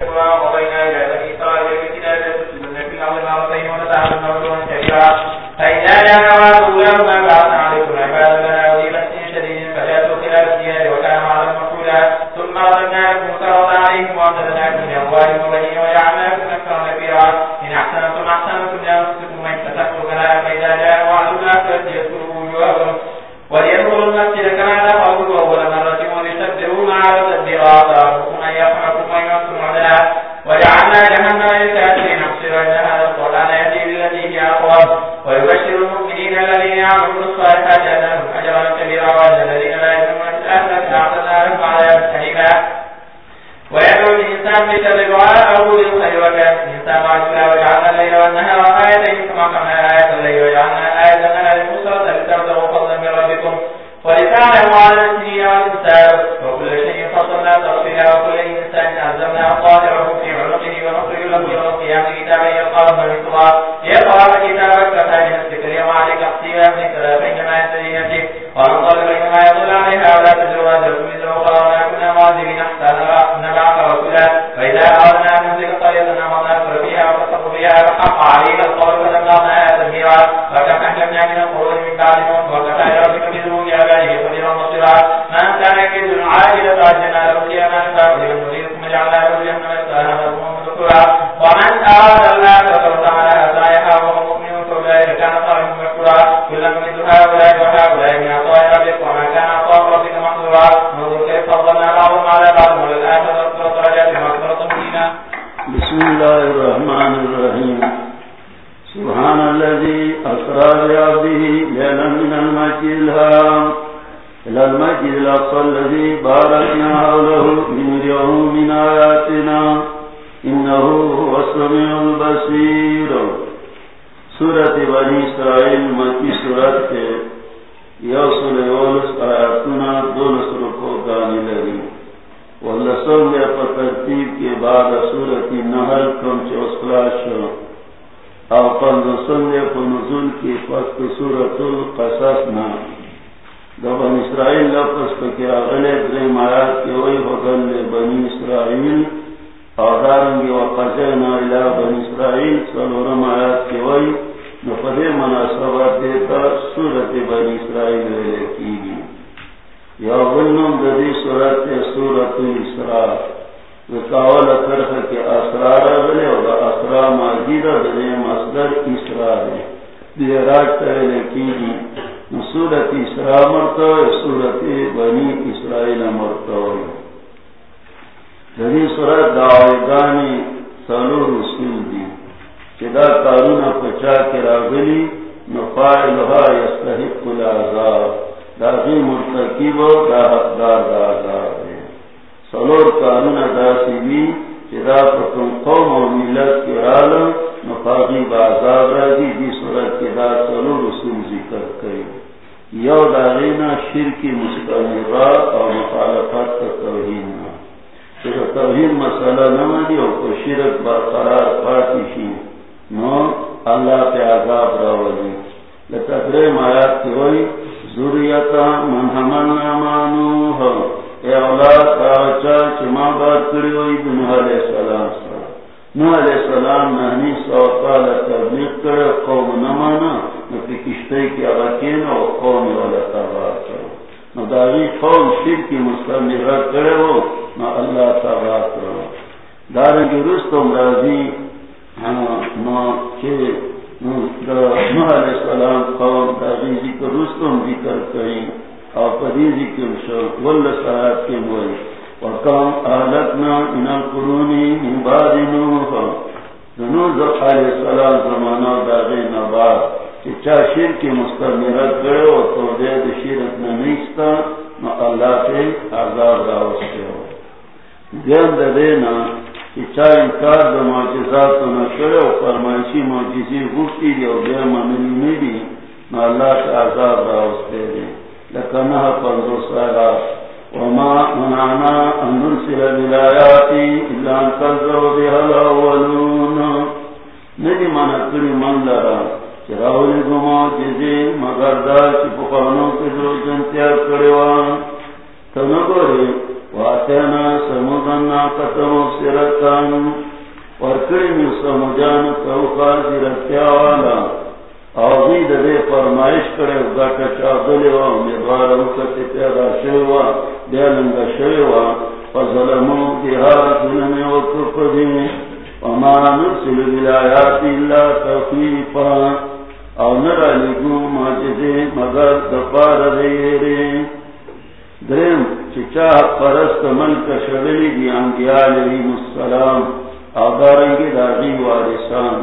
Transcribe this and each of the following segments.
اللہ حضور علیہ السلام زمانہ داغے نباد کہ چاہ شیر کی مستمرت کرو تو دے شیرت میں نیچتا نہ اللہ کے آزاد راوس ہو۔ دین دے دینا کہ چاہ انکار دو معجزات تو نہ کرو فرمائشی معجزی گفتی دی اور بے ممنی نہیں دی اللہ کے آزاد راوس دے۔ لکنہ پندو سارا وما منعنا أن نرسل بالآيات إلا أن تنزلوا بها الأولون. ندي من أكل من لرا چراولی گما جزی مگر دا چی پخانو کی دو جنتیار کڑیوان تنگوری قتم سرطان ورکرمی سمجان توقع زیرتیا والا اوزید دے فرمائش کرے گاٹا چادلی و امیدوار وقتی پیدا شویوا دیلنگا شویوا فظلمو دیہا ظلمی وقف دی وما نرسل بالآیات اللہ تخیفا او نرا لگو ماجدے مگر دفار دیرے درم چچا پرست ملک شغلی دی انگیا علیہ السلام او دارنگی داغی وارسان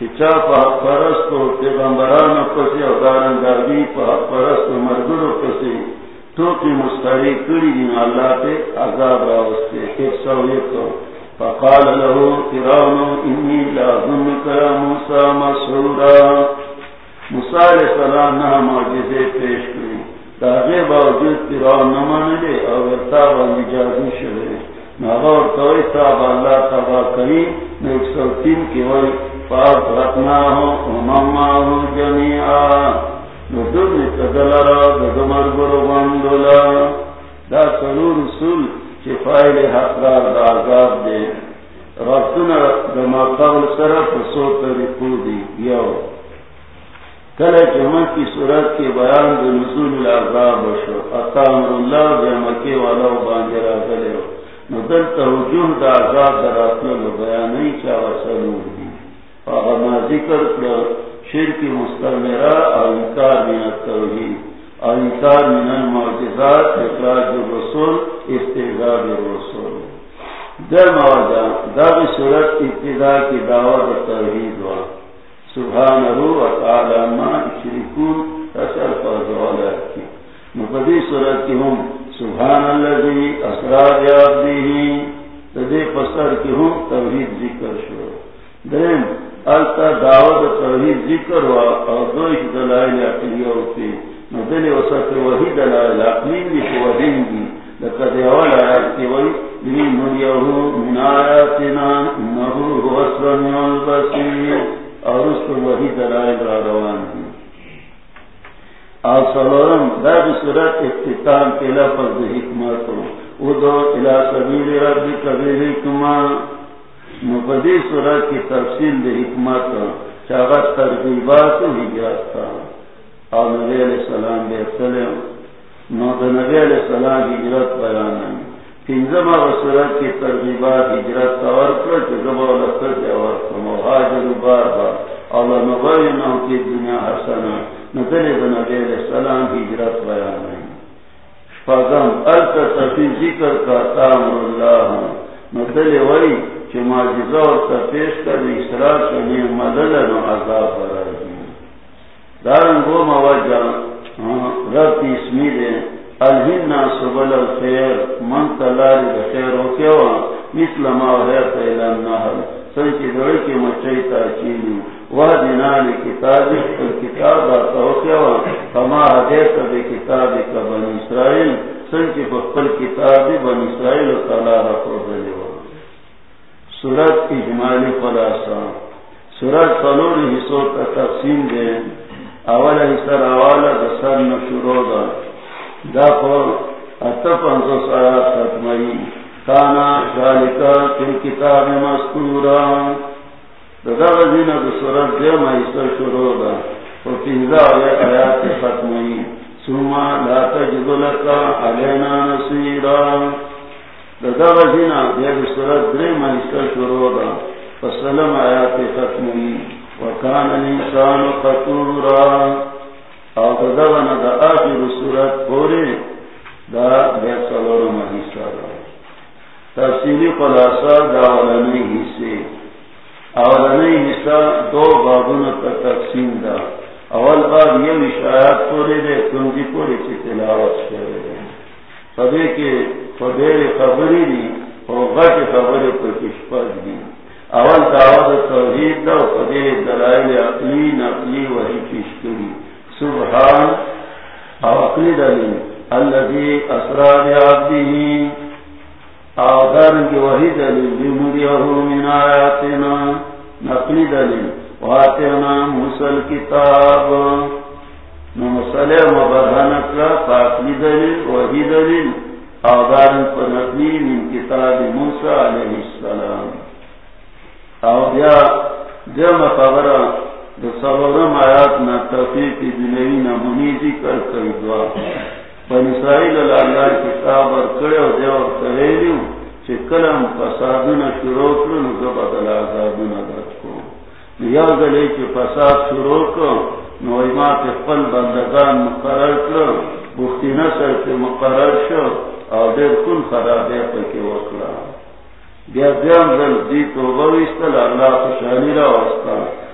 چچا پا پرستو پیغمبران پسی او دارن داوی پسی کری دین اللہ پہ عذاب راوستے، ایک سو ایک فقال له انی موسیٰ مسعورا۔ موسیٰ علیہ السلام نہ معجزے پیش کری۔ داغے باوجود شدے۔ نغور توی تاب اللہ کری ایک سو تین کی تدلرا دا چفائل حقدار دا دے رفتنا دما قبل دی یو کل جمع کی صورت کے بیان دو نزول العذاب شو اتامر اللہ جمعکے والا باندرا گلے ندر توجہ دا عذاب در اطلب بیانی چاہ سلور دی فاغا ما ذکر شیر کی مستمرہ انکار من التوحید. انکار من المعجزات، اخراج الرسول استعداد الرسول در موجہ در صورت ابتدا کی دعوت توحید وا سبحان رو وتعالی ما شرکون تسر فرزوالات کی مقدی صورت کی ہم سبحان اللذی اسرار عبدیہی تدے پسر کی ہم توحید ذکر شروع. درم التا دعوت توحید ذکر وا او دوش دلائل عقلیہ ہوتی. مدلی وسط وحی دلائل عقلین بھی شوہدین بھی. لقد اول آیات کی وی لی نریہو من آیاتنا انہو هو اسلام البصیر. اور اس کو وحی دلائل را روان دی داد صورت اختتام کے لفظ حکمت ادو سبیل کبیر مبدی صورت کی تفصیل دے حکمت چاغت ترغیبات ہجرت اور نبی علیہ السلام بے سلم نو نبی علیہ السلام ہجرت بیان تنظم و صورت کی ترغیبات ہجرت کا اور کر کے زبا اور مہاجر بار بار اور نبی نو کی دنیا حسنا نبی نبی علیہ السلام ہجرت بیان ہے فضم الت تفی ذکر کا تام اللہ۔ نبی وئی کہ معجزہ اور تپیش کر اسرار کرنے، مدد نو عذاب برائے۔ دارن گو موجہ ہاں، رب اسمی دے الہن سبل الخیر، من تلال بخیر و کیوا مثل ما وحیت الان نحل۔ سنچی دوڑی کی مچائی تاچینی وہ دینان کتاب کتاب فما حدیت بے کتاب کا بن اسرائیل. سنچی فقل کتاب بن اسرائیل و تعالی رکھو سورت اجمالی خلاصہ. سورت فلور حصوں کا تقسیم دے. اول حصہ اوالا دسر نشورو دا. دا پر سارا ختمائی. کانا ذالکا کن کتاب مستورا دا غزین دا سورت دیم حصہ شروع دا و تنزا آیات ختمائی سوما لا تجد لکا علینا نصیرا ددا وزینا بیا بسرت درے مہیستا شروع دا فسلم آیات ختمی وکان الانسان قطورا او ددا ونا دا آخر سورت پوری دا بیا سلور مہیستا دا تفصیلی خلاصہ دا حصے. اولنی حصہ دو بابون کا تقسیم دا. اول باب یہ مشاہد پوری دے کنجی پوری چی تلاوت کرے دے. فدے کے خبری دی اور غٹ خبر دی. اول دعوت توحید دا پدے دلائل عقلی، نقلی، وحی پیش کری سبحان او عقلی دلیل. اللذی اسرار عبدی او درنگ دلیل بمریہو من آیاتنا، نقلی دلیل، واتنا مسل کتاب۔ نو مبرحنک دلیل، وحی دلیل او پر نقلی من کتاب موسیٰ علیہ السلام۔ او بیا، جمع خبر دو سبرم آیات نا تفیق دنوی نا منی ذکر کئی دعا اسرائیل اللہ کتاب اور کڑے دیو اور تحیلیو چه کلم شروع کو یا فساد شروع نو ایمات بندگان مقرر بختی نصر مقرر او دیر کن بیا دل دی اللہ خوشحالی را وستا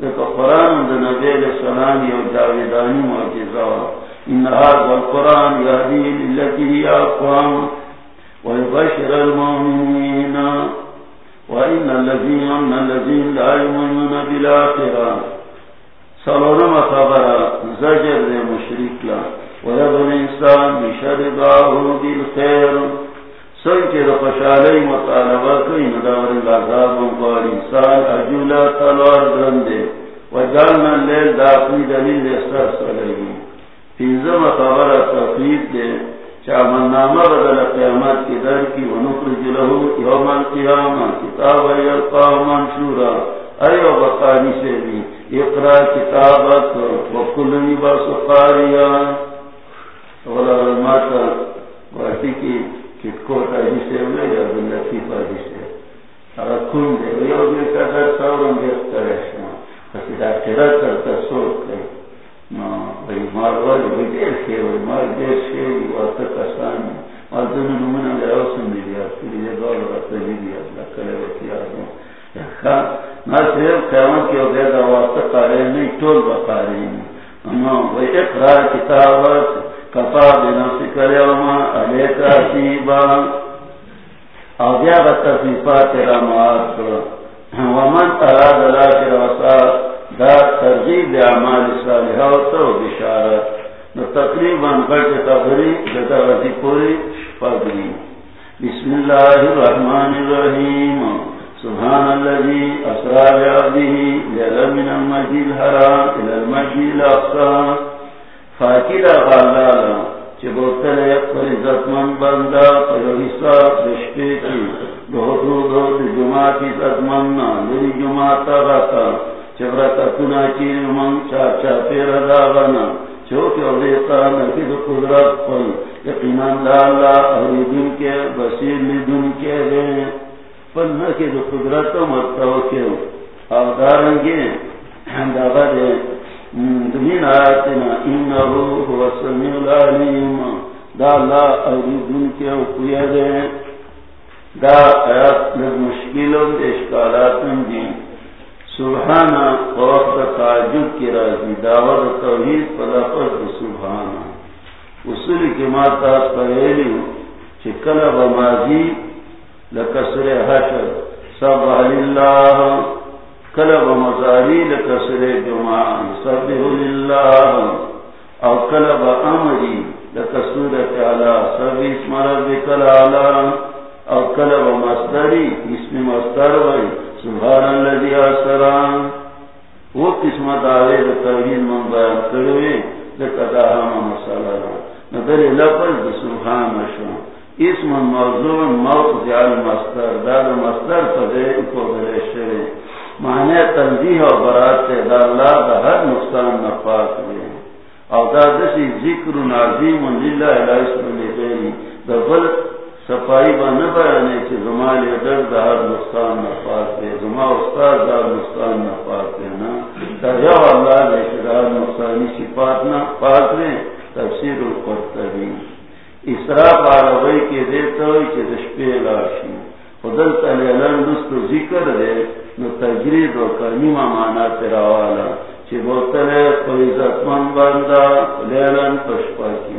قرآن دا نبی علیہ السلام یو جاویدانی معجزہ انہا دا قرآن یادی للتی ہی اقوام ویبشر المومنین وإن الذين من الذين لا يؤمنون بالآخرة صلونا خبر، زجر مشرك لا ويبني الإنسان بشر دعاه بالخير سن کے خوشحالی مطالبہ کئی ندور العذاب مقار انسان اجولا تلوار درندے وجالنا لیل داقی دلیل استر سلیگی فیزم خبر تفید دے چامن نامہ بدل قیامت کی در کی ونخرج لہو یوم القیامہ، کتاب ایلقا منشورا۔ ایو بقانی سے بھی اقرا کتابت وکلنی باسقاریا ولا ماتا وحتی کی کٹکوٹا جسے ہوئے یا بلتی جسے اگر کن دے یو دے قدر سورم بیت کرشنا پسی دا تیرا کرتا سوک کئی نو بھئی مال والی بھئی دیر شیر ہوئی مال دیر شیر ہوئی وقت کسانی مال دنو نمونا دے اوسن دی دیا پھر یہ دول رکھتا دی دیا اللہ کلے وقتی آدم نا صرف قیامت کی ہوگئے دا وقت قارے نہیں ٹول بقارے نہیں نو بھئی اقرار کتابت کپا بنا سکر یوما علیکا سیبا او بیا بتصیفا تیرا معاذ کرو ومن اراد الاخر وصار دا ترغیب اعمال صالحہ و تو بشارت. نو تقریباً بڑھ تبری جتا وزی پوری شپگری بسم اللہ الرحمن الرحیم. سبحان اللذی اسرار عبده لیل من المجیل حرام الى المجیل اقصار فاکی دا غالالا چی بوتل اقبر زتمن بندا پیو حساب رشتے کی دو دو دو دی جماعتی زتمن نا لری جماعتا غاتا چبرتا کنا چیر من چا چا پیر داغنا چوکی او دیتا نکی دو قدرت پل یقینان دا اللہ اوری دن کے بسیر لی دن کے دے پل نکی دو قدرت مرتو کے او دارنگی دا غدے من آیاتنا انہو هو السمیع العلیم دا اللہ اوریدن کے اقویہ دے دا آیات مشکلوں دے اشکالاتن دی سبحانا وقت تعجب کی رازی دعوت توحید پدا پر سبحانا اصول کی ماتا پہلی چکل بمازی لکسر حشر سبح للہ کلب مزاری لکسر جمعان، سبح للہ، او کلب امری لکسور تعالی، سبح اسم ربک العلا، او کلب مصدری، اسم مصدر وی، سبحان اللذی آسران وہ قسم دعوے توحید من بیان کروے لکدا ہم مسئلہ را. ندر لفظ سبحان شو اسم موضوع موت موضوع المصدر دار مصدر فدے کو دلے شوے معنی تنظیح و برات سے دا اللہ دا ہر نقصان نفاق ہوئے او دا دسی ذکر و نازیم و للہ علیہ اسم لغیری دا بل صفائی بن بیانے چی زما لیدر دار نقصان نفاق دے زما استاد دار نقصان نفاق دے نا۔ دا دریا اللہ دے چی دار نقصانی صفات نا پاک دے تفسیر القرطبی۔ اسراف عربی کے دیتا ہوئی چی دشپے لاشی۔ خدل تلی تلیلن دست ذکر دے نو تجرید و کرنیمہ مانا تیراوالا چی بوتلے کوئی زتمن بندہ لیلن پشپا کی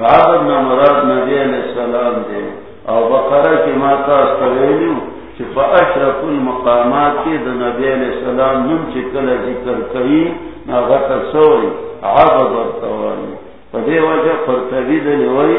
عابد نہ نبی علیہ السلام دے او بقرہ کی ماتا استویلیو چی پا اشرف المقامات کی دا نبی علیہ السلام نم چی کل ذکر کئی نا غطا سوئی عابد ورطوانی پا دے وجہ فرطبی دلی وئی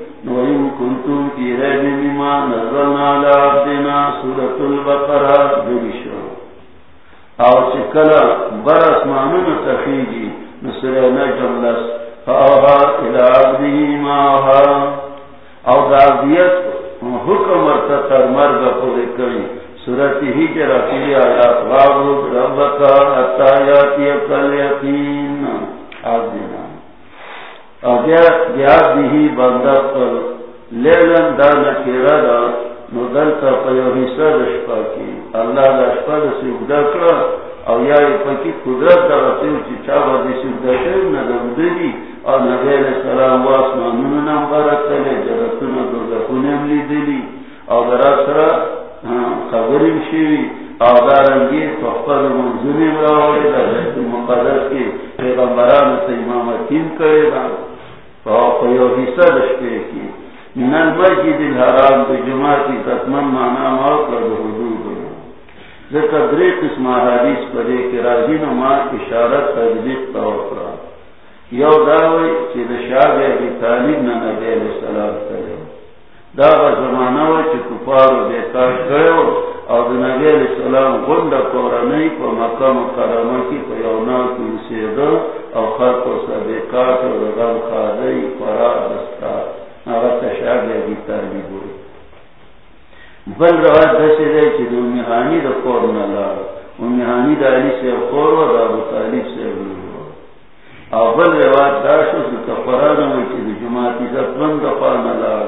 نویم کنتم کی ریب مما نظرنا لعبدنا سورة البقرہ دریشو اور چکل بر اسمانون تخیجی نصر نجم لس فاوها الى عبده ما آوها او دادیت حکم ارتتر مرگ پوری کری سورتی ہی کے رفیلی آیات. وابود ربکا اتایاتی اکل یقین آج دینا اگر دیہی پر لیلن پیو حصہ دشپا کی۔ اللہ دشپا او یا پکی قدرت دا رسیو چی ندم نبی علیہ السلام واسمانون تلے لی دلی در خبریم شیوی۔ دارنگی منزونیم راوڑی مقدس کی پیغمبران سے امامتین کرے دا۔ اور کی من مانا موقع دو حدود. ذکر قسم حدیث راجی نما اشارت تجدید توقرا یو داوی چی دا شاہ بی طالب نا نبی علیہ السلام کرے دا زمانہ وی چی بیتاش کرے او دا نبی علیہ السلام گنڈا کورنی پا مقام کرامہ کی پا یونا کی سیدہ او خلق و صدیقات و غم خادی فرا دستا۔ آغا تا شاہ بی طالب ہوئی۔ بل روایت دسی دے چی دا امیحانی دا کورنا لار۔ امیحانی دا علی سے کور و دا ابو طالب سے ہوئی اول روایت داشو چې کفاره نه وي چې د جماعت عزت مند د پاره نه لار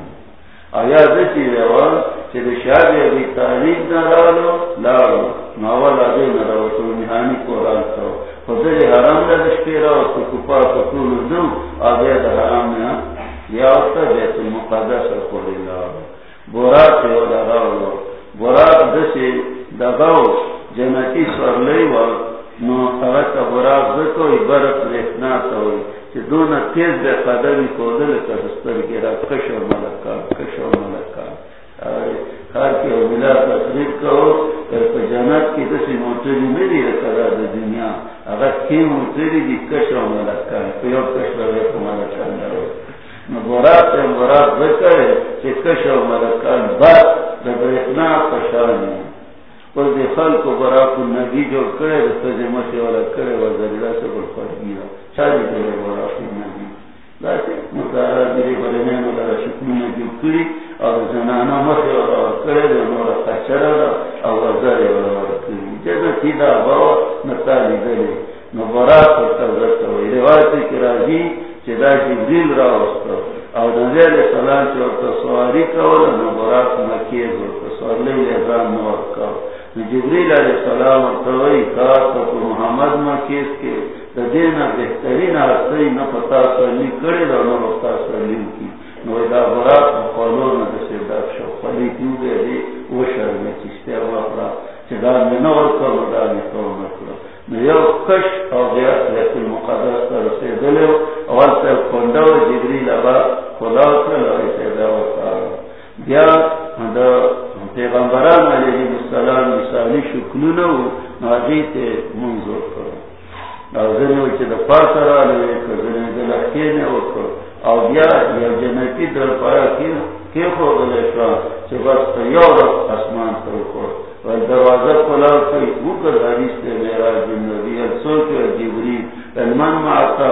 آیا دسی روان چه دا شادی دی تعلیم نرالو لارو. ناوال آدھے نراو تو مہانی کوران تو. خود دی حرام دا دشکی راو تو کپا پتول دو آدھے دا حرام نا یا اتا بیت مقدس خوری لارو. بورات یو دا راو بورات دسی دغاو جنتی سورلی وقت نو هغه ته براغ زکو عبارت رحنا ته وي چې دونه تیز به قدمي کودل ته سترګې را کشو ملکا کشو ملکا هر کې او بلا تصریف کو په جنت کې د سي موټري نه دی کړه د دنیا هغه کې موټري دي کشو ملکا په یو کشو په ملکا نه نو برات ته برات زکه چې کشو ملکا بعد د رحنا په شان پر دے خل کو برا کو نبی جو کرے رستے دے مسے والا کرے وہ ذریعہ سے بڑھ پڑ گیا شادی کرے برا کو نبی. لاتے مطارا دیرے بڑے میں مطارا شکلی میں جو کری اور زنانا مسے والا کرے دے نورا قچرہ دا اور وزارے والا کری جیسا تیدا باو نتالی دلے نو برا کو تردت ہوئی روایت کی راجی چدا جبریل را وستا او نبی علیہ السلام چورتا سواری کولا نو برا کو مکیز ورطا سوار لئی لیزان نور کولا جبریل علیہ السلام توئی کا تو محمد مکیس کے دینا بہترین رسائی نہ پتا سرلی کرے دا نو پتا سرلی کی نو دا برا قولو نہ دسے شو. خلی کیوں دے دے وہ شرم چشتے ہوا پڑا چدا میں نہ اور کا بڑا میں نو یو کش او بیا بیت المقدس تر سے دلو اور تے کندو جبریل ابا خدا سے لے سے دا وتا بیا دا پیغمبران علیہ سلام مثالی شکل نہ ہو ناجی تے منظور کرو نازل ہو چلے پا سرا لے کزنے دل اکیے نے ہو کر او بیا یا جنتی در پایا کیوں کیوں کو گلے شوا چھ بس تیور اسمان پر کر و دروازہ کلا کوئی اوکر حدیث تے میرا جنبی اصول کے جبریل؟ کی جبری المن معتا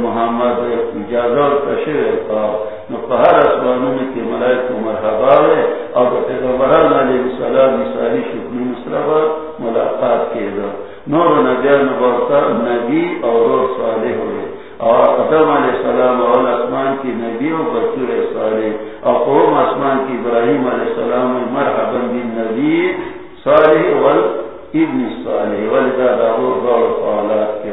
محمد اجازہ تشیر کا نو پہر قہر اسوانون کی ملائک مرحبا ہے، اور پیغمبران علیہ السلام مثالی شکر مصرفہ ملاقات کے دا نور نبیان بورتا نبی اور صالح ہوئے۔ اور ادم علیہ السلام اور اسمان کی نبی و بچور صالح اور قوم اسمان کی ابراہیم علیہ السلام مرحبا بن نبی، صالح والابن صالح والدہ داو دور فعالات کے۔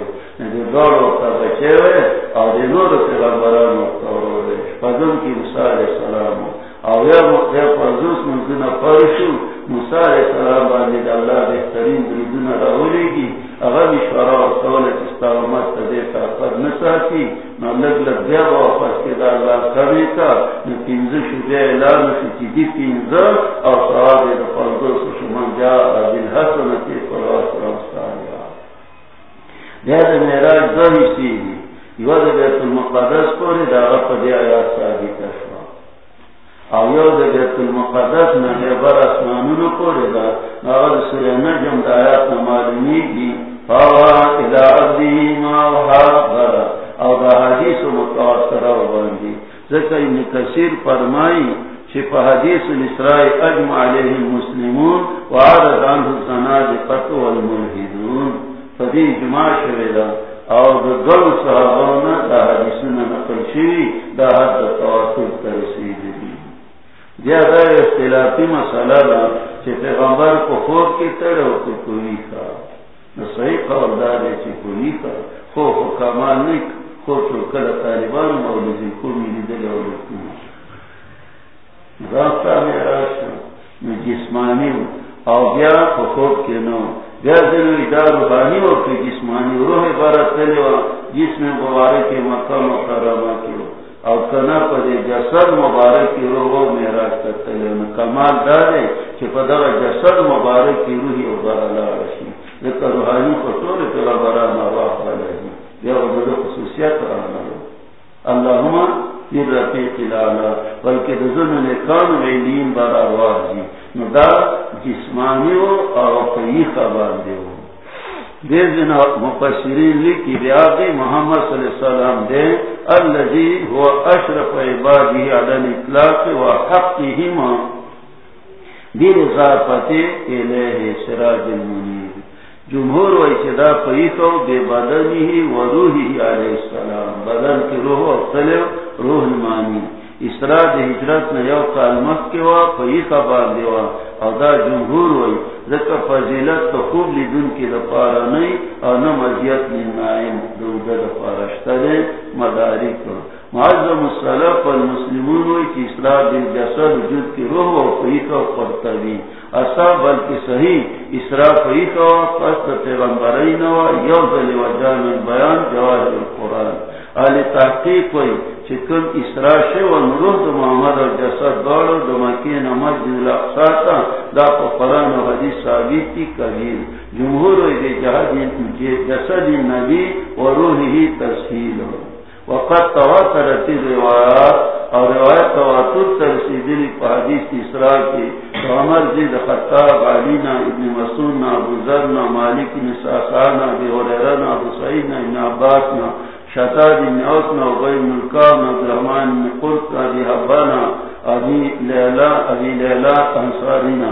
دور وقتا بچے ہوئے اور نور پیغمبران وقتا ہوئے فضل کی مثال سلام اور یا مقدر فرزوس ممکنہ فرشو مثال سلام باندید اللہ بہترین دردن راولی کی اگر مشورہ اور سولت استعامت تدیتا قد نساتی نو لگ لگ بیا واپس کے اللہ کرنے کا نو تینزش بیا اعلان شو چی دی تینزر اور صحاب دا فرزوس شمان جا دل حسنتی فراس رمستانیا دیاد میراج دو حصی دی یو دا بیت المقدس پوری دا غفا دی آیات ثابت شوا او یو دا بیت المقدس نجی بر اسمانونو پوری دا. ناغد سوری نجم دا آیات نمالنی دی فاوا الى عبدی ما وحا برا او دا حدیث متواتر و باندی ذکر ابن کثیر فرمائی چی پا حدیث الاسرائی اجمع علیہ المسلمون وعرض عنہ الزنادقت والملحدون. فدی جمع شویدہ اور گل صحابونا دا حدیثنا نقل شوی، دا حد دا تواتر ترسید دی جا جی دا اختلافی مسئلہ دا، چی پیغمبر کو خوب کی تر و کو کوئی کا نا صحیح قول دارے چی کوئی کا خوف و کمال نک خوف و کل طالبان مولدی کو میلی دل و لکن رابطہ میں راشتا جسمانی او بیا خوب کے نو. روحانی و کی جسمانی روح بارت تلیو جسم مبارک کے مکہ مقرمہ کیو او کنا پا جسد مبارک کی روح و میراج تلیو کمال دا دے چی پا جسد مبارک کی روحی و برلا رشی لیکن روحانی کو طور پیلا برا نواف علیہ بیا و دا خصوصیت رانا لو اللہم یہ رفیق لالا، بلکہ دزن نکان ویلین برا واضی نو دا جسمانی ہو اور قیی خبر دے ہو۔ دیر دن مفسرین لکی بیاقی محمد صلی اللہ علیہ وسلم دے اللذی ہوا اشرف عبادی عدن اطلاق و حقی ہما دیر ذاپتے الہ سراج المنیر۔ جمہور و اچدا پیتو بے بدنی ہی و روحی ہی علیہ السلام. بدن کی روح و طلب روح مانی اسرا ہجرت نے یو کال مخ کے وا پئی کا بار دیوا او دا جمهور وای ذکر فضیلت تو خوب لیدون کی دا پارا نہیں او نہ مزیت من نائم دو دا دا پارشتہ مدارک معظم السلف والمسلمون وای کی اسرا دل جسد، وجود کی روح و پئی کا قرطبی اصا بلکہ صحیح اسرا پئی کا پس پیغمبرین و یو ذل وجان بیان جواہر القرآن. اہل تحقیق وای چکم اسرا شون روح دو محمد اور جسد دوڑو دو مکین مسجد الاقصا تا دا پا قرآن و حدیث ثابت تی کبیر. جمہور و دے جہد جسد نبی و روح ہی تسہیل ہو. وقت تواترت روایات، اور روایت تواتر ترسیدلی پا حدیث اسرا کی، تو عمر زید خطاب علینا ابن مسوننا ابو ذرنا مالک نا نساسانا بی حریرنا ابو سعیدنا ابن عباسنا شتاد ابن بن اوسنا وغير ملكان عبد الرحمن بن قرط ابي حبانا ابی لیلا ابی لیلا انصارینا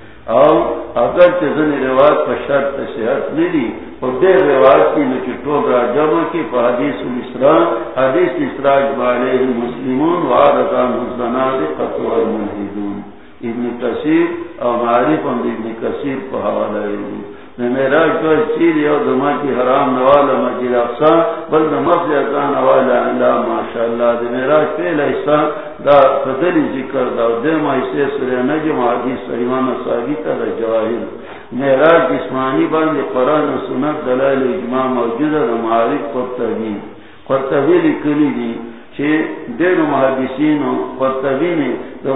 او اگر چه زن روایت پا شرط صحت ندی او دے روایت کی نچو ٹوگ را جمع کی پا حدیث الاسراء، حدیث اسراء اجبالیہ مسلمون و عادتان الزناد قطو المنحدون ابن کثیر اور معارف ابن کثیر کو حوالہ میرا جو چیز یو دما کی حرام نوالا مجید افسان بل دمف جاتا نوالا اللہ ماشاء اللہ دے میرا پیل ایسا دا فضلی ذکر دا دیم ایسے سرے نجم حدیث سریمان صاحبیتا دا جواہر. میرا جسمانی باند قرآن و سنت دلائل اجماع موجود دا معارف قرطبی. قرطبی لکلی دی دیر محدثین قرطبین دو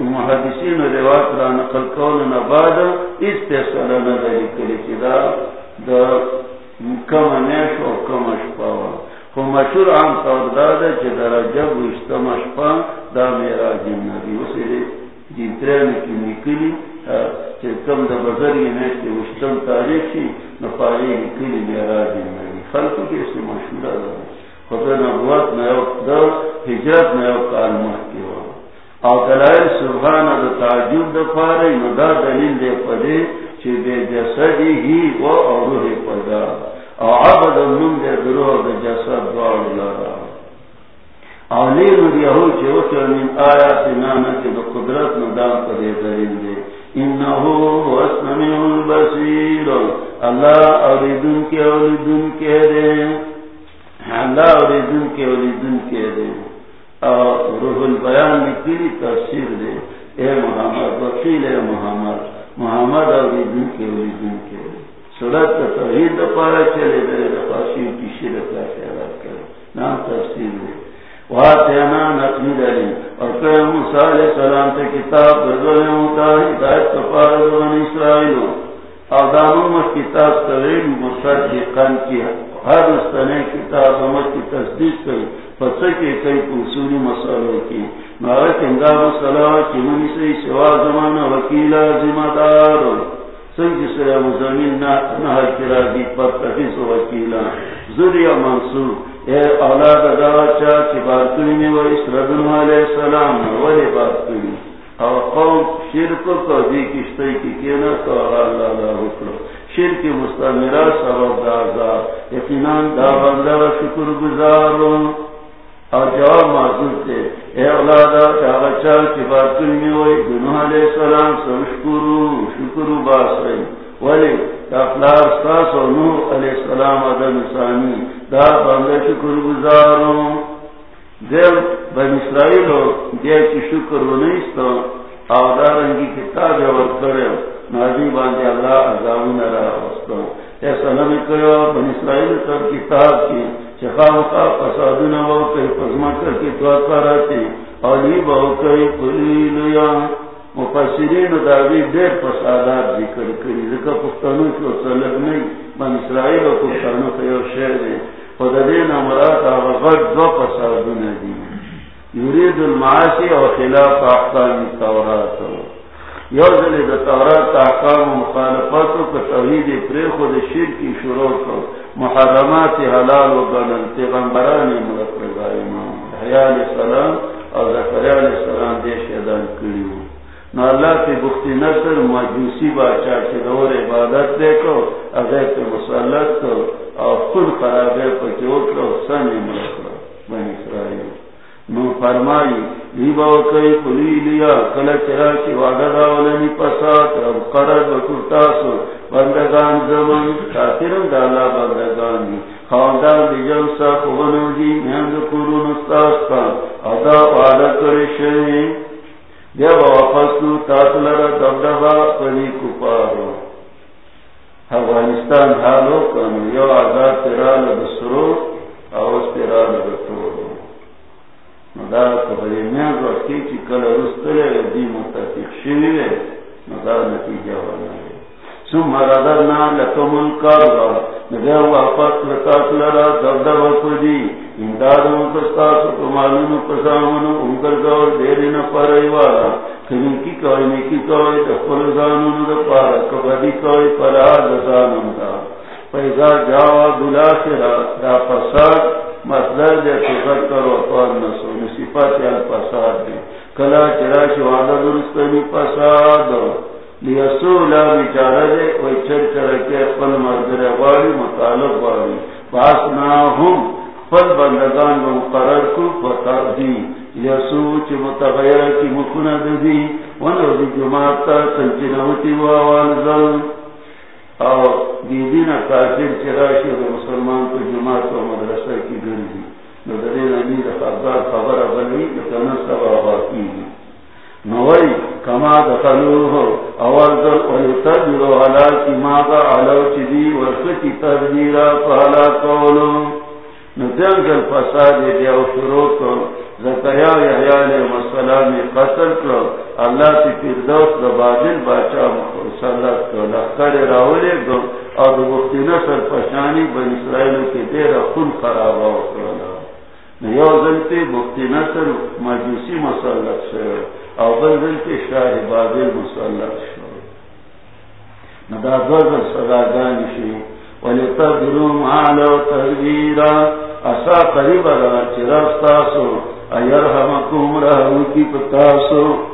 محدثین روایت را نقل کول نباد اس فیصلہ نداری کلی چی دا دا کم نیش و کم اشپاوا خو مشهور عام طور دادا چی در رجب و اشتم اشپا دا میرا جن نبی اسی دی جنترین کی نکلی چی کم دا بزرگی نیش دی اشتم تاریخ چی نفاری نکلی میرا جن نبی خلقو کی اسی مشهور دادا خدا نبوت نیو دا حجرت نیو کال محکی ہوا۔ او دلائل سبحان دا تعجب دا پارے، نو دا دلیل دے پدے چی بے جسدی ہی و او روح پدا۔ او عبد من دے دروح دا جسد دوار لارا او لیل یہو چی وچر من آیات نانا چی دا قدرت ندام پدے دلیل دے۔ انہو اسنمیع البصیر، اللہ اولیدن کے اولیدن کے دے۔ اللہ اور دن کے اور دن کے دے۔ اور روح البیان میں پوری تفسیر دے۔ اے محمد، وکیل اے محمد محمد اور دن کے اور دن کے۔ دے سڑک کا توحید پارا چلے گئے رفاشی کی شرک کا خیالات کرے نام تفسیر دے۔ وہاں تینا نقمی دلی اور کہ موسیٰ علیہ السلام سے کتاب بردولے ہوتا ہدایت کا پارا دوان اسرائیلو اور دانوں کتاب طویل مصدقان کی ہر استنے کتاب امت کی تصدیق کی پسے کے کئی اصولی مسئلوں کی۔ مارا کنگا مسئلہ کی منی سے سوا زمانہ وکیلا ذمہ دار سنگ سے زمین نہ کرا دی پر تفیس وکیلا ذریعہ منصور، اے اولاد دعا چاہ کی بات کری میں وہ اس ردن علیہ السلام ولی بات کری اور قوم شرک کو دی کشتے کی کینا تو اللہ اللہ حکم۔ حکر شرک مستمرہ سبب دازا یقیناً دا بندہ شکر گزاروں اور جواب معذور تھے. اے اولادا چاہا چاہ کی بات کرنی ہوئی دنوہ علیہ السلام سمشکرو شکرو باس رہی. ولی تافلار ستاس و نوح علیہ السلام آدم ثانی دا بندہ شکر گزاروں دیر بن اسرائیل ہو دیر کی شکر و نیستا اور دارنگی کتاب اور کرے نازی باندے اللہ عذابون را وستو ایسا نمی کرو بن اسرائیل تر کتاب کی چخواہ خواه فسادون باو کئی پزمکر کی توقع راتی اولی باو کئی قلیلیا مفسرین داوی دیر فسادات ذکر کری. ذکر پختانو کی اصلق نہیں بن اسرائیل و پختانو خیو شہر ہے خود دین امرات آغا غد دو فسادون دی. یرید المعاسی و خلاف احکام تورات. یو دلی دا تورات احکام و مخالفاتو کا توحید پریخ و دا شرکی شروع کو محرمات حلال و گنل پیغمبرانی ملک رضای امام حیاء علیہ السلام اور ذکریہ علیہ السلام دیش ادان کریو نو اللہ کی بختی نصر مجوسی باچا کی دور عبادت دیکھو اگر پہ مسلط کو اور خود خرابے پہ چوٹ لو سن ملک لو بن اسرائیل. نو فرمائی لیبا وکی کلی لیا، کل چرا کی پسات قرد بندگان زمان دالا بندگان دی دی خوبنو قرون ادا وعدہ کرشنی تاثلر دبدبا پلی کپارو۔ افغانستان حالو کنو، یو آزاد تیرال بسرو اوز تیرال بطورو مدا کبھی میں رکھی کی کل رسترے دی متفق شوی مدا نتیجہ والا ہے ثم رددنا لكم الكرة نبيا وافق لتاك لرا دبدا وفدي امداد مكستاس كمالون قسامون انكر قول ديرنا فرائوالا کمی کی کوئی نیکی کوئی دفل زانون دا پارا کبدی کوئی پرا دسانون دا پیدا جاوا دلا سرا دا فساد مصدر دے فکر کرو پار نسو نصفات یا الفساد دے۔ کلا چرا شوانا درستنی فساد۔ لیسو لا بیچارہ دے وی چر چر کے اقبل مردر غاری مطالب غاری پاسنا ہم خپل بندگان مقرر کو پتا دی یسو چ متغیر کی مکنا دی ونو دی جماعت تا سنچنوتی و آوان زل او دیدین کافر چراشی و مسلمان کو جماعت و مدرسہ کی گردی نو دلیل خبر خبر نوئی کما دخلوه اول ویتجلو علا کی ماغا علو چدی ورسکی تدبیرا قولو فساد دیو شروع کو قتل کرو اللہ تی فردوس دا بادل باچا مسلط کرو لخکر راولے گو اور دو بختی نصر پشانی بن اسرائیل کے دیر خون خرابا کرو نیو زلتی بختی نصر مجوسی مسلط شروع او بل زلتی شاہ بادل مسلط شروع ندا دوزر صداگانی شروع ولتبرم على تغييرا اسا قريبا چرستاسو ايرحمكم رحمتي پتاسو۔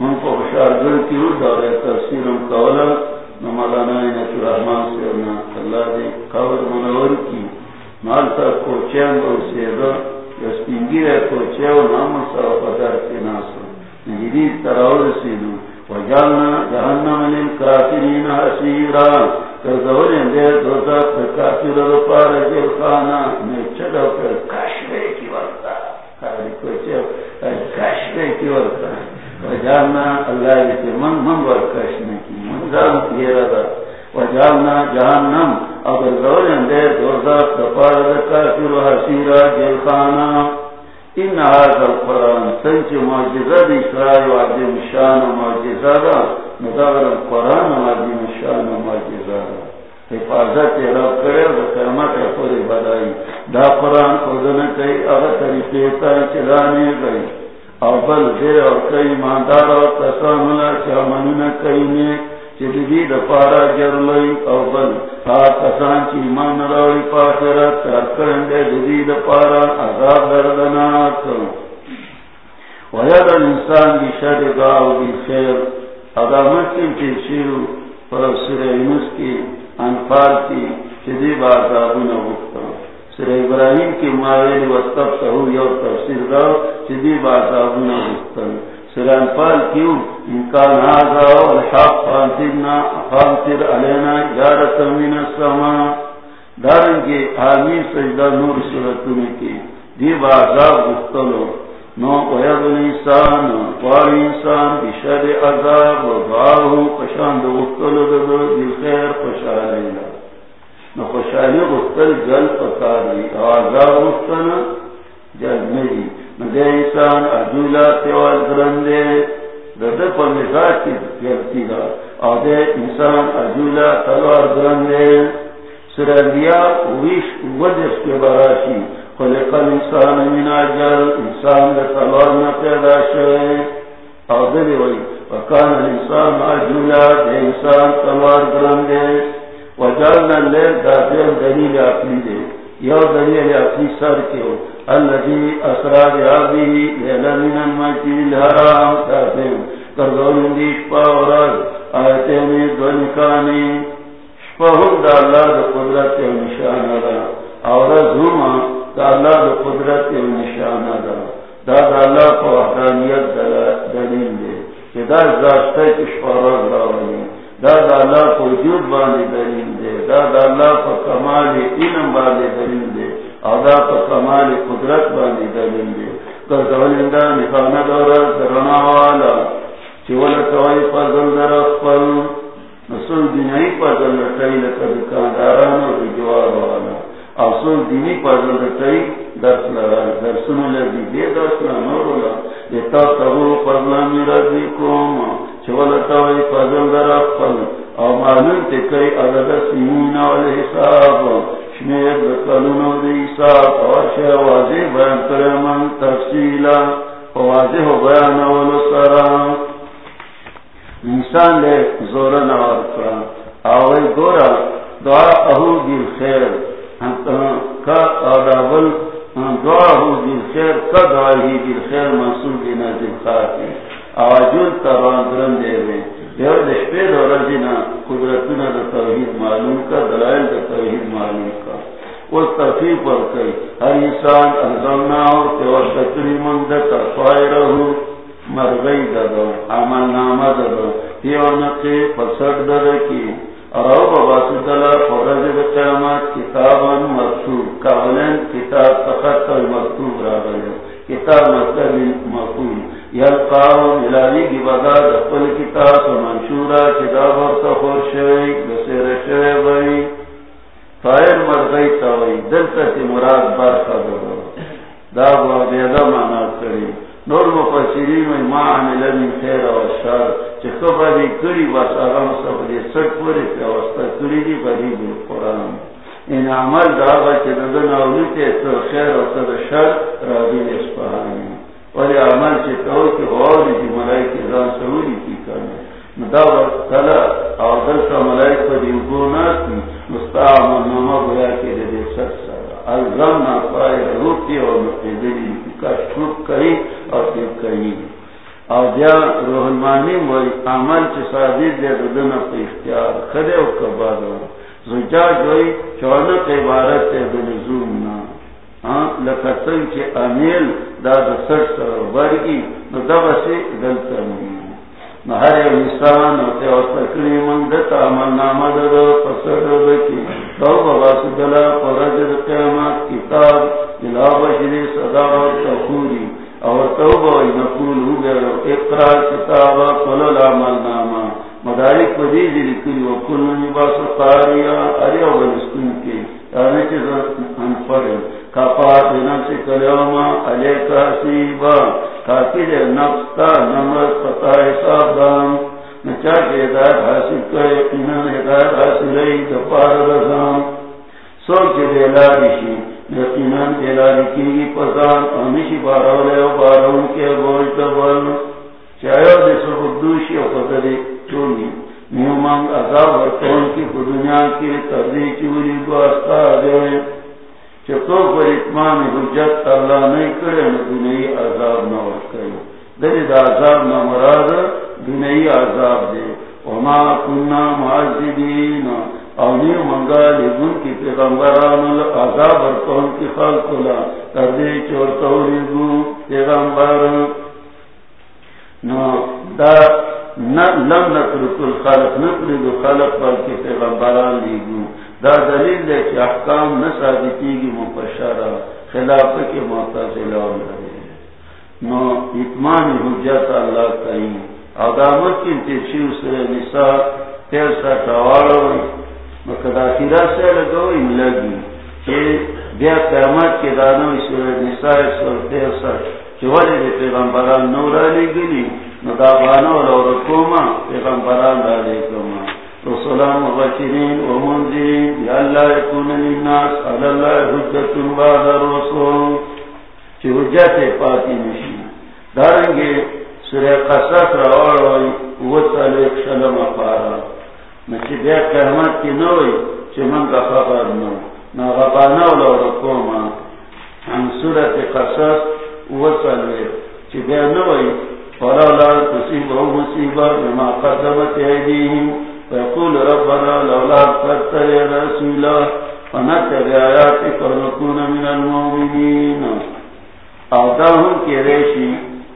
من کو بشار دل کیو دور تفسیر کولا نمالانا اینت رحمان سیرنا اللہ دی قول منور کی۔ مالتا کوچین اور سیدا یسپینگی رہ کوچیو نام سا پدر کی ناسا نجدید تراؤل سیدو وجعلنا جهنم للكافرين حسيرا کردول اندے دوزا پر کافر رو پار جل خانا میں چلو کر کشوے کی ورطا۔ خالی کوچے کشوے کی ورطا۔ وجعلنا اللہ جیسے من من ورکشنے کی؟ منظام کیرا دا وجعلنا جہنم اگر دول اندے دوزا کپار کافر حسیرا جل خانا ان هذا القرآن سنچ معجزہ دی اسرائی و عظیم شان و معجزہ دا مدغر القرآن و عظیم شان و معجزہ دا حفاظت رب کرے و قیمت پوری بدائی دا قرآن خودن کئی اگر طریقے تا چلانے گئی او بل دیر اور کئی ماندار اور تساملہ چا منن کئی نیک چلی دفارا جرلئی او بل تا کسان چی ایمان راوی پاکرت ترکرندے دی دفارا عذاب دردناک. وید الانسان بی شر گاو بی خیر، ادا مکن چی شیرو پر سر اینس کی، انفال کی چدی با عذابون وقتا سر ابراہیم کی ماویل وستب سہو یو تفسیر گاو چدی با عذابون وقتا سران پال کیوں؟ انکان آزا والحق فانترنا فانتر علینا جارتا من السماء دارنگی آمین سجدہ نور سورتنے کی۔ دیب عذاب گفتلو نو وید الانسان وار انسان بشر عذاب و دعاہو پشاند گفتلو دو دی خیر پشالینا نو پشالی گفتل جل پکاری عذاب گفتنا جل نہیں دے انسان اجولا تیوال گرندے دد پر مزاج کی گرتی دا. او دے انسان اجولا تلوار گرندے سرندیا ویش ودس کے براشی. خلق الانسان من اجل. انسان دے تلوار نہ پیدا شوئے. او دے وی، وکان الانسان اجولا دے انسان تلوار گرندے وجالنا لیل دا دیر دلیل اپنی دے، یو دلیل اپنی سر کے ہو۔ الذي اسرا بهذه ليلا من المسجد الحرام تاسم کردون دی پاور آیتے میں دن کانی شپہم دا اللہ دا قدرت و نشانہ دا اور زوما دا اللہ دا قدرت و نشانہ دا دا دا اللہ پا وحدانیت دلیل دے۔ کہ دا زاشتے کی شپہر راولی۔ اللہ وجود باندے دلیل دے، دا دا اللہ پا کمال علم باندے دلیل دے ادا پا کمال قدرت باندی دلیل دی در دورا والا چولا در اخفل نسل لکا دکانداران و والا۔ دینی درس لرا درسن درس لنورولا لیتا تغو میرا در اخفل او معلوم تکی عدد سیمون والحساب شمیر کلونو دیسا پوشی واضح بیان کرمان تفصیلا، واضح بیان اولو سرا انسان لے زور نوار کرا آوئی گورا دعا اہو گیل خیر کا آدابل دعا اہو گیل خیر، کا دعا ہی گیل خیر منصول دینا دل خاکی، آجول تروان درن دے وے یو دشپے دورا دینا قدرتنا دا توحید معلوم کا، دلائل دا توحید معلوم کا۔ وہ تفیل پر کئی۔ ہر انسان انزلنا اور تیوستتری من دا تفائی رہو مرغی دا دا نامہ دا دا تیو نقی پسر کی اور بابا سدلا فورز دا قیامات کتابا مکتوب کابلین کتاب تخت المکتوب را گئے۔ کتاب مکتوب مکتوب یلقاو کی بدا کتاب منشورا کتاب بسیر مرغی مراد بار دا با بیدا مانا کری. نور مفسرین میں ما عمل من خیر و شر چه خبری کری بس آغام سب دی سٹ پوری پیوستا کری دی غریب قرآن. ان عمل دا با چه ددن اولیتی تو خیر و تر شر را دی اسپہانی اور عمل سے کہو کہ اور بھی ملائی کی ران کی کرنا مداوت کلا اور دل کا ملائی پر انکو نہ کی مستعام نامہ گویا کے دے سر سارا الزم نہ پائے روٹی اور مقیدری کا شروع کری اور پھر کری. اور دیا روحلمانی وی عمل چی صادر دے دن اپنے اختیار خدے و کباد زجا جوئی چونک عبارت دن زوم نام ہاں، لکتن امیل دا دا سر سر برگی نو دا بسی دلتا نو ہر انسان من دتا نامہ دا پسر دو کتاب جلا بشری صدا و تخوری اور توبہ نقول ہو گیا اقرار کتابا قلل عمل نامہ مدارک پدی جلی کلی وکل نباس قاریا اریا ونسکن کے یعنی چیز ہم پڑھیں کپات نفس کلیوما علیکا کافی دے نفس تا نمرس پتا حساب دام نچا کے ہدایت حاصل کرے انہوں ہدایت حاصل رئی دپار رزام سوچ دے لارشی یقیناً دے لاری کی پزان امیشی بارولے و بارون کے بولتا بل چاہیو دے سب دوشی و قدر چونی نیو عذاب ورکون کی دنیا کی تردی چوری کو استا دے چتو پر اتمان حجت اللہ نہیں کرے دنیا عذاب نہ کرے دلی دا عذاب نہ مراد دنیا عذاب دے۔ وما کننا معذبین۔ او نیو منگا لگن کی پیغمبران عذاب ارکون کی خلق لا۔ تردی چورتو لگو پیغمبر۔ نو دا لم نترک الخلق نترک الخلق بلکی پیغمبران لگو دا دلیل دے کہ احکام نہ ثابتی گی مپشرہ خلاف کے معتزلہ نو اتمان حجت اللہ کئی عدامت کی تیشی سر نساء، تیر سا ٹوارو مکدا خیرہ سے لگو لگی کہ بیا قیامت کے دانو سر نساء، سر تیر سا چوالی دے پیغمبران نورا لی نو دا بانو لو رکوما پیغمبران دا لے کما رسولا مبشرين ومنذرين لئلا يكون للناس على الله حجة بعد الرسول. چی حجت پاتی نشی. دارنگے سورہ قصص روار ہوئی وطل ایک شلم پارا. نچی بے قیمت کی نوئی چی من کا نو. نا غبانو لو رکوما ہم سورت قصص وطل ایک چی بے نوئی فلولا تصیبہ مصیبہ بما قدمت ایدیہم. فيقول ربنا لولا أكبرت يا رسولا فنتبع آياتك ونكون من المؤمنين. أعطاهم كريشي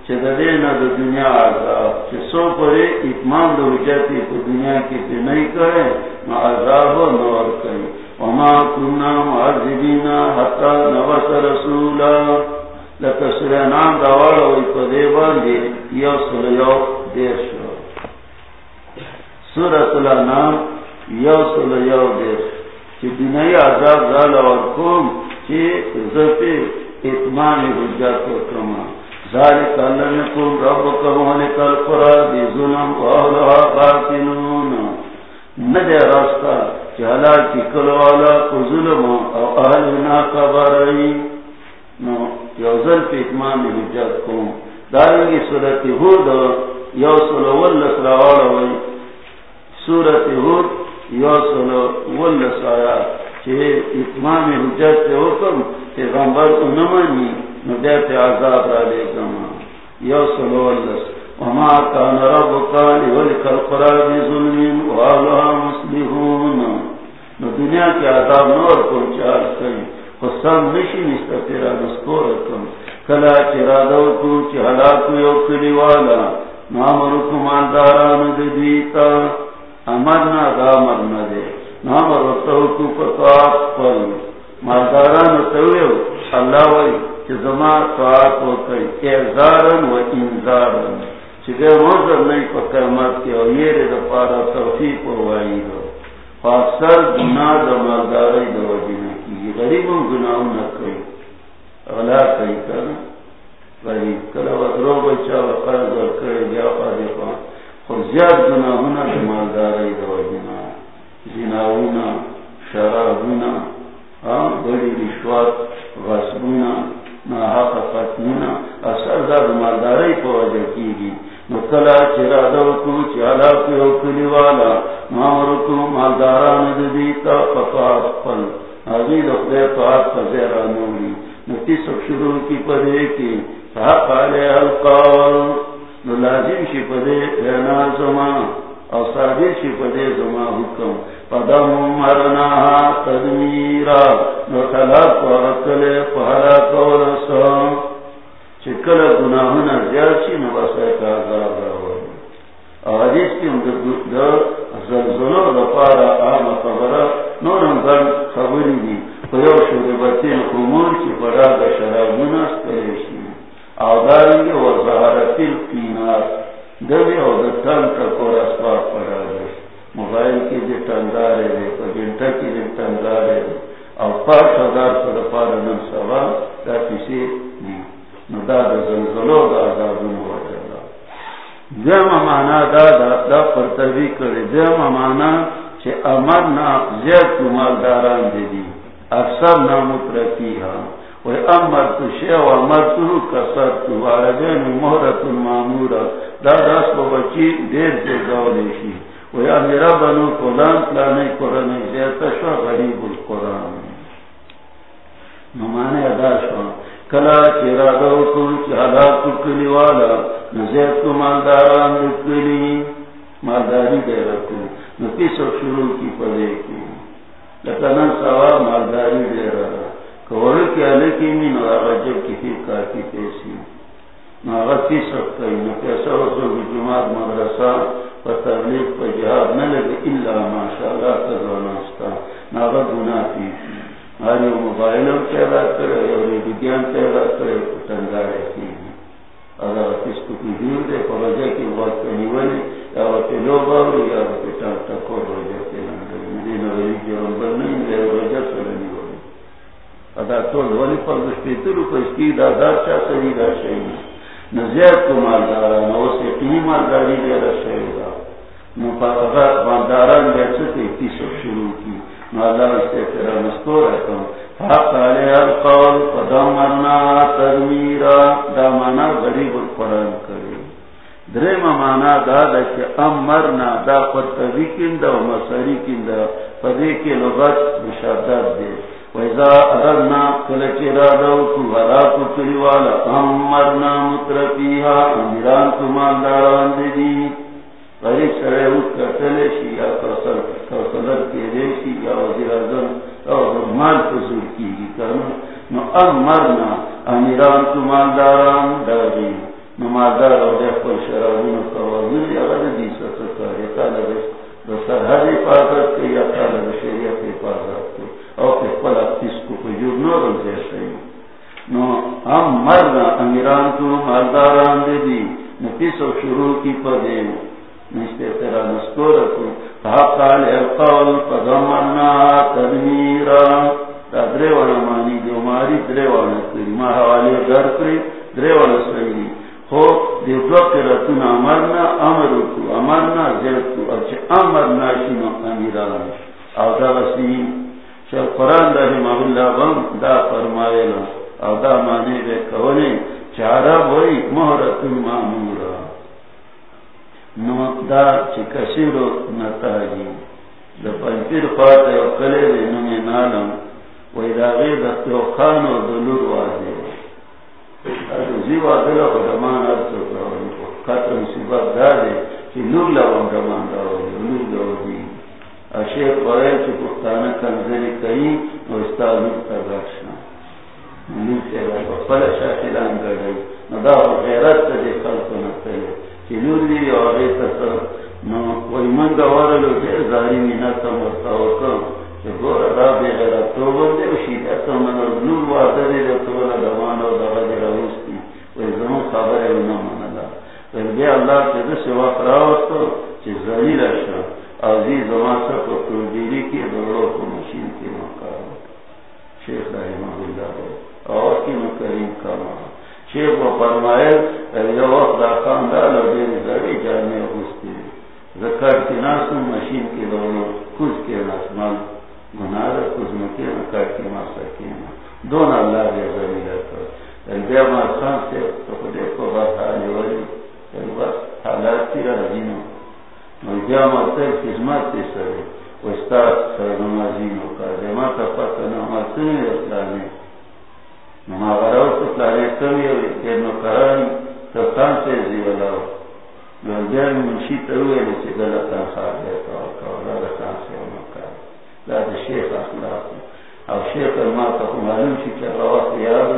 چددینا دو دنیا عذاب. چه سو پرے اتمام دو حجتی کو دنیا کی تی نہیں کرے ما عذاب و نور کرے وما کننا معذبینا حتی نوس رسولا. لکا سرینام دوارا وی پدے باندے یو سلیو دیر شو. سورت الانام یو سل یو دیر چی دنیا عذاب زال اور کوم چی زفی اتمان حجت و ذالک اللہ نکون رب کمالک القرآ دی، ظلم و اہلها قاتلون ندے راستہ چی حلال کی کلوالا کو ظلم او اہلنا خبرائی نو یوزل پی اتمام حجت کون دارنگی صورت حود یو سلو واللس راوڑا صورت حود یو سلو واللس اتمام حجت حکم عذاب را لے گما۔ وما كان ربك القرى بظلم نو دنیا کے عذاب نور پہنچار کئی نشی نستا تیرا کلا چرا دو کو چی حلاکو یو کلی والا۔ نامرکو مالداران دیتا۔ امرنا دا مرنا دے نامرکو کو پتاق پل مالداران تویو اللہ وی چی زمان طاعت و کئی اعزارن و انزارن چکے موزر نہیں پکر مت کے اور یہ رے پارا توفیق و وائی دو اکثر گناہ دا مالداری دا وجہ کی غریبوں گناہ نہ کئی اغلا کئی کر غریب کلا وزرو بچا و قرض و کرے بیا پادے پا خود زیاد گناہ ہونا دا مالداری دا وجہ زناونا شرابنا بڑی رشوات غصبنا نہ حق اثر دا مالداری پا وجہ کی گی مکلا چرا دو کو چالا پیو کلی والا مامرکو مالداران دیتا فقاط پل۔ حضید اخدے فاق فزیرہ نوری۔ نتی سب شروع کی پدے کی فحق علی القول نو لازم شی پدے پینا زمان او صادر شی پدے زمان حکم. پدم مرناها تدمیرا. نو خلاق ورکل پہلا کورسان چکل گناہنا زیادشی نباسا کا عذاب راوڑی حدیث کی اندر در زلزلو دپارا آم خبرہ نورم گن خبری دی پیو شد بطین خمور کی بڑا دا شرابونا سپریشی او دارنگی و دوی او تن تکور اسباب موبائل کی دی تندارے دی پجنٹا کی دی تندارے دی او ہزار نم سوا دا کسی دی دا دا زلزلو دا عذابون وجلا دیم مانا دا دا دا پرتوی کری دیم مانا چه امرنا داران دیدی اکثر نامت رکی امر تو تو المامورا دا داس بچی دیر سے بنو قرآن پلانے قرآن شو غریب القرآن. نمانے ادا شو. کلا چیرا دو کلی والا. نزید کو مالداران دکلی مالداری دے رکھو شروع کی پدے کی. لکنا سوا مالداری دشپیتر کو اس کی دادار چاہ سری دا شہی نزیاد کو مالدارا نو سے تی مالداری دے رہا شہی دا نو پا اگر مالداران دے سکتے تیس شروع کی مالا سے تیرا مستور ہے حق علیہ القول فدمرنا تدمیرا، دا مانا غریب القرآن کرے درم مانا دا دا کہ امرنا دا قرطبی کن دا و مساری کن دا پدے کے لغت مشادت دے ویزا ارنا کلچی را دو کو ورا امیران سرے یا کے یا وزیر اعظم اور مال فضول کی گی کرنا نو امیران داری اور پر شرابون یا غد سرحد حفاظت کے یا شریعت حفاظت کے اور کس کو کوئی جو نورم جیسے نو امرنا امیران تو مالداران دے دی، نو کس شروع کی پدے نشتے تیرا نسکور کو۔ حق علی القول فضمنا تدمیرا۔ تا دریوانا مانی دیو ماری، دریوانا کری ما حوالی در کری درے دریوانا سیدی خو دیو دو قراتون امرنا امر کو امرنا زید کو اچھے امرنا شنو امیران۔ او دا وسیم شرق قرآن دا رحمہ اللہ بم دا فرمائے لہا او دا معنی بے کونے چارا بوئی محرت معمورا نو دا چکشیرو نتاجی۔ دا پنپیر خواتے و کلے دے نمی نالم۔ وی دا غیر دستو خانو دلور واضح زیوا دل خدمان ارسو کراؤنی خطر مصیبت دا دے چی نور لگم دمان دا نور دا دی اشیخ قرائل چی پختانہ کنزلی کئی و استازو تا گرشنا پل شاکلان گڑی نو دا غیرت نور دی نو من دا غیرت تو نور زمان خبر اینا راوستو عزیز مشین مقام. شیخ رحمہ اللہ. اور کی کما۔ شیخ و فرمائے یو وقت دا خاندان دیر زڑی جانے کی مشین کی کچھ کے گناہ کچھ مکی نکر کی ماسا کینا دون اللہ دے سے تو خودے کو بات بس حالات کی خدمت سرے۔ استاد کا زمان تا پتا اسلامی۔ نما غراو تو پلانے کمی ہوئی کہ نو سے زیولاو نو منشی تروے نیچے گلتا خواب دیتا وکا ولا رسان سے ومکا لا شیخ اخلاق. او شیخ الماتا خو معلوم شی که رواق یاد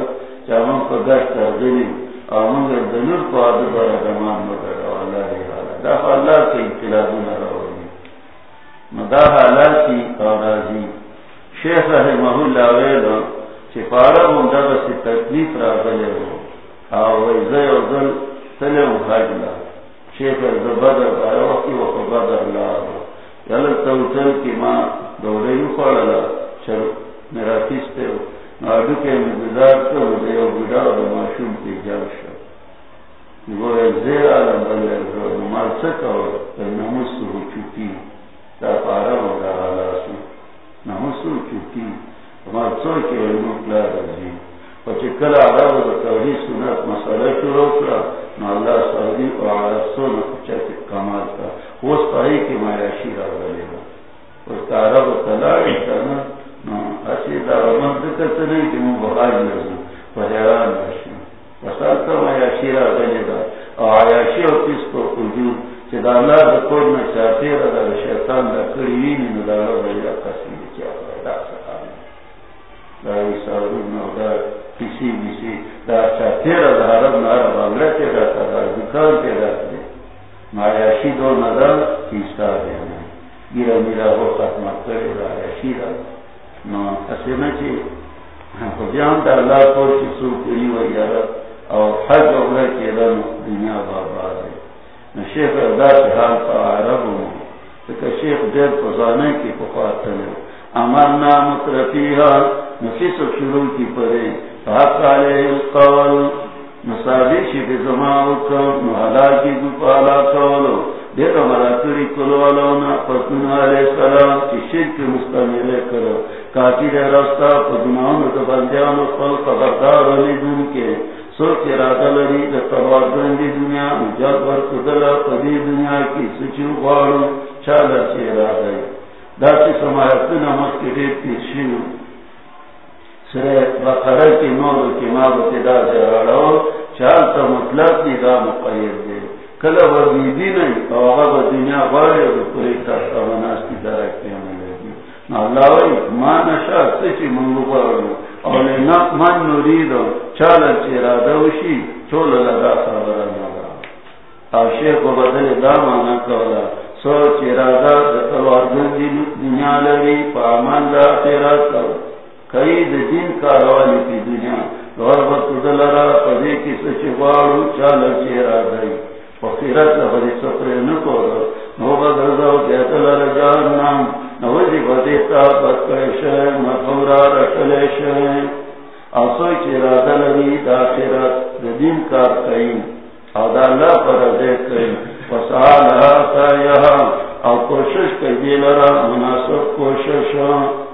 چامن پا گشت ارزلی او منگر دنور پا عدد بارا دمان مگر او اللہ ری حالا دا خو اللہ کے انقلابون روانی مدا حالاتی او رازی شیخ رحمہ اللہ ویلو چپارا منڈا بس تکلیف را گلے ہو او ویزے او دل شیخ وقت بدر توچل کی ماں دوڑے یو پڑلا میرا ہو کے انتظار تو دے او بڑا معشوم کی زیر بلے رو مال سکا ہو ہو چکی تا پارا منڈا حالا سو نمس ہو چکی ہمارا سو کے مکلا رضی پچے کل عرب سنت مسئلہ شروع کرا اللہ عرب کمال کا۔ وہ کی گا اس کا عرب کرنا کہ کا گا عیاشی کس کو وجود چاہتے شیطان دا نو دا کسی بیسی دا چا تیرا دا حرم نارا بانگلہ تیرا تا دا دکان تیرا تا مایاشی دو ندر کیسا دینا گیرا میرا ہو ختمہ کرے دا عیاشی دا. نو اسینا چی خودیان دا اللہ پور چی سو کری و یارا او حج اگرہ کی دا دنیا بابا دے. نو شیخ ادا چی حال پا عرب ہوں تکا شیخ دیر پزانے کی پخواتنے. امرنا مترفیہا نفیس شروع کی پرے. حق علیہ القول نصابی بی زمان کم نحلا کی گپالا کولو دیر مراتوری کلوالاونا فتن علیہ السلام کی شرک مستمیلے کرو۔ کافی دے رستا پدناؤن دا بندیانو قل خبردار علی دن کے۔ سوچ ارادہ لری دا تبادن دی دنیا مجد ورکدلا پدی دنیا کی سچو غارو، چالا چی ارادہ دا چی سمایتنا مخی ریتی شنو بقرہ کی نور کی چال تا دی دا مقید کلا آغا با دنیا و پوری تحتا مناستی درکتی لگی اللہ وی، ما نشا سچی منگو بارو اولی من نوریدو چالا چی خبرا نگا او شیخ و بدل دا مانا کولا، سو چی دنیا پا امان دا خیرات کرو کئی دین کاروالی کی دنیا۔ غربت دلرا کی غارو چیرا فقیرت جیتل بدیتا آسوی چیرا دلری دین کار او دا اللہ پر رضے کئی۔ فسالها سایها او کوشش کئی دیلرا مناسب کوشش ہاں۔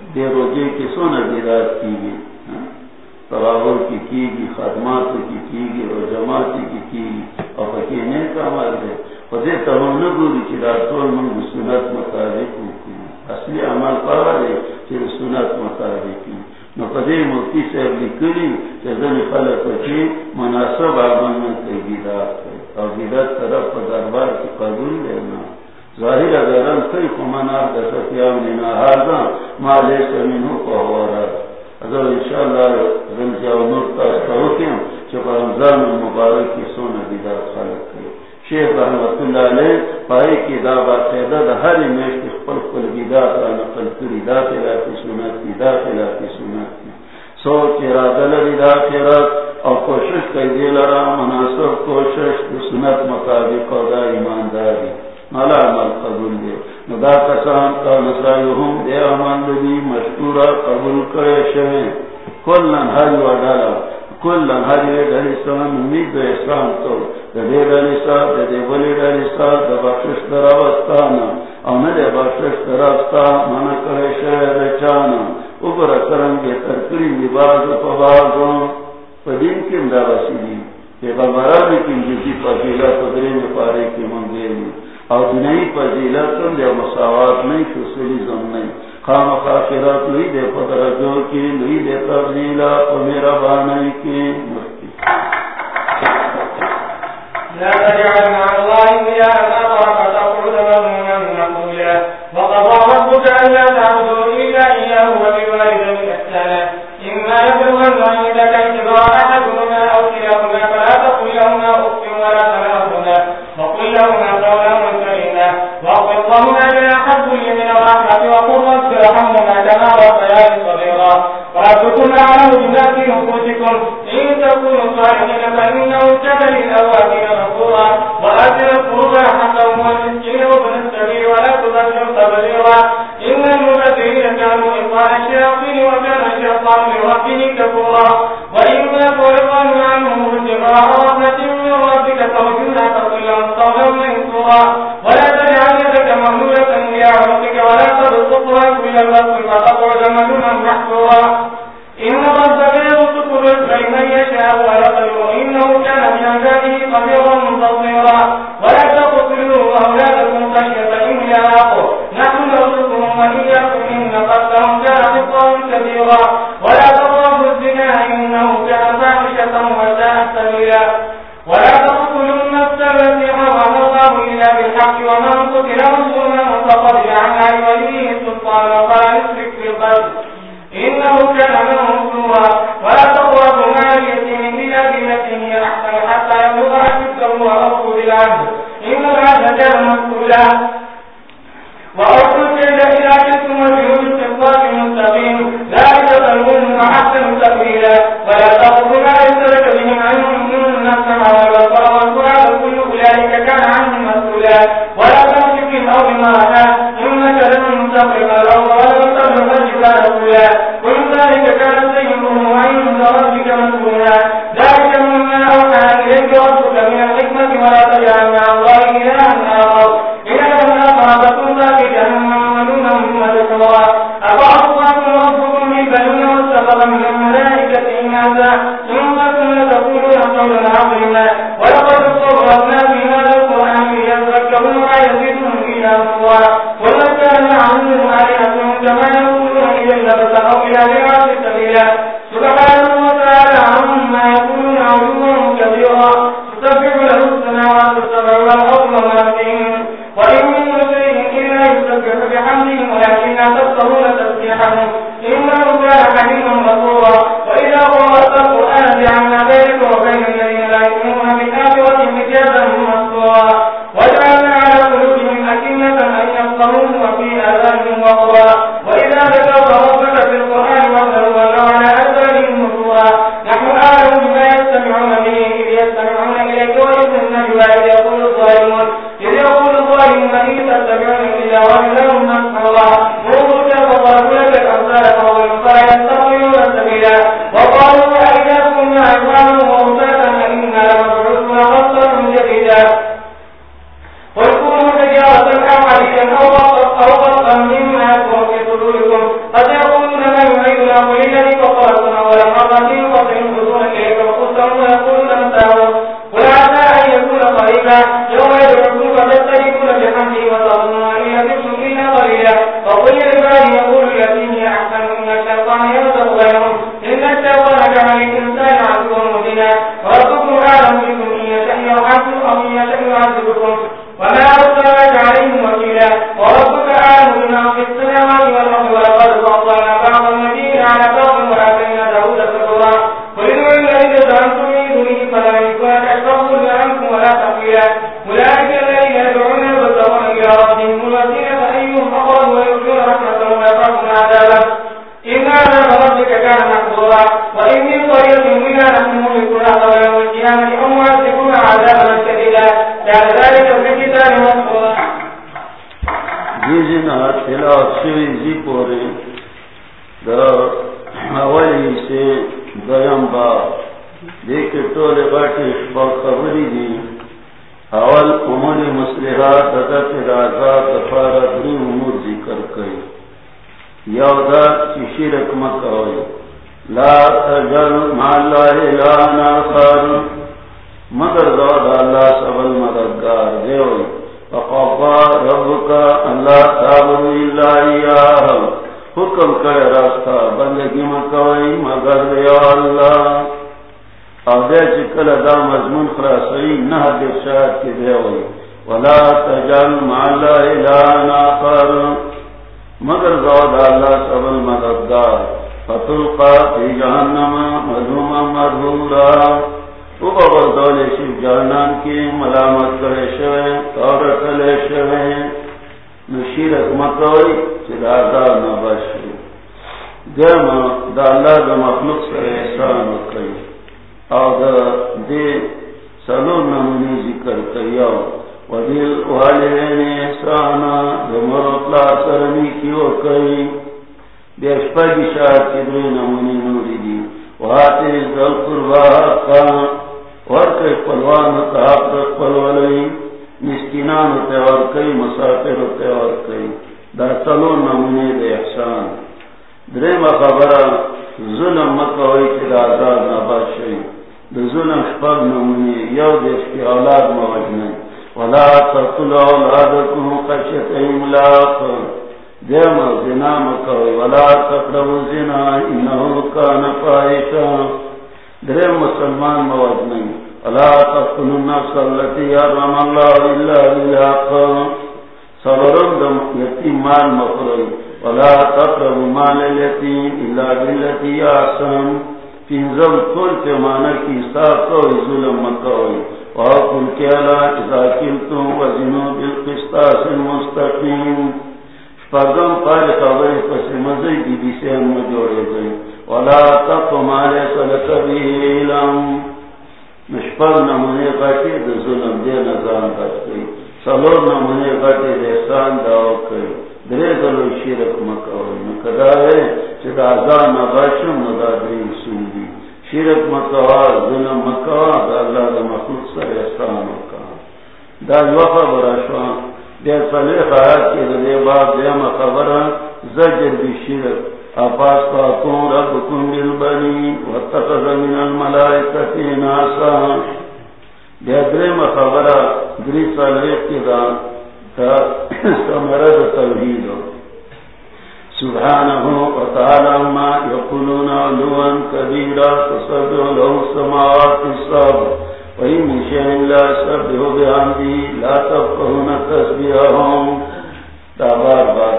دیر روجے کی سونا دیدات کی گئی ہاں؟ تراور کی کی گی خدمات کی کی گی اور جماعت کی کی گی۔ اور فکینے کا عمل ہے خدے تمام نہ بولی کہ راتول من سنت مطابق کی۔ اصلی عمل پارا ہے کہ سنت مطابق کی نو پدے مفتی سے لکھلی کہ زن خلق کی مناسب عمل میں تے ہے اور بیدات طرف پر دربار کی قبول لینا ظاہر اگر ہم کئی خمانا دستیام لینا حاضر مالے سے منہوں کو ہو رہا۔ اگر انشاءاللہ رمضی و نور تاستا ہوکیم چکا رمضان مبارک کی سونا دیدار خالق کی۔ شیخ رحمت اللہ علیہ پائی کی دعوی قیدہ دا ہر میش کی خپل خپل دیدار را نقل کری دا داخلہ کی سنت کی دا داخلہ کی سنت کی۔ سو سوچ ارادہ لری داخلت اور کوشش کئی دیل را مناسب کوشش سنت مطابق اور دا ایمانداری۔ مالا عمل قبول دے۔ ندا کسان کا نسائیہم دے امان لدی مشکورا قبول کرے شہیں کلن ہر وڈالا کلن ہر ڈر اسلام، امید دے اسلام تو۔ دے ڈر اسلام، دے بلی ڈر اسلام، دے بخشش دراوستانا او ندے بخشش دراستا مانا کرے شہ رچانا اگر کرنگے ترکری لباز پبازوں، پدین کی امدہ رسیدی کہ بغرابی کی جسی پاکیلہ پدرین پارے کی منگے۔ اور نہیں فضیلت دے مساوات نہیں سوشلزم نہیں. خام خاطرات لئی دے فدرجو کی لئی دے تفضیلہ و میرا بانائی کی مفتی لا تجعل مع الله إلى تبذيرا إن المبذرين كانوا إخوان الشياطين وكان الشيطان لربه كفورا وإما فرضا عنهم ابتغاء رحمة من ربك ترجوها فقل لهم منصورا ولا تجعل ممنونة إلى ربك ولا تبسطها كل البسط فتقعد ممنونا محصورا إن ربك يبسط الرزق لمن يشاء ويقدر إنه كان بعباده خبيرا بصيرا ولا تقتلوا أولادكم خشية إملاق ومن قتل مظلوما فقد جعلنا لوليه سلطانا فلا يشرك في إنه كان منصورا ولا تقربوا مال اليتيم إلا بالتي هي أحسن حتى يبلغ أشده وأوفوا بالعهد إن العهد كان مسؤولا وأوفوا الكيل إذا كنتم وجهوا بالقسطاس المستقيم ذلك خير وأحسن تأويلا ولا تقربوا ما ليس لك به علم إن السمع لغاية وما أرسلنا عليهم وكيلا وربك عالم بما في السماوات والأرض ولقد فضلنا سنگی شرک مکوا زنا مکوا مخلوق سر احسان مکوا دا خبر شو دے صلیح آیات کے دے باب دیم خبر زجر بی شرک. اپاس پاکون ناسا. دے درم خبر دری صلیح کی دا زوجهم دابار بار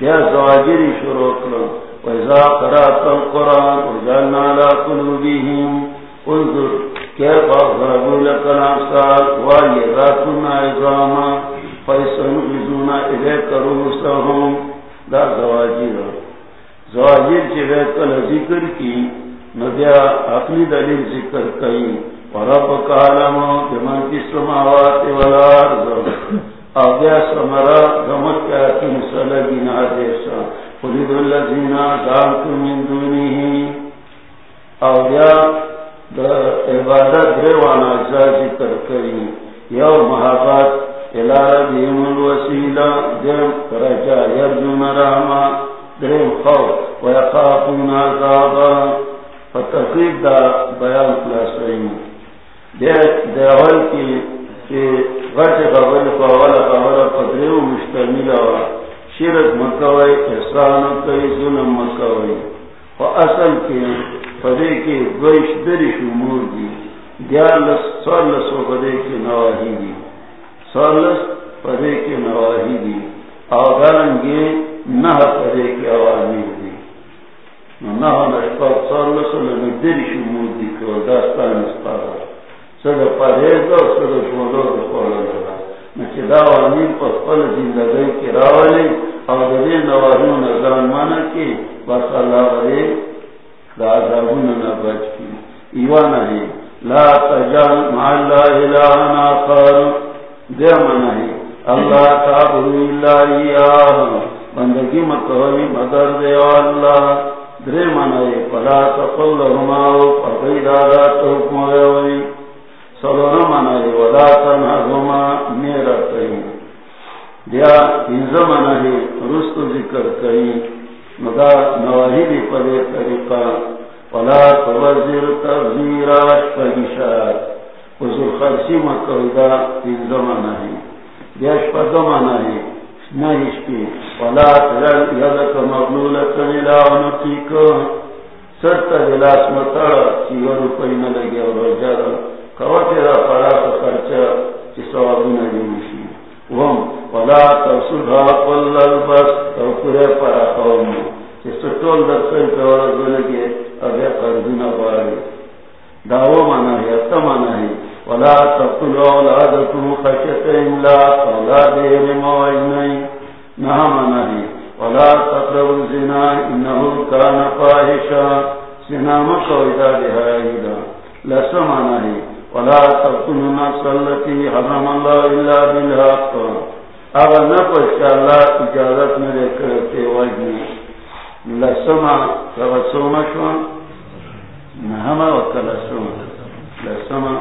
بیا زواجری شروع کرو ویزا قرات القرآن وجلنا لا قلوبهم. انظر کیف اغربو لکن افسار ویراتنا اظاما فیسن ازونا الیک روسهم دا زواجر. زواجر چی بیتل ذکر کی نبیا اپنی دلیل ذکر کئی ورب کالم بمن کی سماوات والارض. کی مسلگینا دیسا خلید اللذین آزامتو من دونی اولیاء دا عبادت ریوانا اجزا ذکر کری یو محبت الار الوسیلہ دیم رجا یرجون رحمہ دریم خوف ویقافون عذابا. فتقریب دا بیان کلاسرین دیوال کی غٹ خبر فوالا خبر پدریو مشتمل شرک مکوئی احسان کئی ظلم مکوئی و اصل کی پدے کے گوش دری شمور دی. دیالس سالس و پدے کے نواہی دی. سالس پدے کے نواہی دی. آدارنگے نہ پدے کے عوامی دی. نہ نشپاک سالس و دری شمور دی کہ داستان اسپارا سد پرہیز اور سد شمولو دخولا لگا نچی داوانی پسپل زندگی کی راولی اور دی نواریون نظران مانا کی بس اللہ علی دا عذابون نبچ کی ایوانا ہی لا تجال مع اللہ آخر دے منا ہی اللہ تعبدو اللہ ایاہ بندگی مکہوی مدر دے اللہ درے منا ہی پلا تقل لہماو پقید آدھا تحکم ہوئی سلور منائی ولا تنہما میرا کئی دیا انز منائی رست ذکر کئی مدا نواہی دی پدے طریقہ ولا توزر تبزیرا شپگشات حضور خرسی مکودا انز منائی دیا شپگ منائی نہیش کی ولا ترل یدک مغلولتا نلاو نتیکا سرطا جلاس مطاڑا چیو روپئی نلگی اور رجارا کوتیرا پڑا نہ دیوشی وم ولا قل البس مانا ہے ولا تقتلوا اولادكم خشيه املاق مانا ہے. ولا تقربوا الزنا انه كان فاحشا. زنا لسمانا ہے. ولا تقتلوا النفس التي حرم الله الا بالحق. اگر نہ پوچھ اللہ اجازت میں لے کر کے وجہ لسما رسوم شو نہما وکل سوما لسما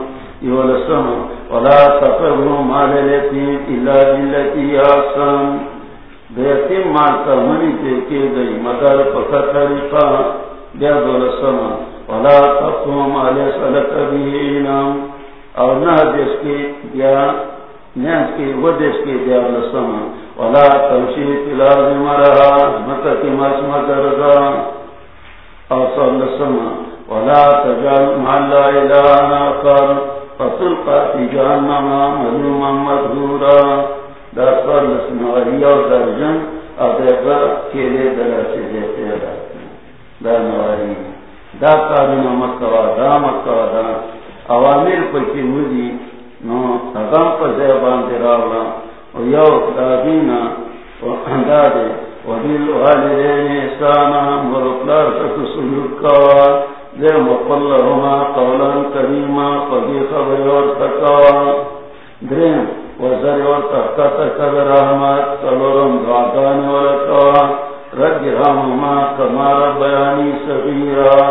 یو لسما ولا تقربوا مال اليتيم الا بالتي احسن. بیتیم مال کا منی دے کے گئی مگر پکا طریقہ بیا دو لسما ولا تقوم مال سلک به انام اور نہ دیش کے دیا نیاز کے، وہ دیش کے دیا لسما ولا تمشی تلاز مرہا مکہ کی مسما درگا اور سب لسما ولا تجال محلا الہنا کر فصل قاتی جہنما مظلوما مدھورا در پر لسم لسنوری اور درجن اور دیکھا، کیلے دلہ سے دیتے در نواری. دا کارنا مکوا دا مکوا دا. اوامر پکی مدی نو اغام پا زیبان دی راولا و یو دادینا و اندادے و دیل والدین احسانا مرکلار تک سلوک کوا دے مقل لهما قولا کریما قدی خبر اور تکوا درین وزر اور تحقا تکر رحمت سلورم دعاگان ورکوا رج رحمما کمار بیانی صغیرہ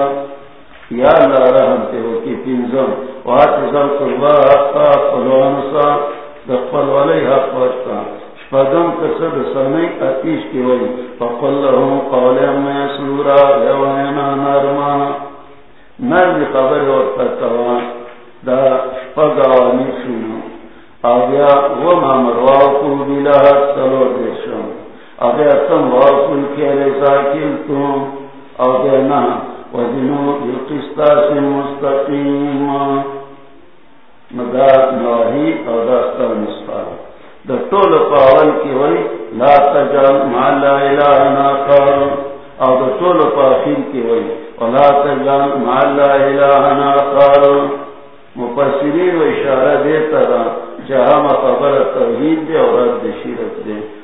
یا اللہ رحم تے وہ کی پینزم وات زم قربا حقا فلوانسا دقبل والی حق وشتا شپدم کسد سنی اتیش کی وی فقل لهم قولی میں سورا یوینا نرما نرم خبر اور تکوان دا شپد شپگاوانی سنو آگیا، وما مرواکو بلہت سلو دیشم. آگیا تم واکو کیلے ساکل تم۔ آگیا نا وزنو بالقسطاس المستقیم مدار نواہی اور داستہ مصفار دا طول پاول کی وی لا تجال ما لا الہ ناکار اور دا طول پاخیر کی وی ولا تجال ما لا الہ ناکار مفسرین و اشارہ دیتا دا جہاں مقبر توحید دے اور رد شیرت دے۔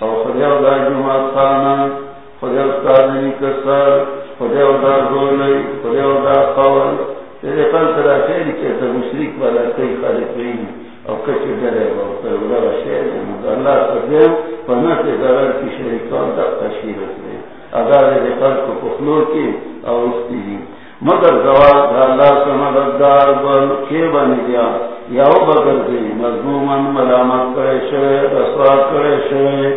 او خدیو دا جمعات خانا خدیو تازنی کسر خدیو دا زولی خدیو دا قول. یعنی تیرے قل ترا خیلی چیتا مشرک والا کئی خالق رہی او کچھ ڈرے گا تو اللہ شہر اللہ سبحانہ پناہ سے ضرر کی شریکان دا تشہیرت لے اگر دے خلق کو پخلو کی، او اس کی مگر گواد اللہ سمددگار بل کے بنی دیا یا او بگر دے مضمومن ملامت کرے شوے رسوا کرے شوے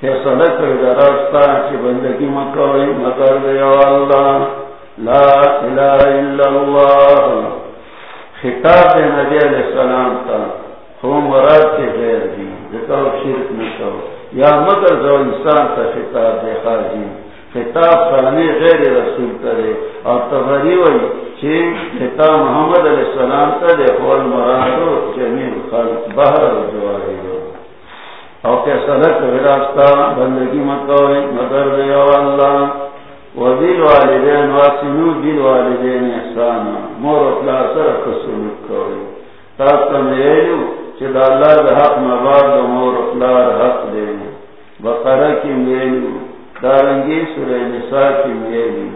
فیصلہ کرے درستا چی بندگی مکوئی مگر دے اللہ، لا الہ الا اللہ۔ خطاب نبی علیہ السلام تا مراد کے غیر دی جتاو شرک نکو یا مگر جو انسان کا خطاب دے خارجی۔ خطاب خانے غیر رسول کرے اور تبری وی چی خطاب محمد علیہ السلام تا دے خوال مرادو جمیل خلق بہر جواری دو او کیسا لکھ راستہ بندگی مکوئی مگر دے اللہ و دیل والدین واسنو دیل والدین احسانا، مور اپلا سر کسولک کوئی۔ تاکتا میلیو چدا اللہ دا حق مباد دا مور اخلار حق دے بقرہ کی میلی دارنگی سورہ نساء کی میلی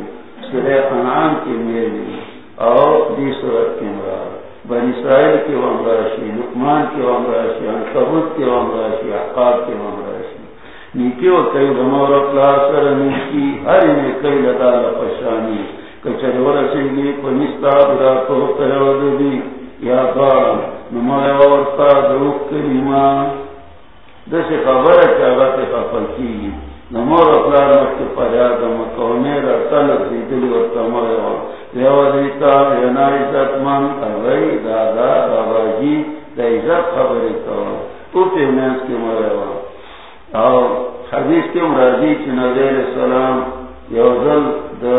سورہ انعام کی میلی اور دی سورت کی مراد بن اسرائیل کی ومراشی لکمان کی ومراشی انکبت کی ومراشی احقاب کی ومراشی نیکی و کئی دمور اخلار سر نیکی، ہر انہیں کئی لدا لپشانی کچھر ورسنگی پنستا برا کو تیو دی یا بارا نمائے ورطا دروک کریما دسی خبر ہے خفل کی۔ نمور اپلار مکت پر یادم کونے را تلق دیدلی ورطا مائے ورطا دیو دیتا ینا عزت من اگئی دادا بابا جی دا عزت خبری کوا تو پیمینس کی مائے ورطا اور حدیث کے مرادی چی نبی علیہ السلام یوزل دا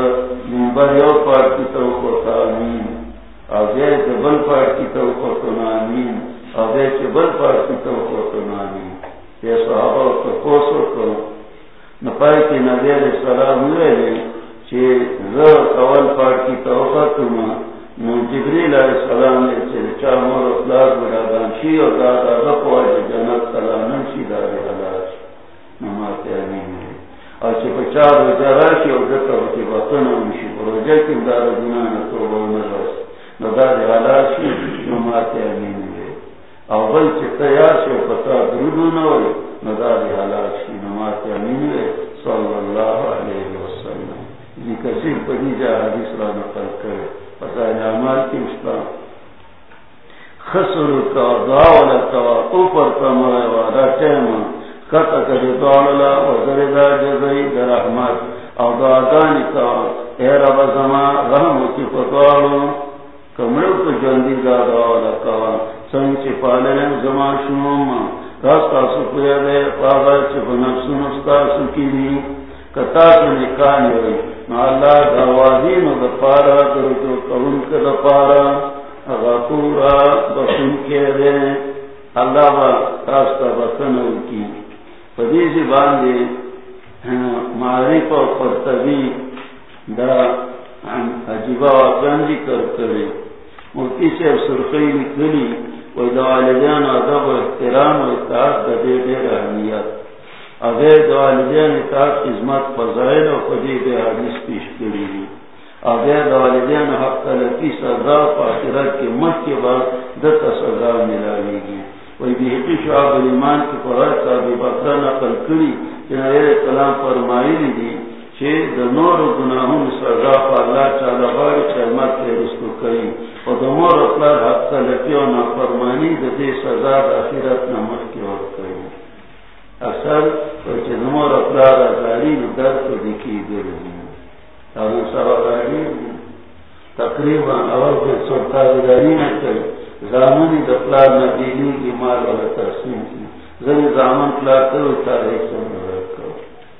منبر یو پارکی پارتی توقع آمین۔ اوے بل پارٹی تو نامین اوے بل پارٹی تو نامین یہ صحابہ کو کوسو کو نپائی کی نبی علیہ السلام ہوئے لے چھے زر اول پارٹی تو ختما نو جبریل علیہ السلام نے چھے چا مور اطلاق بڑا دانشی اور دادا رکوا جی جنت تلا نمشی داری حلاش نماتے امین ہے. اور چھے پچار وجہ اور دکا بچے بطن امشی پروجہ کی دار دنیا نتوبہ نرس نو ندار حلاشی نمات امین دے اول چی تیار شو پتا درودو نوی ندار حلاشی نمات امین دے صلی اللہ علیہ وسلم۔ یہ کسی پدی جا حدیث را نقل کرے۔ پتا نعمال کی مشتا خسر کا دعولا کا اوپر کا مرے والا ٹیما کتا کدی دعولا وزر دا جزائی در احمد او دعاگانی کا اے رب زمان رحم کی فتوالو کمڑوں کو جلدی زیادہ والا کوا سنگ چی پالے زمان شنوم راستا سکویا دے پاگا سکی دی کتا ہوئی نا اللہ دعوازی نو کے بسن کے دے۔ اللہ با راستا کی۔ جی باندے و پرتبی دا عجیبہ مفتی سے سرخی نکلی۔ ادب و احترام و اطاعت دے دے اہمیت اطاعت، خدمت، فضائل و حدیث پیش کری دی. حق تلقی سزا کے مت کے بعد دت سزا ملاوے گی. وہی بہتی شعب الایمان کی کا بھی نقل کری کہ نبی فرمائی دی چھے دنور گناہوں سزا پا اللہ چالا باری قیمت کے رسکو کری اور دمور اپلار حق کا لکی و نافرمانی دے سزا دا آخرت نمک کی وقت کری اصل وچے دمور اپلار ازاری در کو دیکی دل دی. اور سوا گاری تقریباً اول کے سلطا داری میں کری زامنی دپلار نبیلی کی مال والا ترسیم کی زنی زامن پلار کرو تاریخ سنگا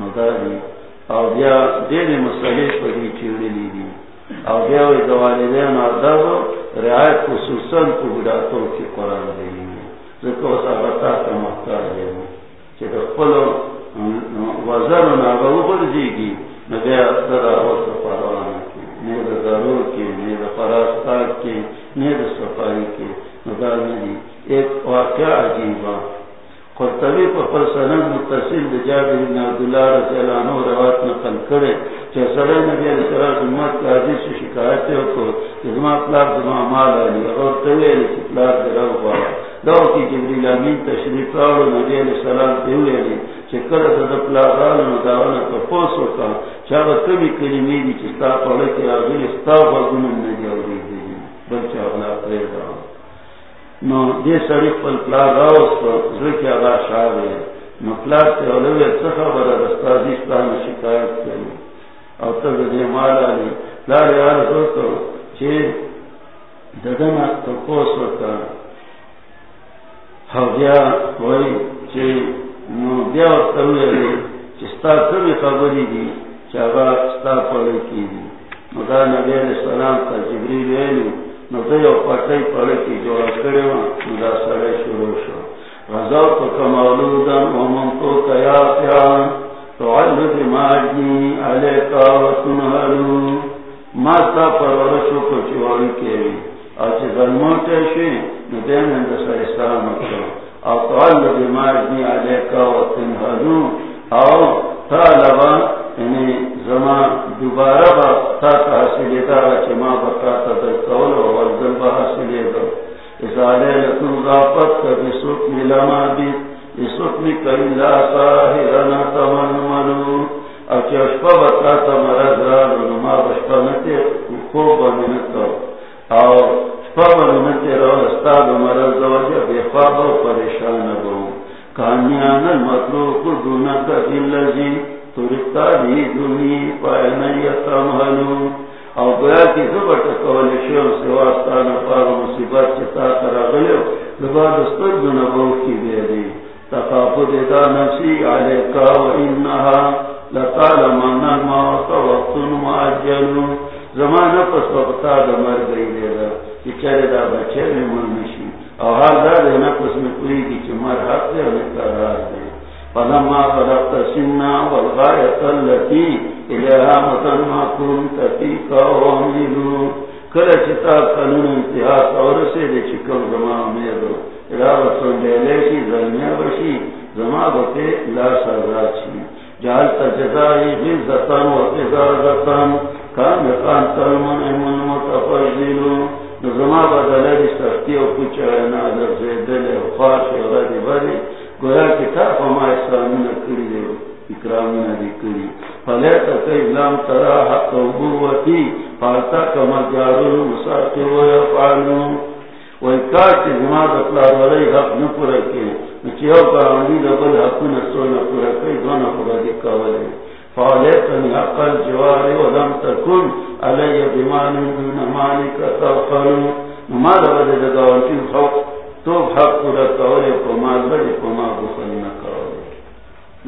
نداری او بیا دین مسلح پر ہی چیڑی لی دی او بیا وی دو والدین آداب رعایت خصوصا کو بڑاتوں کی قرآن دی. ذکر و صحبتا کا مختار دی چی دخپل وزر و ناغو برجی گی نبیا در آوات پروان کی نید ضرور کی نید فراستار کی نید صفائی کی ندار ندی ایک واقعہ عجیبا قرطبی پر فرسنن متصل دجاب ابن عبداللہ رضی اللہ عنہ روات نقل کرے چہ سرے نبی علیہ السلام امت کا عزیز سے شکایتے ہو کو ازما اطلاق زما مال آلی اور طویل اطلاق در رو بارا دو کی جبریل امین تشریف راڑو نبی علیہ السلام تیوی علی چہ کرد دپلا غال نداوانا کا پوس ہوتا چاہا کمی کلمی دی چستا پڑھے کی آگلی ستا بگنم ندی آوری دی بلچہ اغلا پریدہ نو دے سڑی پل پلا راوس پر زرکی آگا شاہ دے نو پلا تے اولوی اتخا برا دستازیستان شکایت کری او تر دے مالا لی پلا لی آل دوتو چے ددنا تپوس وکا ہو بیا وی چے نو بیا ورطوی لی چے ستا کمی خبری دی چاگا ستا پڑی کی دی نو دا نبی علیہ السلام تا جبریل ویلی نو دیو پٹائی پڑے کی جوڑا کرے وا نو سڑے شروع شو غزاو تو کمالودا ومن تو کیا پیان تو علد ماجنی علیکا و تنہلو ما تا پرورشو کو چواری کیوی آچے ظلموٹے شوی نو دین اندر اسلام اکتا او تو علد ماجنی علیکا و تنہلو او تا لبا یعنی زمان دوبارہ با تا تا حاصلی دارا چی ما بتا تا در کول و والدل با حاصلی دا ازالے لکن غافت کا بسوک ملما بیت بسوک مکر اللہ طاہرنا تمن منو او چی اشپا بتا تا تا مرد رانو ما بشپا نتی خوب بمینتا او شپا بمینتی رو استاد مرد زوجہ بے خواب و پریشان بو کانیان المطلوق دونکا دلزی ترکتا دی دنی پاینا یتمحلو او گویا کی زبٹ کولی شو سواستان پار مصیبت چتا ترا غلیو لبا دستر دنبو کی بیدی تقافد دا نفسی علیکا و انہا، لطال مانا موت وقت معجلو زمان پس وقتا دا مر گئی دیدا چی چرے دا بچے میں مرمشی او حال دا دینا پس میں پوری کی چی مر حق دے و نکتار دے فلما بلغت سننا والغاية التي إليها متن ما كنت فيك وعملوا کله چې تا قانون انتها اورسه دې زما امیدو اله رسول دې شي زمیا بشي زما به لا سزا شي. جال تجزای غزتان و تجازتان کان کان تلمن ایمن متفضلو زما بدل دې سختي او پوچا نه درځي دل گویا کتاب ہما اسلامی نہ کری دے اکرامی نہ کری فلے تک اسلام ترا حق نبوتی فالتا کما جارو مساقی و یفعلو و اکاش جماعت اطلاع ولی حق نپورا کے نچیو کا عملی لبل حق نسو نپورا کے دونا پورا دکا ولی فالے حق الجواری و تکن علی بمانی دون مالک تغفلو نمال ولی دگاوانتی خوف تو حق پورا کولے کو مال بڑے کو ماں غسل نہ کولے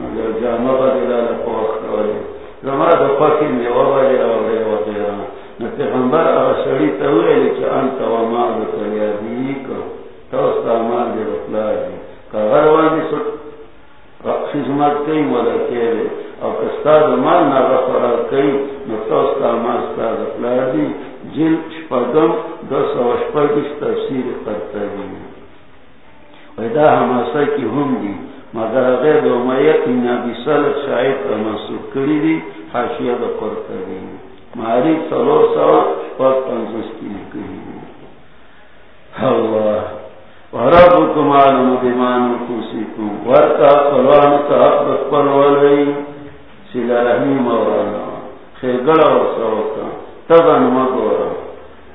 مگر جامع بدلا نہ پوخ کولے زما د فقیر می و بڑے اور دے و دے نہ پیغمبر ا شری ته ویل چې انت و ما د کیا دی کو تو سامان دے رخلا دی کا غروان دي سو خدمت کوي ولا کوي. او کستا د مال نه غفر کوي، نو تو سامان ستا د پلادي جل شپږم د سو شپږ تفسیر کرتا دی پیدا ہماسا کی ہم دی. مگر غیر امیت نبی صلی شاید کا منصوب کری دی حاشیہ دا قرطہ دی. ماری سلو سوا پر پنزس کی نکری دی اللہ وربکم عالم بمان کسیکم ورکا قرآن تا حق پروالی سیلا رحمی مولانا. خیگڑا و سوکا تبن مگورا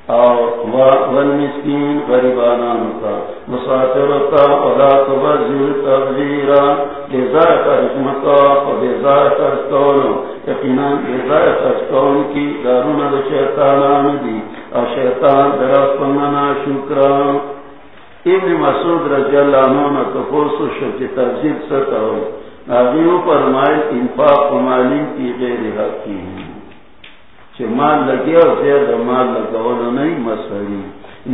والمسكين غريبانا نتا مسافرتا ولا تبذل تبذيرا لذائق رحمتا وبذائق رسطون يقنا لذائق رسطون کی دا شیطانان دی او شیطان شکرا ابن مسعود رضی اللہ عنہ تفوسو شکی ستا ہوئی۔ فرمائے انفاق مالی کی غیر حق کی مال لگے اور زیادہ مال لگا نہیں مسئلہ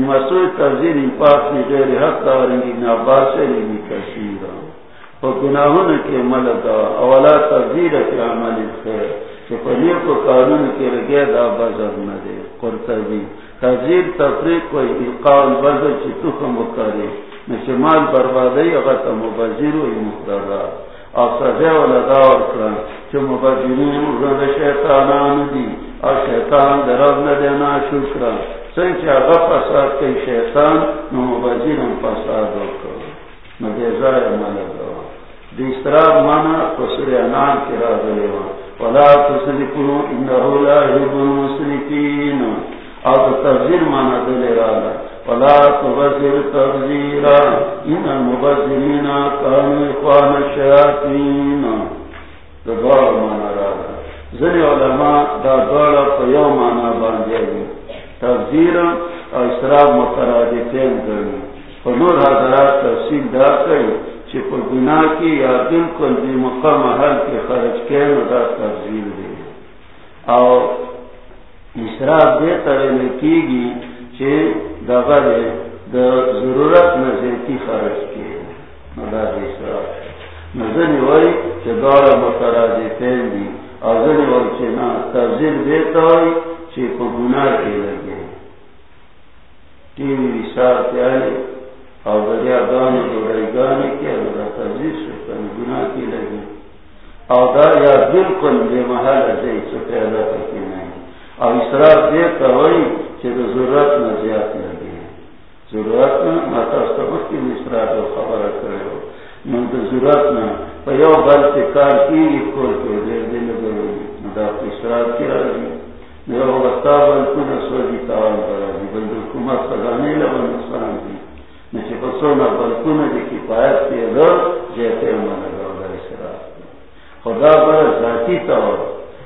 مسئلہ تفضیل انفاق کی غیر حق دارنگی ناباس لیمی کشیر. اور گناہوں کے ملگا اولا تفضیل کے عمل خیر. کہ پنیر کو قانون کے لگے دا بزر نہ دے قرطبی. تفضیل تفریق کوئی اقال بزر چی تخم کرے نچے مال بربادی اگر تا مبزیر ہوئی مقدرہ اور سزے و لگا اور کرن چی مبزرین رد شیطانان دی اور شیطان درب نہ دینا شکر سنچ اگر فساد کئی شیطان نو مبزیر ہم فساد ہو کرو نو دیزای مانا دو قصر انان کی را دلیوا ولا تسلکو انہو لا حب المسلکین اور تفضیر مانا دلی را ولا تبزیر تفضیرا ان المبزرین کانو اخوان الشیاطین دبار مانا را زنی علماء دا دوڑا پا مانا باندے گی تفزیر اور اسراب مترادفین کرنی پا حضرات تفصیل دا کئی چی پا گناہ کی یا دل کل دی مقام حل کے خرج کے دا تفزیر دے۔ اور اسراب دے ترین کی گی چی دا غدے دا ضرورت نزیتی خرج کے دا دی اسراب نزنی وی چی دوڑا مترادفین دی آزر چنا تفضیل دیتا ہوئی چی کو گناہ کے لگے ٹی وی وشار پیارے اور دریا گانے دوڑائی گانے کے اللہ تفضیل شکن گناہ کی لگے اور در یا بالکل بے محل ازائی سے پیدا کرتے نہیں اور اسراف دیتا ہوئی چی تو ضرورت نہ زیاد نہ لگے ضرورت نہ، ماتا سبق کی اسراف خبر کرے ہو۔ من تو ضرورت نہ پیو بل سے کار کی کھول کے دے دل گئے دا اسرار کی راضی۔ میرا وستا بل کو نہ سو دی تاول راضی۔ بل کو ما سگانے لو نقصان دی۔ نہ پسو نہ بل کو نہ دی کفایت کے رو جیتے من لو اسرار خدا بر ذاتی تو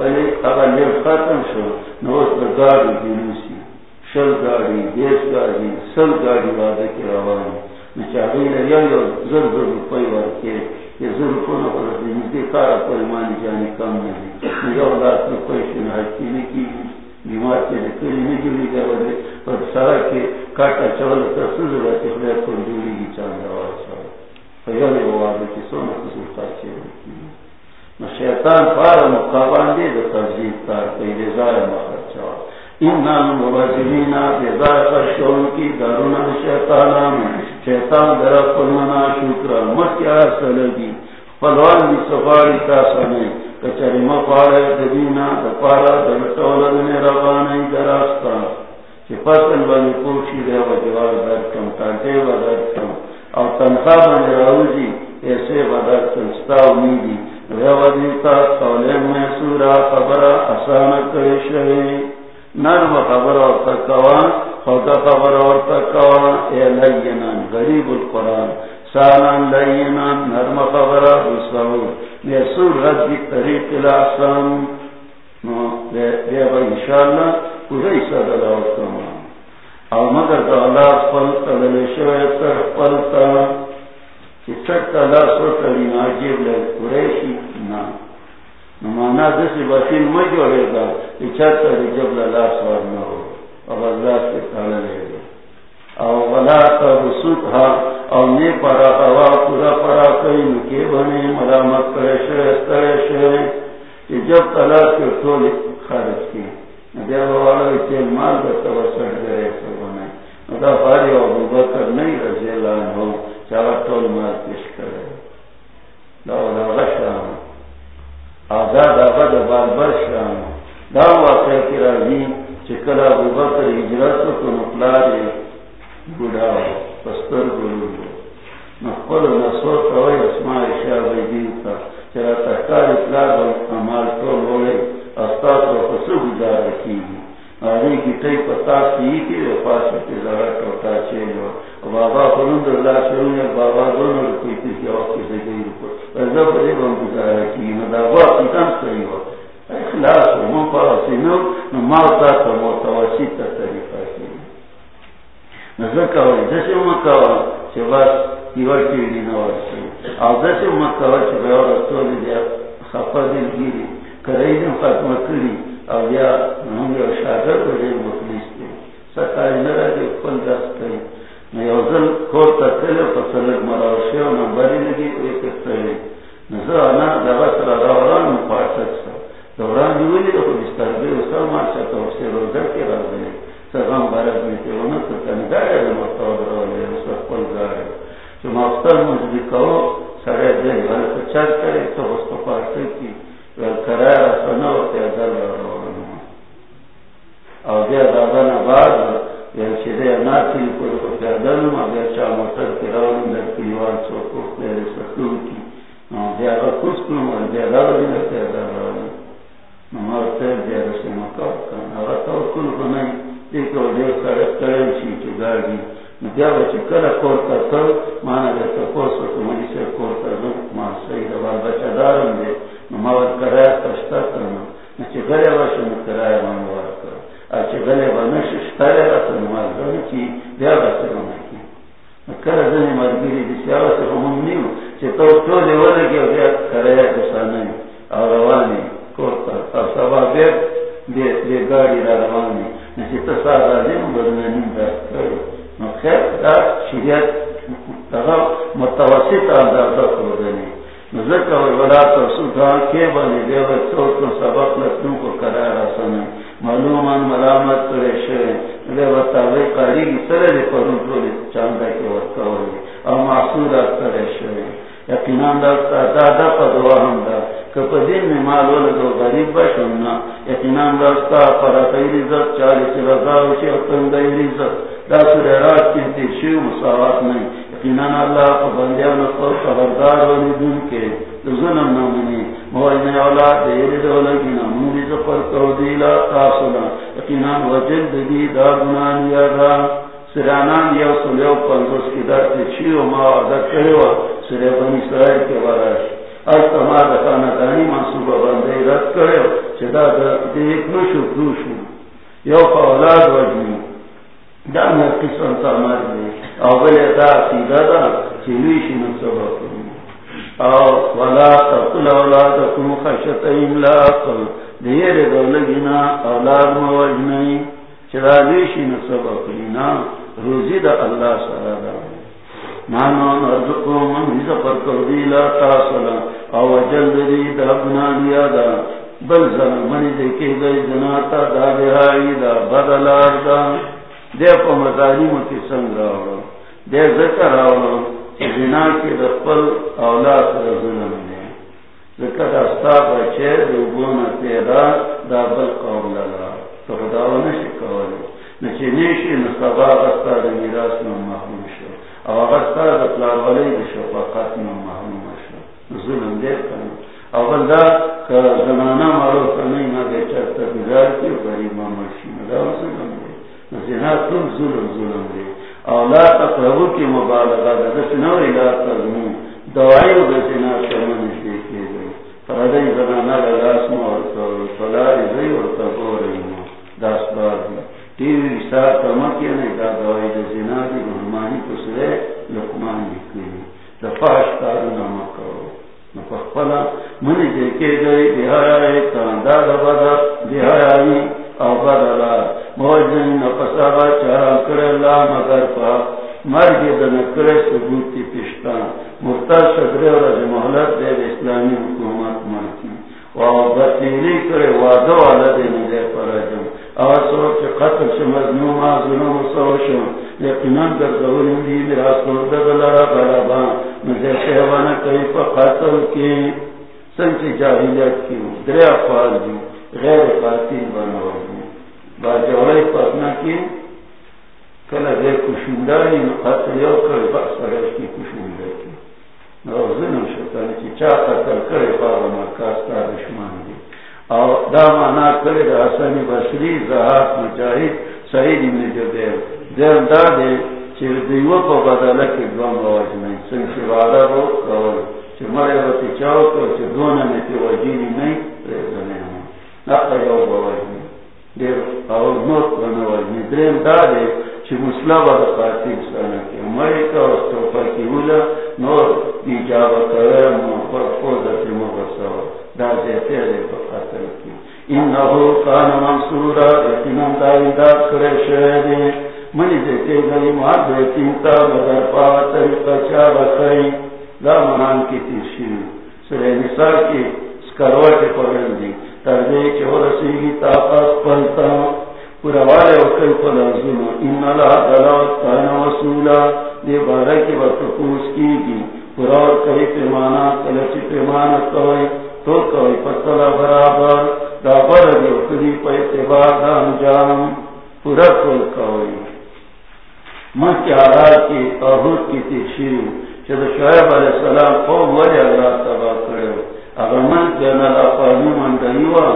ولی اگر لیل ختم شو نو اس پر گاڑی دینوسی شل گاڑی دیس گاڑی، سل گاڑی وعدہ کی روانی. چاہیے یا زر زر روپئے ورکے یہ زر کو نہ پڑ دے کارا پریمانی جانے کم نہیں مجھے یو لاکھ روپئے شنہتی نہیں کی بیمار کے لیے نہیں جڑی گئے والے پر سارا کے کاٹا چول کر سوز رہتے خدا کو جوڑی کی چاند آواز پہلے وہ آگے کی سونا کسی خاصے نہ شیطان پارا مقابان دے دے ترجیح کار پہلے زائر مخرچ چاہا شیطان آمین شیطان درا پلمنا شکر مکیا سلگی پلوان دی. سفاری تا سنے کچری مپارے دبینا دپارا دلٹولن ربانی دراستا چی پتن بانی پوچی دے و جوار درکم تاکے و درکم. او تنخواہ بانی راوزی ایسے و درکم ستاو نیدی ویو میں سورا خبر آسان نرم خبر اور خبر اور تکوان اے لینان غریب القرآن سالان لینان نرم خبر بسرو یہ سور رد طریق بے با انشاءاللہ صدر اور او مگر پلتا قریشی نمانا دسی میں جوڑے گا جب سوار نہ ہو اب اللہ سے لے گا او او پرا ہوا پورا پرا کئی بنے مرامت کرے کرے شے کہ جب کے ٹول خارج کی والا کے مال کا توسط کرے بکر نہیں رضی اللہ عنہ چاہا ٹول مال پیش کرے۔ داو دا شام آزاد آباد بال بر شام داو واقع کی راضی۔ چکل ابو بکر ہجرت کو پستر گلو نقل اسماء شاہ چرا اطلاع ہوئے۔ استاد و گزار رکھی۔ آدھی کی تی پتا سی کی وفاس کی ذرا ٹوٹا چیلو بابا فرند اللہ شروع ہے بابا دونوں رکھی تھی کہ وقت سے گئی رکو رضا پڑے بہن گزار رکھی مدابا اپنکان صحیح ہو۔ اخلاص ہو من پاو سینو نمالتا تا موتواسی تا طریقہ کی نظر کوائی جیسے مکاوا چه بس دیوار کیلی نوارسی او جیسے مکاوا چه بیار رسولی دیا، خفا دل گیری کرائی دن ختم کری۔ او یا یو شاگر کو مخلیص دی سکای نرا دی کل دست کئی نیوزل کور تا تلی فصلک مراوشی و نمبری لگی ایک اکتری نظر آنا دبا سر دوران مپارتک سا۔ دوران دیولی دو خودستار بی و سر مارشا توسی روزر کی رازنی سرغم بارد میتی و نتر کنی گاڑی دی مطاو دراولی و سر کل گاڑی چو مفتر مجبی کهو سره دی ولی کچار کری تو بستو پارتک کی۔ کرایہ سنو او بیا دادا نباد یا چیده ناتی پر پیدل ما بیا چا موتر کی روانو در کلیوان سوکو خلیر سخون کی بیا را کس کنو ما بیا دادا بیا پیدل روانو نمار تیر بیا رسی مکاو کن اگا تاو کل کنای دیکھو دیو کرد کرن شی چو گاڑی بیا بچی کلا کورتا تو مانا بیتا پوسو تو منی سے کورتا دو ما سید بار بچا دارم دی نماور کرایا کشتا کرنا نچی گلے باشو نکرایا منوار کرو اچی گلے بانش شتارے راسا نماز دونی چی بیا باسا نماکی نکرا زنی مرگیری دیسی آواسی خمم نیو چی تو تو دی ولگی و بیا کرایا کسانی او روانی کورتا او سبا بیا دی گاڑی را روانی نچی تسا آزادی مبرنانی دست کرو نو خیر دا شریعت متوسط آزاد کرو دنی ذکر ولا ترسودا کے بنے دیو چوٹ کو سبق لتنوں کو کرا رسن معلومان ملامت کرے شے۔ دے وتا وے کاری سرے دے پروں تو چاندا کے وقت ہوے او معصور کرے شے۔ یقینا دا دا دا پدوا ہم دا۔ کپ دین میں مال ول دو غریب بشنا یقینا دا تا پر خیر عزت چالی سے رضا او شی تن دے دا سر رات کی شی مساوات نہیں یقیناً اللہ کو بندیان کو خبردار ہونے دن کے۔ ظلم نہ منی موجن اولاد دیر دولگی نہ منی زفر کو دیلا تاسولا یقیناً وجل دی دا گنان یا دا سرانان یا سلیو پنزوس کی در تچیو ما عدد کروا سرے بنی سرائے کے وراش. از تمہار دکانا دانی منصوبہ بندے رد کرو چدا دیکھ نشو دوشو یو پا اولاد وجنی. دا میں قسم سامر دی اول دا سیدہ دا چلویشی نصبہ کنی او ولا تقل اولادکم خشت املاق دیر دولگینا اولاد موجنی روزی دا اللہ سارا دا نانو نرزقو من پر تاسلا او جلد دی دا دا بل منی دیکھے گئی جناتا دا دہائی دا بدلار دا دے پا کی سنگ دے ذکر زنا کی دفل اولاد را ظلم دے ذکر استا بچے دوبونا تیرا دا بل قول للا تو خداو نشی کولی نچی نیشی نصبا غستا دا میراس نو محروم شو۔ او غستا دا پلار دا شفاقات نو محروم شو۔ ظلم دے کنو اول دا که زنانا مارو کنی نا بیچر تا بیدار کی غریب مامرشی دا ظلم دے۔ زنا تم ظلم ظلم دیر دے اولا تقربو کی مبالغہ دا دس نو علاق تزمو دوائی و دسنا شرمن شیئے کی گئی فردائی زنانا لگاس مو فلاری زی ورطا بوری مو. داس بار دی. تیوی سا تمکی نہیں، دا دوائی دسنا دی محمانی کسرے لکمان نکلی دا فاش کارو نمکو نفخپلا منی دیکھے گئی بہائی تاندہ دا بدا بہائی او بدلا موجن نفسا چارا کرے اللہ مگر پا مرگی دن کرے ثبوتی پشتا مرتر صدر و رضی محلت دے اسلامی حکومت مرکی و بطیلی کرے وعدو والا دے نجے پر جم او سوچ قتل چه مظلوم ظلم سوشو یقینان در دولیم دی میراس کرده دلارا غلبا نزر کئی پا قاتل کی سنچ جاہلیت کی درے افعال دی. غیر قاتل بناو دی با جوڑی پاتنا کی کلا دے کشندانی قاتل یو کر بخص رش کی کشنده کی۔ نو ظلم شتانی چی چا قتل کرے بابا مرکاستا دشمان دی۔ او دا مانا کرے دا حسنی بسری زہات مجاہد، سعید ابن جبیر۔ دیر دا دے چیر دیو پا بدلہ کی دوام آواز نہیں سن سی رو کول چیر مرے وطی چاو تو چیر دونا میں تی وجینی نہیں ریزنے ہوں یو دا کی مرے کا استوفا نور مو کان منصورا دا منی دیتے گئی مہار دیتین تا بدر پا دا دی تردے چو رسیگی تا پلتا۔ پورا والے وکل پل ازنو ان اللہ دلاوت کان وصولا دے بارہ کی بطفوس کی گی پورا اور کئی پیمانا کلچی پیمانا کوئی تو کوئی پتلا برابر۔ دا بر دیو کدی پا اتبار دا انجام۔ پورا کل کوئی من کی آرار کی توحود کی تیشیر چیز شعیب علیہ السلام قوم ولی اللہ تبا کرو اگر من من پتول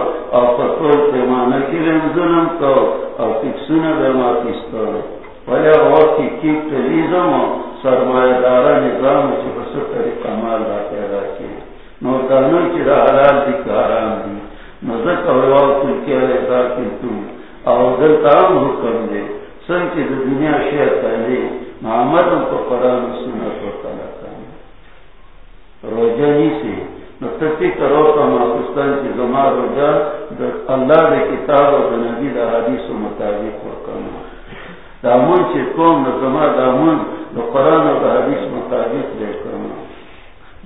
کی کو کی تلیزم سرمایہ نظام طریقہ مال را پیدا کی. نو را حلال دی کاران دی. حکم دے سن کی دنیا شہر پہلے محمد کو قرآن سنت و سے نتتی کرو کا محفستان کی زمان روجا اللہ دے کتاب و نبی دا حدیث و مطابق وکانا دامن چی قوم دا زمان دامن دا قرآن و دا حدیث مطابق دے کرنا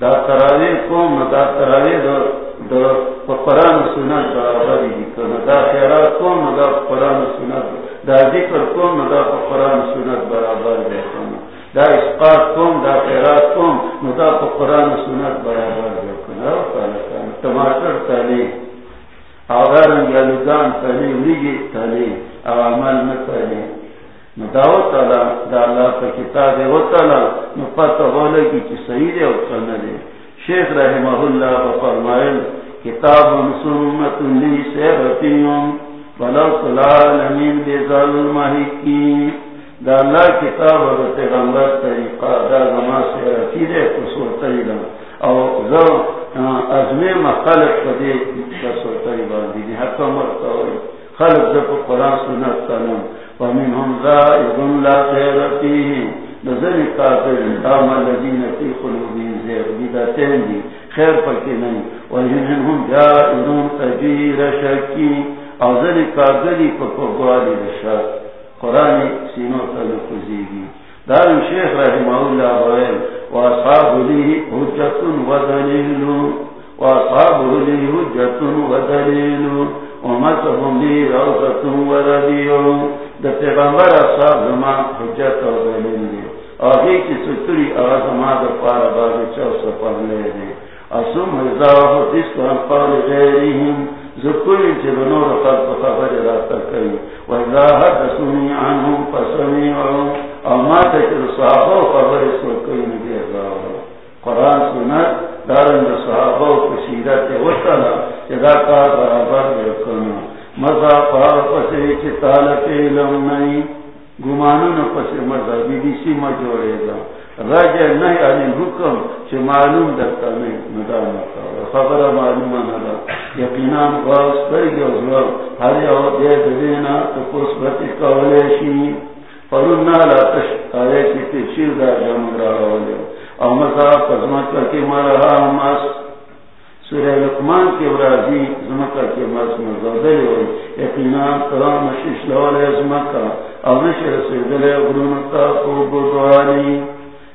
دا تراوی قوم دا تراوی دا دا قرآن سنت برابر دی کرنا دا خیرات قوم دا قرآن سنت دا ذکر قوم دا قرآن سنت برابر دی کرنا دا اسقاط قوم دا خیرات قوم دا پا قرآن سنت برابر جو دی کرنا ٹماٹر تلی آغارن یالوگان تلی ویگی تلی او عمل نتلی نو دا داو تلا دا اللہ پا کتاب و تلا نو پتا غولگی چی صحیح دے او تلنا دے شیخ رحمہ اللہ پا فرمائل کتاب سنت لی سیرتیم ولو صلاح العالمین بیزال المحکی دا اللہ کتاب و تیغمبر طریقہ دا زمان سیرتی دے قصور تیلم او زو ازمی مخلق پدے قصور تیلم دی. حقا مرتوری خلق زب قرآن سنت تلم ومنهم ذائب لا خير فيه نزل كافر دام الذين في قلوبهم زيغ بدتين دي خير فكي نہیں ومنهم جائرون تجير شكي او ذل كافر فقبالي رشاك قرآن سينو تلقزيگي دار الشيخ رحمه الله وعلم واصحاب لي حجة ودليل واصحاب لي حجة ودليل ومسهم لي روضة ورديل دا پیغمبر اصحاب زمان حجت و دلیل دی. آگئی کی ستری آغاز دا پار بازی چو سفر لے دی. اسم ازاو حدیث کو انقال غیرهم ذکری چه خلق خبر راتا کئی. و عنهم او ما صحابه خبر قرآن سنت دارن صحابه کار برابر مزا پار پسے چال پیلم نہیں گمانو نہ مزا بی بی سی مجوڑے گا. رج نہیں علی حکم چھ معلوم دکتا نہیں ندا مکا خبر معلوم ندا یقیناً باس پر گیا ہر یو دے دینا تو کس بتی کولے شی فرون نالا تش آئے کی تشیر دا جمع رہا او مزا پزمت کی مرہا مست. سورہ لقمان کے ورازی زمکہ کے مرس مزدل ہوئی اقینام کرام شش لولے زمکہ او نشر سیدلے غرونتا خوب دعانی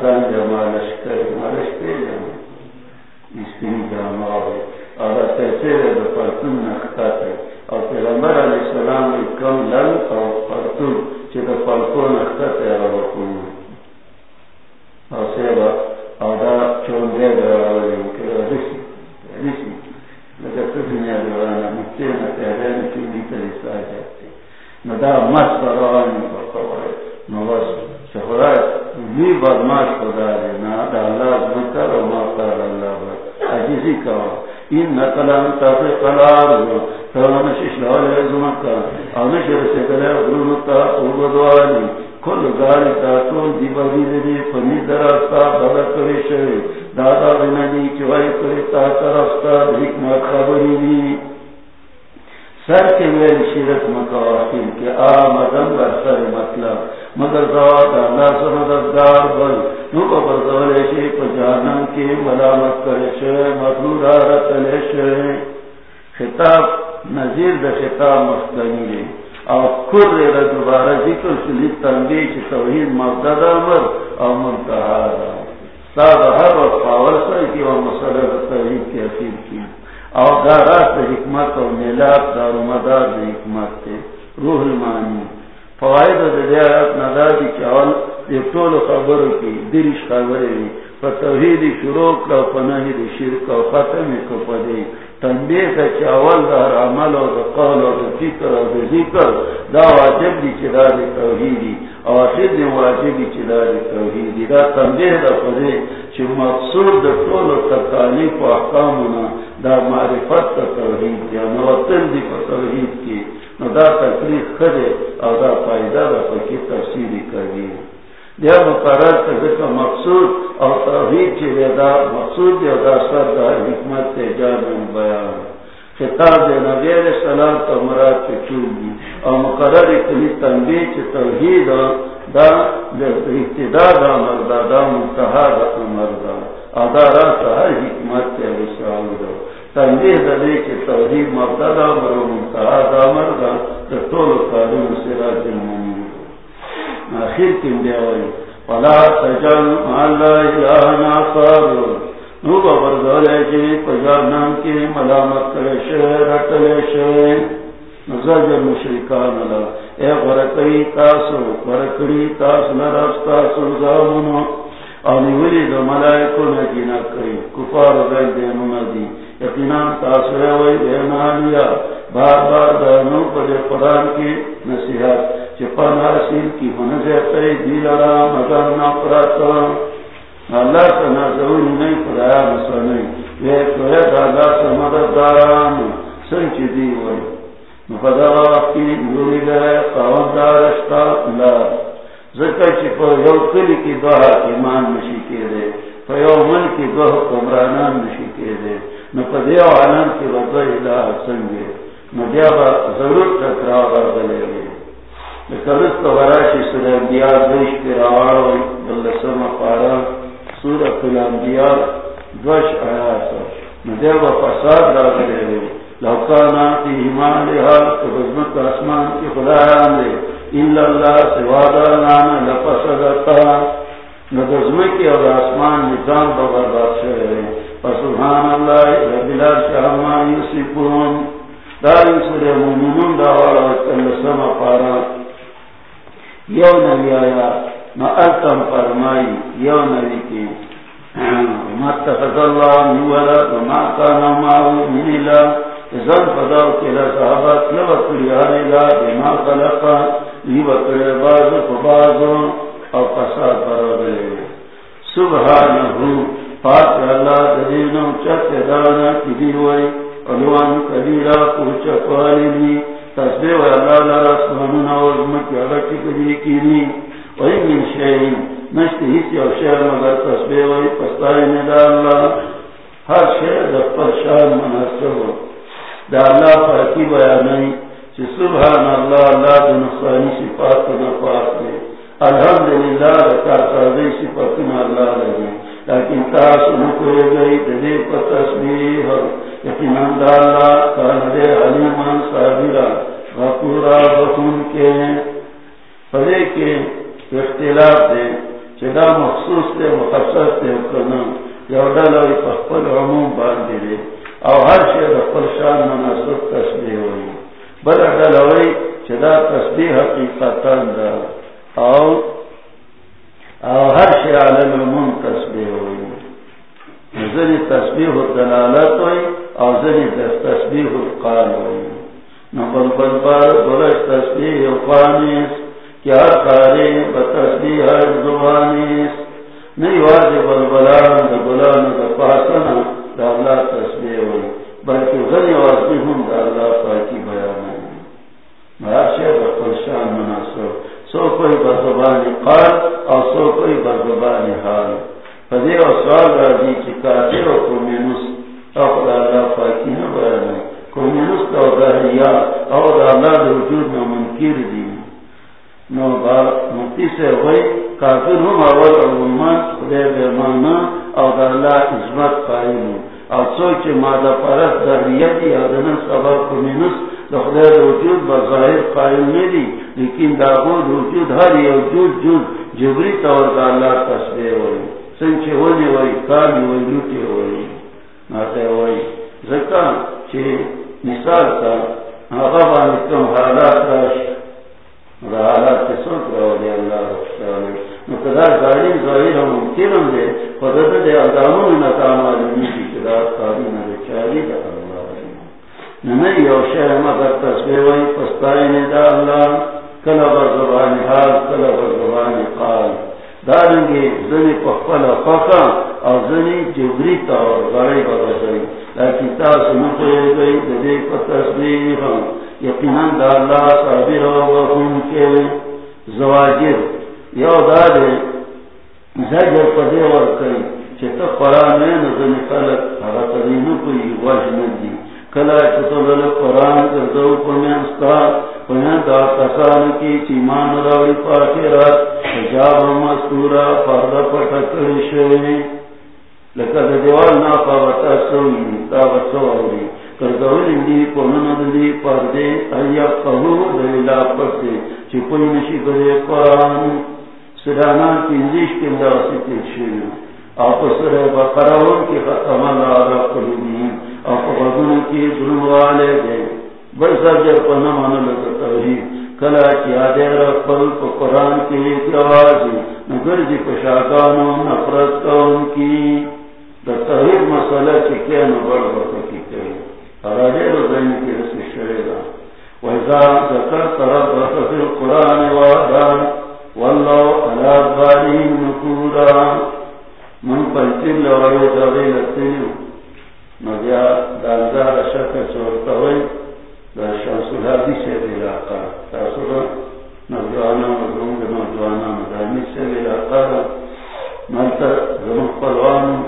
بسی جمع لشکر مالشکر جمع اسکنی جمع آوی اور تیسیر دا پرتن نختات ہے اور پیغمبر علیہ السلام کم لن اور پرتون چیتا پلکو نختت ہے اور وقون اور سیبا اور دا چون دے دا آوری کہ رسی رسی لکہ تو دنیا دورانا مکتے نا تیرین کی دیتا رسا جاتے نا دا مس بروانی پر قوائے نا بس شہرات بھی بدماش خدا دے نا دا اللہ زمکر و ماقار اللہ بر عجیزی کوا ان نقلان تافی قلار نشش لولی زمکا او نشر سکلے غرونتا اوبدوالی کل گاری تاتون دی بغیر دی پنی دراستا بدا کری شوی دادا بنانی چوائی کری تا طرفتا حکمت خبری دی۔ سر کے ویل شیرت مکواخیم کہ آمدن بر سر مطلب۔ مگر زواد اللہ سے مددگار بل نو کو بردولے شی پجانن کی ملامت کرے شوی مطلوب آرت لے خطاب نظیر دا خطاب مستنی دی او کر را دوبارہ ذکر سلی تنگی چی توحید مبدد امر او منتحا دا ساد ہر وقت پاور سائی کی و مسئلہ توحید کی اخیر کی او دا راست حکمت و نیلات دار و مدار دا حکمت تے روح المانی فوائد دا دیارات ندار دی چاول ایک خبرو کی دریش خبری دی فتوحید شروع کا پناہی دی شرک و ختم کو پدی تنبیہ کا چاول دا عمل و قول و دا فکر و ذکر دا واجب دی چدا دی توحیدی آخر دی واجب دی چدا دی توحیدی دا تنبیہ دا پدی چی مقصود دا طول و تکالیف و احکامنا دا معرفت دا توحید یا نواتن دی پا توحید کی دا تکلیف خدے او دا فائدہ دا پکی تفسیری کردی دیا مقرر تذکر مقصود اور توحید چی ویدا مقصود یا دا سر دا حکمت تے جانن بیان. خطاب دے نبی علیہ السلام تا مراد پہ چون دی. اور مقرر اکلی تنبیہ چی توحید دا ابتدا دا مردا دا منتحا دا مردا ادا راست ہر حکمت تے وسعال دا. تنبیہ دا دے چی توحید مردا دا مرو منتحا دا مردا تا قانون سراج المنی آخر کی دیوائی فلا تجل مالا الہنا صابر نو بابر دولے جی پجانان کی ملامت کرے شوے رٹلے شوے نزاجر مشرکان اللہ، اے غرقی تاسو، غرقی تاس نرس تاسو، زامنو. آنی ولی دو ملائکو نجینا کئی کفار غیر دینو ندی یقینان تاسو وی دینا لیا بار بار دانو پر قرآن کی نصیحت چپن حاصل کی ہونے سے کئی دی مگر نہ پراتا اللہ کا نہ ضرور نہیں پڑایا یہ تو دادا سے مددگاران، سنچ دی ہوئی۔ مقدر کی گوری گئے قومدار رشتہ، اللہ۔ ذکر چپو یو کلی کی دعا ایمان نشی کے دے فیو من کی دعا عمرانان نشی کے دے نہ پدیو عالم کی وضع الہ سنگے نہ دیابا ضرور تکراو بردلے گئے کلس تو وراشی سر انبیاء دوش پی دلسم پارا الانبیاء دوش آیاتا فساد لوکانا تو کی خدایان لے اللہ اللہ سوادا لانا لفسدتا کی اور اسمان نظام ببرباد شہرے فسبحان اللہ ربلا شاہما یوسفون داری سورہ مومنون داوالا تلسم پارا یو نبی آیا نو التم فرمائی یو نبی کی متخذ اللہ نولا وما کانا ماہو من اللہ ازن فداو کلا صحابت لبکری آلیلا بما خلقا لبکری بازو فبازو او فساد برابلے سبحانہو، پاک اللہ دلینو چک دانا کی دیوائی علوان کبیرہ پوچا پالی تصبیح و اللہ لرا سبحانونا و ازمکی عرقی کبھی کینی وی من شئین نشتی حسی و شہر مگر تصبیح و پستائی ندا اللہ۔ ہر شہر دفت شہر مناسب دا اللہ فرقی بیانائی سبحان اللہ اللہ دو نصانی صفات کو پاک دے الحمدللہ رکار سازی صفتنا اللہ لگے۔ لیکن تاس نکوئے گئی دے پر تصویر یقین اندہ اللہ کان دے حلیمان صابرہ غفورا بخون کے پڑے کے اختلاف دے چدا مخصوص دے مخصص دے اکرنا یوڈالاوی پخپل عموم باندے دے۔ او ہر شیر اپر شان مناسب تصویر ہوئی بل ڈلوئی چدا تسبیح حقیقتا دا او او ہر شی عالم المون تسبیح ہوئی زنی تسبیح دلالت ہوئی او زنی تسبیح قال ہوئی نبل بل بار بلش تسبیح قانیس کیا کاری بتسبیح زبانیس نہیں واجب البلان دا بلان دا پاسنا دا اللہ تسبیح ہوئی، بلکہ غنی واجب ہم دا اللہ پاکی بیان شان مناسب، سو کوئی بزبانی قال اور سو کوئی بزبانی حال۔ فدی اور سوال راجی کی کافر اور کومینس اور اللہ پاکی نہ بیان کومینس کا ظاہریا اور اللہ وجود میں منکر دی نو با مفتی سے ہوئی، کافر ہوں اول علمان خدے بے مانا اور اللہ عظمت قائم ہوں۔ اور سوچ مادہ پرست ذریعتی اور سبب کمینس دا کومینس وجود بظاہر قائم نہیں دی، لیکن داغود وجود ہر وجود جز جبری طور کا اللہ تصویر ہوئی۔ سنچے ہونے ہوئی کامی ہوئی، لوٹی ہوئی۔ ناتے ہوئی۔ زکا چھے مثال کا آغا کم حالات راش حالات کے سنت رہو دے اللہ رکھتا ہوئی مقدار ظاہر ظاہر ہم ممکن دے. فضل دے ادامون نتام آدمی کی قدار قابل نبی چاری دا نہیں شہر مگر تصویر وی پستائی دا اللہ. کلا بر حال، کلا بر قال. دارنگی زنی پخپل فقا اور زنی جبری تا اور غری بغزری لیکن تاس نکوئے گئی دے پا تصویر یقیناً دا اللہ صابر و وقون کے زواجر. یو دادے زجر پدے ورکی چھتا قرآن ہے نزنی خلق حرات دینو کوئی وجہ دی. کلا چتول قرآن کردو پمیانستا پمیان دا کسان کی چیمان راوی پاکی رات حجاب مستورا پردا پتکڑی شوی. لکا دا دیوال نا پاوتا سوی تا بسو آوری کردول اندی پردے ایا دلیلا نشی کرے قرآن. آپ کی ختم آپ کی ظلم والے پنا مانا لگا توحید کلا کی آدھے رفل پا قرآن ایک روازی نگر جی نفرت کی. دا توحید مسئلہ نبڑ کی کی رسی من داغی لتنیو نبیا دالدار شک چورتا ہوئی الحادی سے علاقہ تاثر مدرون مدانی سے علاقہ ملتا زمان پلوان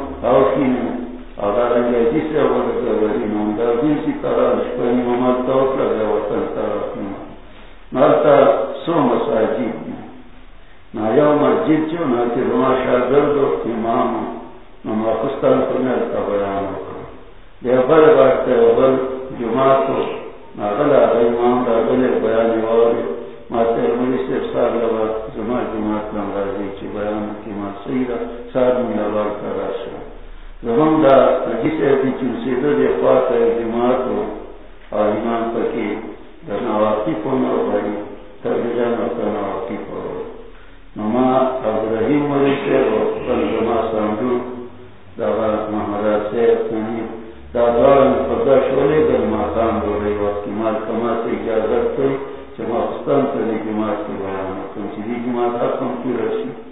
آدھار انگیجی سے عبادت گوری نوندار دیسی طرح شپنی ممالتا اکلا گیا وطن طرف ملتا سو مساجید نہ یو مسجد چو نہ کہ وہاں شاگرد و امام نہ ماخستان کو کا بیان ہو۔ دے بڑے بات تے بل جماعت کو نہ غلا امام دا بیان ہو ماتے ملی سے سال لگا جماعت جماعت نہ راضی بیان کی، ما سیرا سار میں اللہ کا راشا زمان دا جسے بھی چنسی دے فاتح جماعت ہو اور ایمان پکی در نواقی پون دنا واقف ہونا بڑی ترجمہ کرنا واقف ہو نما ابراہیم مری سے جما سمجھو دادا محمد سے دادا پدا شولے گل ماکان ہو رہی وقت کی مال کما سے اجازت تھی جمع خستان کرنے کی مات کی بیان۔ کم چیزی جماعت تھا کی رسی۔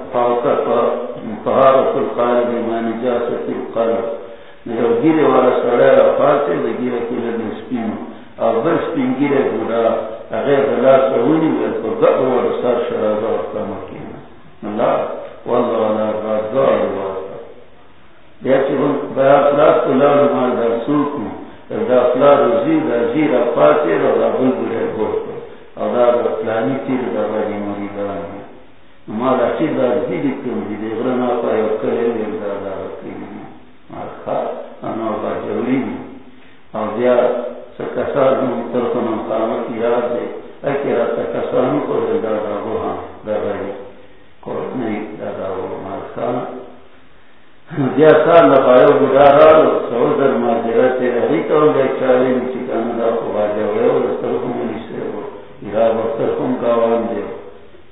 نہ تو قادر جنانی رحمہ اللہ علیہ وسلم چیزا نہیں لے لی چاہوئی کہ کم شہر سے تک تصفو تا تمیدو علیہ و تصفو بھی پوسنم علائم فاوقت طهارة القلب ما نجاسة القلب نجو گیرے والا سڑے رفا سے گیرے کلے نسپین اور بیا اخلاق تو لال مال در دا اخلاق رزی دا زیر افاتے دا دا بلگلے گوشتا اور دا اخلانی تیر، دا بڑی مریدان مالا چیز دا دیدی کم دیدی غرنا پای وکلی ویل دا دا رکیلی مارخا انا با جولی دی او سکسار دن ترکنم قامت یاد دی اکی را کو دی دا دا بوها دا بای کوت نئی دا دا بو مارخا بیا سال لبایو بدارالو سوزر تو بیا چالی نچکان دا خوبا جولی و دسترکم نیسے و ایراب وقترکم کاوان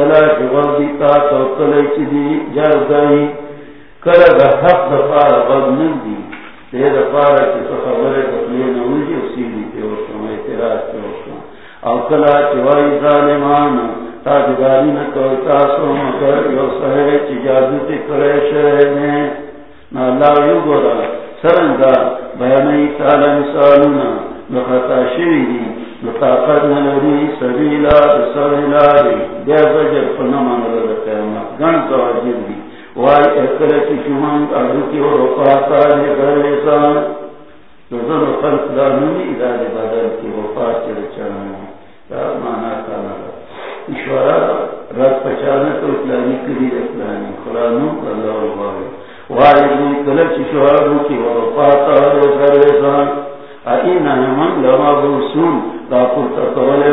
کلا جواب دیتا تو کلا چی جار گئی کلا دا حق دا پارا غد دی دے دا پارا چی تو خبر دخلی نوزی اسی دی اعتراض او کلا چوائی ظالمان تا تاسو یو چی کرے یو گورا، سرنگا، بیانی مثالونا، نخطا شوی دی۔ لطاقت نلری سبیلا بسویلا دی بجر فنمان رد قیمت گن تواجد دی وائی اکر چی شمان کی و رفاتا دی گریسان لزن خلق دانونی اداری بدل کی وفات چل چلنی تا مانا کانا. اشورا رد پچانا تو اطلانی کری اطلانی قرآنو اللہ وباوی وائی دی کلچ شوارو و رفاتا دی گریسان این من لما برسون دا پورتا کولے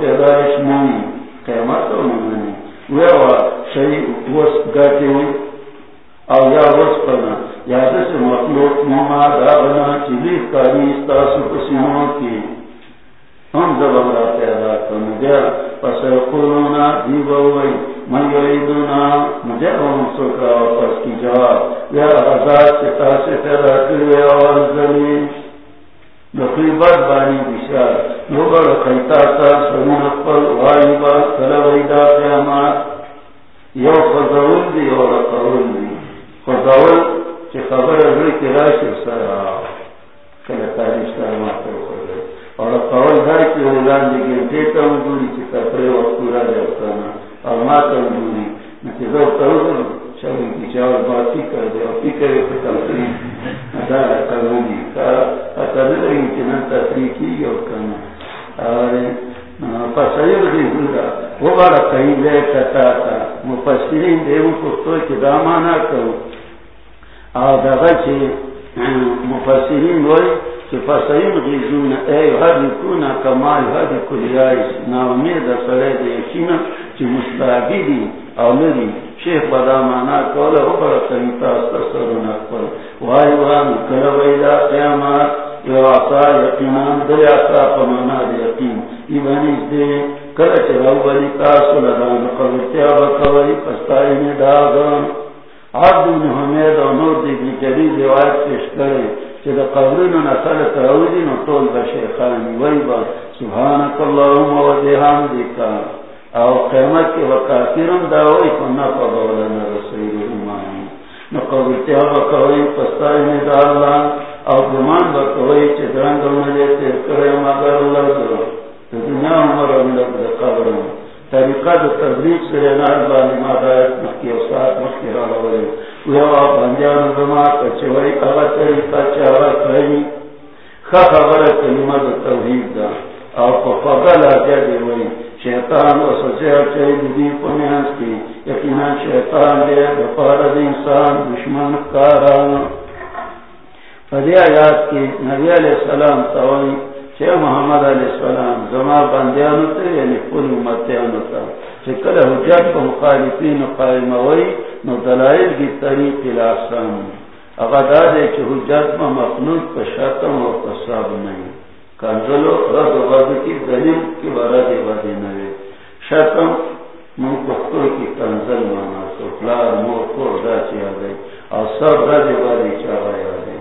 پیدایش مانی قیمت ویوا گاتی او یا پنا یا دس مخلوق مما دا بنا کاری استاسو کی ہم زبان را پیدا کرنے دیا پس قولونا من یعیدونا مجھے ہم سکرا پس کی جواب یا سے پیدا آواز زمین نقیبت بانی بشار. نوبر خیتا تا سنون اقبل غائبا کلو ایدا قیامات یو خضاول دی یو رقاول دی. خضاول چی خبر ازوی کی راش سر آو. کل تاریش تا ماتا خضاول اور رقاول دار کی اولان دی گنتے تا مدوری چی تفری وقتورا دیوتانا اور ماتا مدوری نکی دو تاوزن چاوی کی چاوی باتی کر دے اور پی کرے پتا تفری ادارا کرنی کا اتدرین چنان تفری کی یو کنا اور پسیر دی ہونگا وہ بارا کہیں لے کتا تا مفسرین دیو کتو کی دامانا کرو۔ اور دغا چی مفسرین ہوئی کہ پسیر غیزون اے حد کنا کمال حد کلیائش ناومید سرے دی چی مستعبی دی۔ او لری شیخ بدا مانا کولا او بڑا طریقہ استصر نقبل وائی وان کلویلا قیامات یو آسا یقینان دل آسا پمانا دی یقین. ایوانیز دے کلچ رو بلی تاسو لدان قبرتیا بکوری پستائی داغان. عبدون حمید و نور دی بجری روایت پیش کرے چه دا قبرین و نسل تراودین و طول بشیخانی وی با. سبحانک اللہم و دیحان دیکا او قیمت کے وقافرم داوئی فنا فضولنا رسول ایمانی نو قبرتیا بکوئی پستائی دا اللہ۔ او گمان بکوئی چه درنگل ملیتے کرے مگر اللہ درو دنیا عمر اللہ دا قبرم طریقہ دا تبریق سے نار بالی مادایت مکی و ساتھ مکی را لولی بندیان زما کچوئی اغا طریقہ چاہا کئی خبر کلمہ دا توحید دا۔ او پا فضل آجا دیوئی شیطان و سجر چاہی دی پنیانس کی یقینا شیطان دے دفار دی انسان دشمن کارا فدی آیات کی نبی علیہ السلام تاوئی چھے محمد علیہ السلام زما بندیانو تے یعنی پوری امتیانو تا چھے حجت پا مخالفین قائم ہوئی نو دلائل کی طریق الاسان اگر دادے چھے حجت پا مخنوط پا و قصاب نہیں کنزلو رد و بد کی دلیل کی برد بدی نوے شاتم من پختر کی کنزل مانا تو فلار مور کور دا چی آدھے اور سب رد بدی چاہا آدھے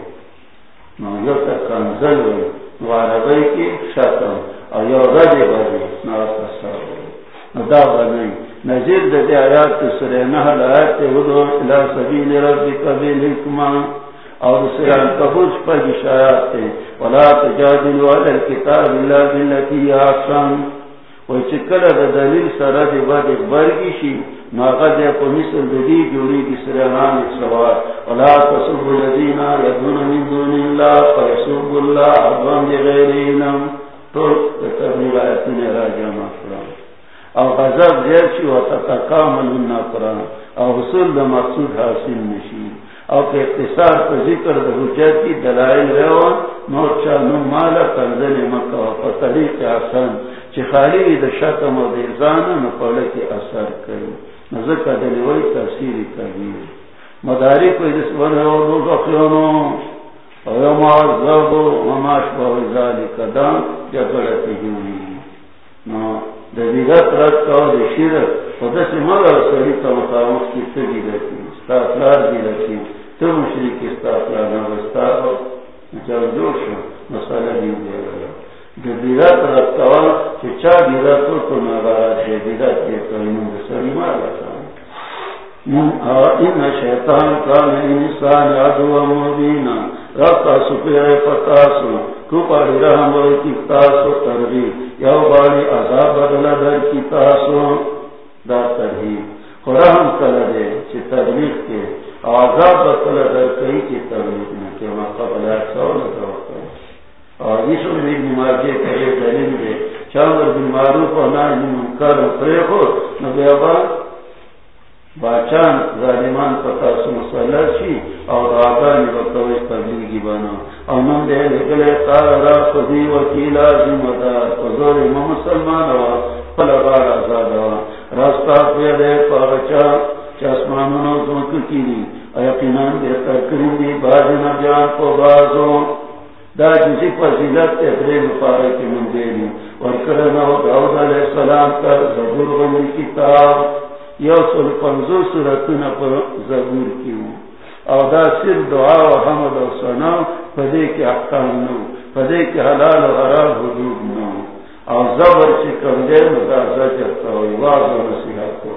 نو یو تا کنزل ہوئی واربئی کی شتم او یو رجی بجی ناس اصاب ہوئی دا بنائی نزید دا آیات سر نحل آیت ودو الى سبیل ربی قبیل حکمان. اور سر انکبوش پر جشایات تے ولا تجادلو علی الكتاب اللہ بلتی آسان وی چکل دا دلیل سر دی بد برگی شی۔ ناغا دے پو مثل دی جوڑی دی سرحان سوار ولا تصب الذین یدون من دون اللہ فیصب اللہ عدوان دی غیرینم تو تبلیغ آیتین راجع مفران او غضب زیر شی و تتکامل نفران او حصول دا مقصود حاصل نشی او کہ اقتصار پر ذکر دا حجت کی دلائل روان نور چا نم مالا کنزل مکہ و طریق حسن چی خالی دا شتم و دیزانا نپوڑا کی اثر کری نزکا دلیوی تفسیری کبیر مداری کوئی دس بڑھے و دو زخیونو او یوم آزاد و مماش باوی ذالی کدام جگڑتی جوری نو دا دیگت رد کاؤ دا شیرت و دس مگا سری تا مقامت کی تگی رکی ستا اطلار دی رکی تو مشرکی ستا اطلار نوستا چل جوش مسئلہ دی دے رہا دیرت رکھتا کہ چا دیرت ہو تو ناراض ہے دیرت یہ تو سری مار ان شیطان کا انسان ادو مبینہ رکھا سپر پتاسو کو پاڑی رحم کی تاسو تربی یو باڑی عذاب بدلا در کی تاسو. دا ترہی رحم کر دے چی تبلیغ کے عذاب بدلا در کئی کی تبلیغ نے کہ وہاں قبل سو لگا اور اس میں بیماری کرے دلیل دے چاول بیماروں کو نہ کر پرے ہو نہ بے ابا باچان، ظالمان پتا سو مسئلہ چی اور آگا نے بتوے تبلیغی بنا۔ اور من دے نکلے تارا خودی وکیلا ذمہ دار حضور مسلمان ہوا پلغار آزاد ہوا۔ راستہ پہ دے پاچا چسمانوں زمک کی یقیناً دے تکریم دی باز نہ جان کو بازوں دا جسی فضیلت ادرے مفارے کی مندیری ورکرنا و دعوت علیہ السلام کا زبور بنی کتاب۔ یو سل پنزو سورتنا پر زبور کیوں۔ او دا صرف دعا و حمد و سنا پدے کے احکام نو، پدے کے حلال و حرام حدود نو۔ او زبر چی کم دے دا زجر کوئی واضح و نصیحت کو۔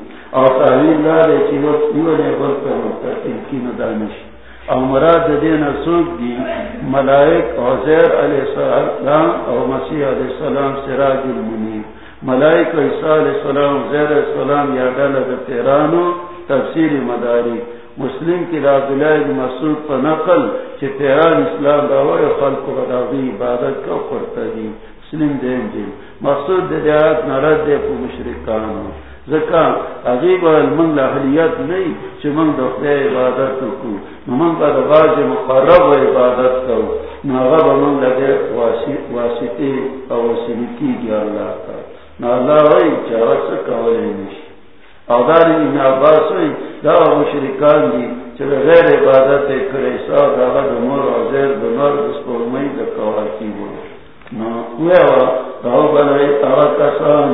استان علی کی اور تعلیل دارے کی وقت یونے بلکہ مستقل کی ندانشی او مراد دین سوک دی ملائک عزیر علیہ السلام او مسیح علیہ السلام، سراج المنیر. ملائک عیسیٰ علیہ السلام عزیر علیہ السلام یا دلد تیرانو، تفسیر مداری مسلم کی راد اللہ مسعود پر نقل چی تیران اسلام دعوی خلق و غداغی عبادت کا پرتا دی. مسلم دین جی مقصود دیات نرد دے پو مشرکانو. زکا عجیب نہیں چی من عبادت کو من با مقرب عبادت کو ناغب من لگے واسطے او وسیلی کی گیا اللہ کا. نا اللہ وی سکا ولی او داری ابن عباس وی، دا مشرکان دی غیر عبادت کرے سا دا غد مر و زیر اس پر دا کواکی بول نا دا کسان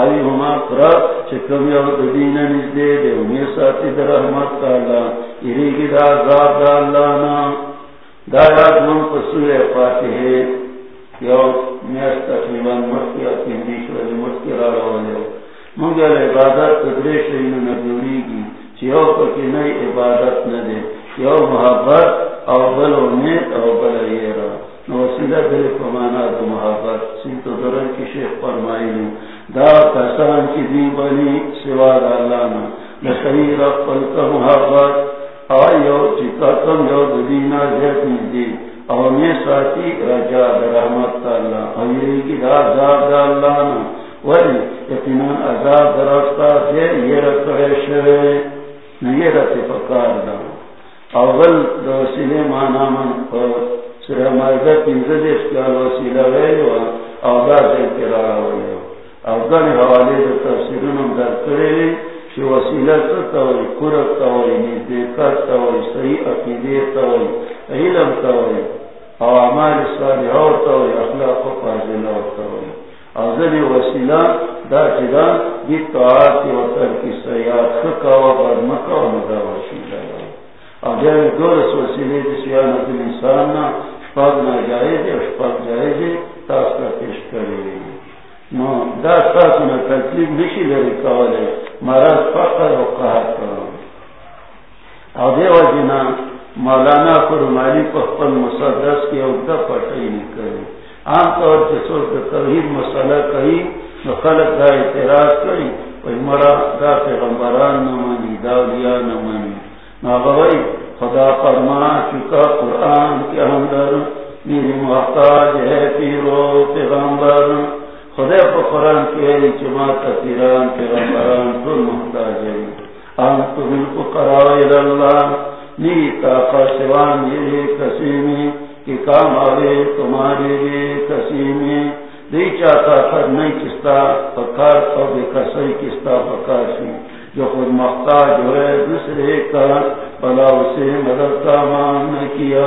ای ہما کرا چکم یو دین نزدے دے ساتی در رحمت دا عذاب دا اللہ نا دا یاد من فاتحے یو میاس اپنی ولی را روالے عبادت تدریش اینو نبیوری گی پکی نئی عبادت ندے یو محبت او بل امید او بل ایرہ پمانا دو محبت سنتو درن کی شیخ فرمائی دا کسان کی دی بنی سوا دا اللہ نا کا محبت آئیو چکا کم یو دینا زیت نزدی او میں ساتی رجا رحمت اللہ. اویری کی دا عذاب دا اللہ نا ولی یقینان عذاب دا رستا یہ رکھے شوے یہ رکھے پکار دا. اول دا وسیلے مانا من پر سرہ مرزا پینزد اسکال وسیلہ ویلو. او دا دے کرا ویلو افغان حوالے جو تفسیرون در کرے چی وسیلہ تاوی کرت تاوی نیدیکت تاوی صحیح تاوی علم تاوی او عمال تاوی اخلاق و تاوی وسیلہ دا جدا دی طاعت و ترکی سیاد خکا و برمکا و وسیلہ دورس وسیلے دی سیانت الانسان نا شپاق ناجائز ہے شپاق پیش کرے دا تاسو نه تکلیف نشي لري کوله مرض فقر او قهر او دیو جنا مولانا فرمانی په خپل مصدرس کې او د پټي نه کوي عام طور پر څو د توحید مسله کوي نو خلک دا اعتراض کوي په مرا دا پیغمبران نه مانی دا لیا نه مانی نو غوي خدا فرما چکا قرآن کے اندر میری محتاج ہے پیرو پیغمبر خدای په قران کې چې ما کثیران پیغمبران، ټول محتاج دي. ان تم الفقراء الى الله نی تا قاسوان یہ کسیمی کہ کام آوے تمہارے لیے کسیمی دی چاہتا خد نہیں کستا پکار او بے کسی کستا پکار سی جو خود محتاج ہوئے، دوسرے کا بلا اسے مدد کا مان نہ کیا.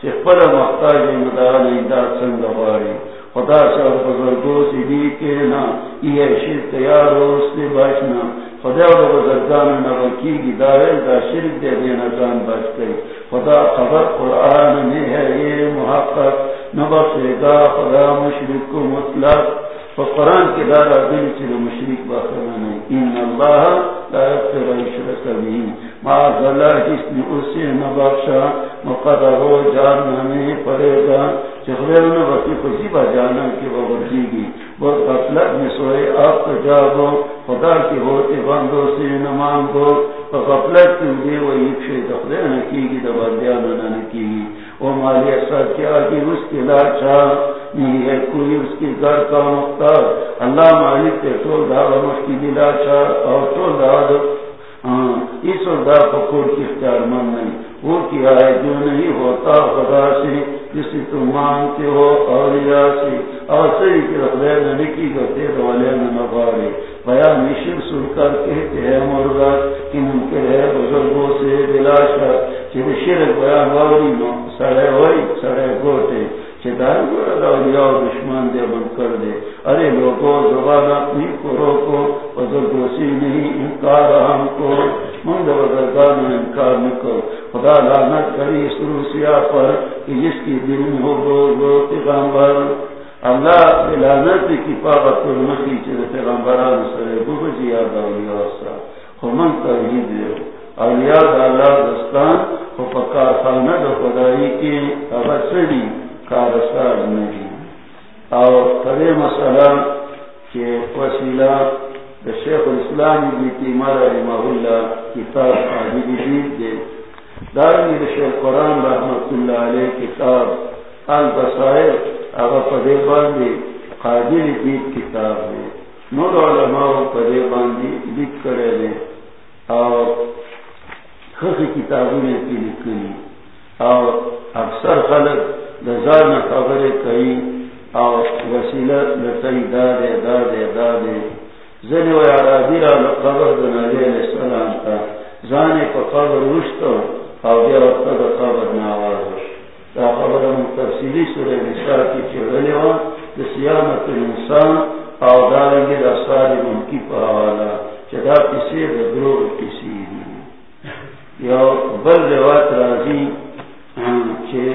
چھ پر محتاج مدد نہیں دا سنگ باری خدا سر بزرگوں سے دی کے نا یہ شرک تیار ہو اس سے بچنا۔ خدا اور بزرگان نہ کی گی دائر کا شرک دے دینا جان بچ گئی۔ خدا خبر قرآن میں ہے، یہ محقق۔ نہ بخشے گا خدا مشرق کو مطلق۔ قرآن کے دارا دل چلو مشرق باخرہ نہیں۔ ان اللہ لا یغفر شرک به معاذ اللہ نے اسے نہ بخشا مقرر ہو جاننا میں پڑے گا چخبیر نے بسی خوشی با جانا کی وہ بردی گی بہت غفلت میں سوئے آپ کا جابو خدا کی ہوتے بندوں سے نہ مانگو تو غفلت کی دے وہ ایک شے نہ کی گی دبا دیانا نہ کی گی. وہ مالی اثر کیا کہ اس کے لاچا نہیں ہے کوئی اس کی گھر کا مختار. اللہ مالک کے ٹول دھا اس کی دلاچا اور ٹول دھا ہاں ہاں، اس اور دا پکور کی اختیار مند نہیں۔ وہ کیا ہے جو نہیں ہوتا خدا سے جس تم مانگتے ہو اولیاء سے۔ اور صحیح کی رخیر نہ لکھی کرتے والے نہ نبارے بیا نشر سن کر کہتے ہیں مرغت کہ ممکن ہے بزرگوں سے بلا شک، کہ شرک بیان والی نو، سڑے ہوئی، سڑے گوٹے۔ دشمن دے بند کر دے۔ ارے لوگوں زبان اپنی کو روکو بزرگوں سے نہیں، انکار ہم کو۔ مند بزرگان انکار نہ کرو خدا لعنت کری اس روسیا پر کہ جس کی دل میں ہو روز رو پیغمبر۔ اللہ لعنت کی پابت المخی چیز پیغمبران سرے بہت جی یاد اولیاء سا۔ خمن توحید دے اولیاء اللہ دستان، خو پکار خانہ دو خدائی کی ابت سڑی نہیں۔ اور کرے مسئلہ کہ وسیلہ شیخ الاسلام ابن تیمار رحمہ اللہ کتاب عابد دید دے۔ دارنگی شیخ قرآن رحمت اللہ علیہ کتاب البصائر اگا پدے باندی قابل دید کتاب دے۔ نور علماء پدے باندی دید کرے دے۔ اور خخ کتابوں نے کی لکھی اور اکثر خلق دزار نہ کئی اور وسیلہ زنی و عرابی را علیہ السلام تا زانی پا قبر وشتو او بیا وقتا دا قبر دا خبر من تفصیلی سورہ نساء کی چگلی و دا سیامت الانسان او دارنگی دا ساری منکی پا حوالا چدا کسی دا دروغ کسی دی یا بل روایت رازی چه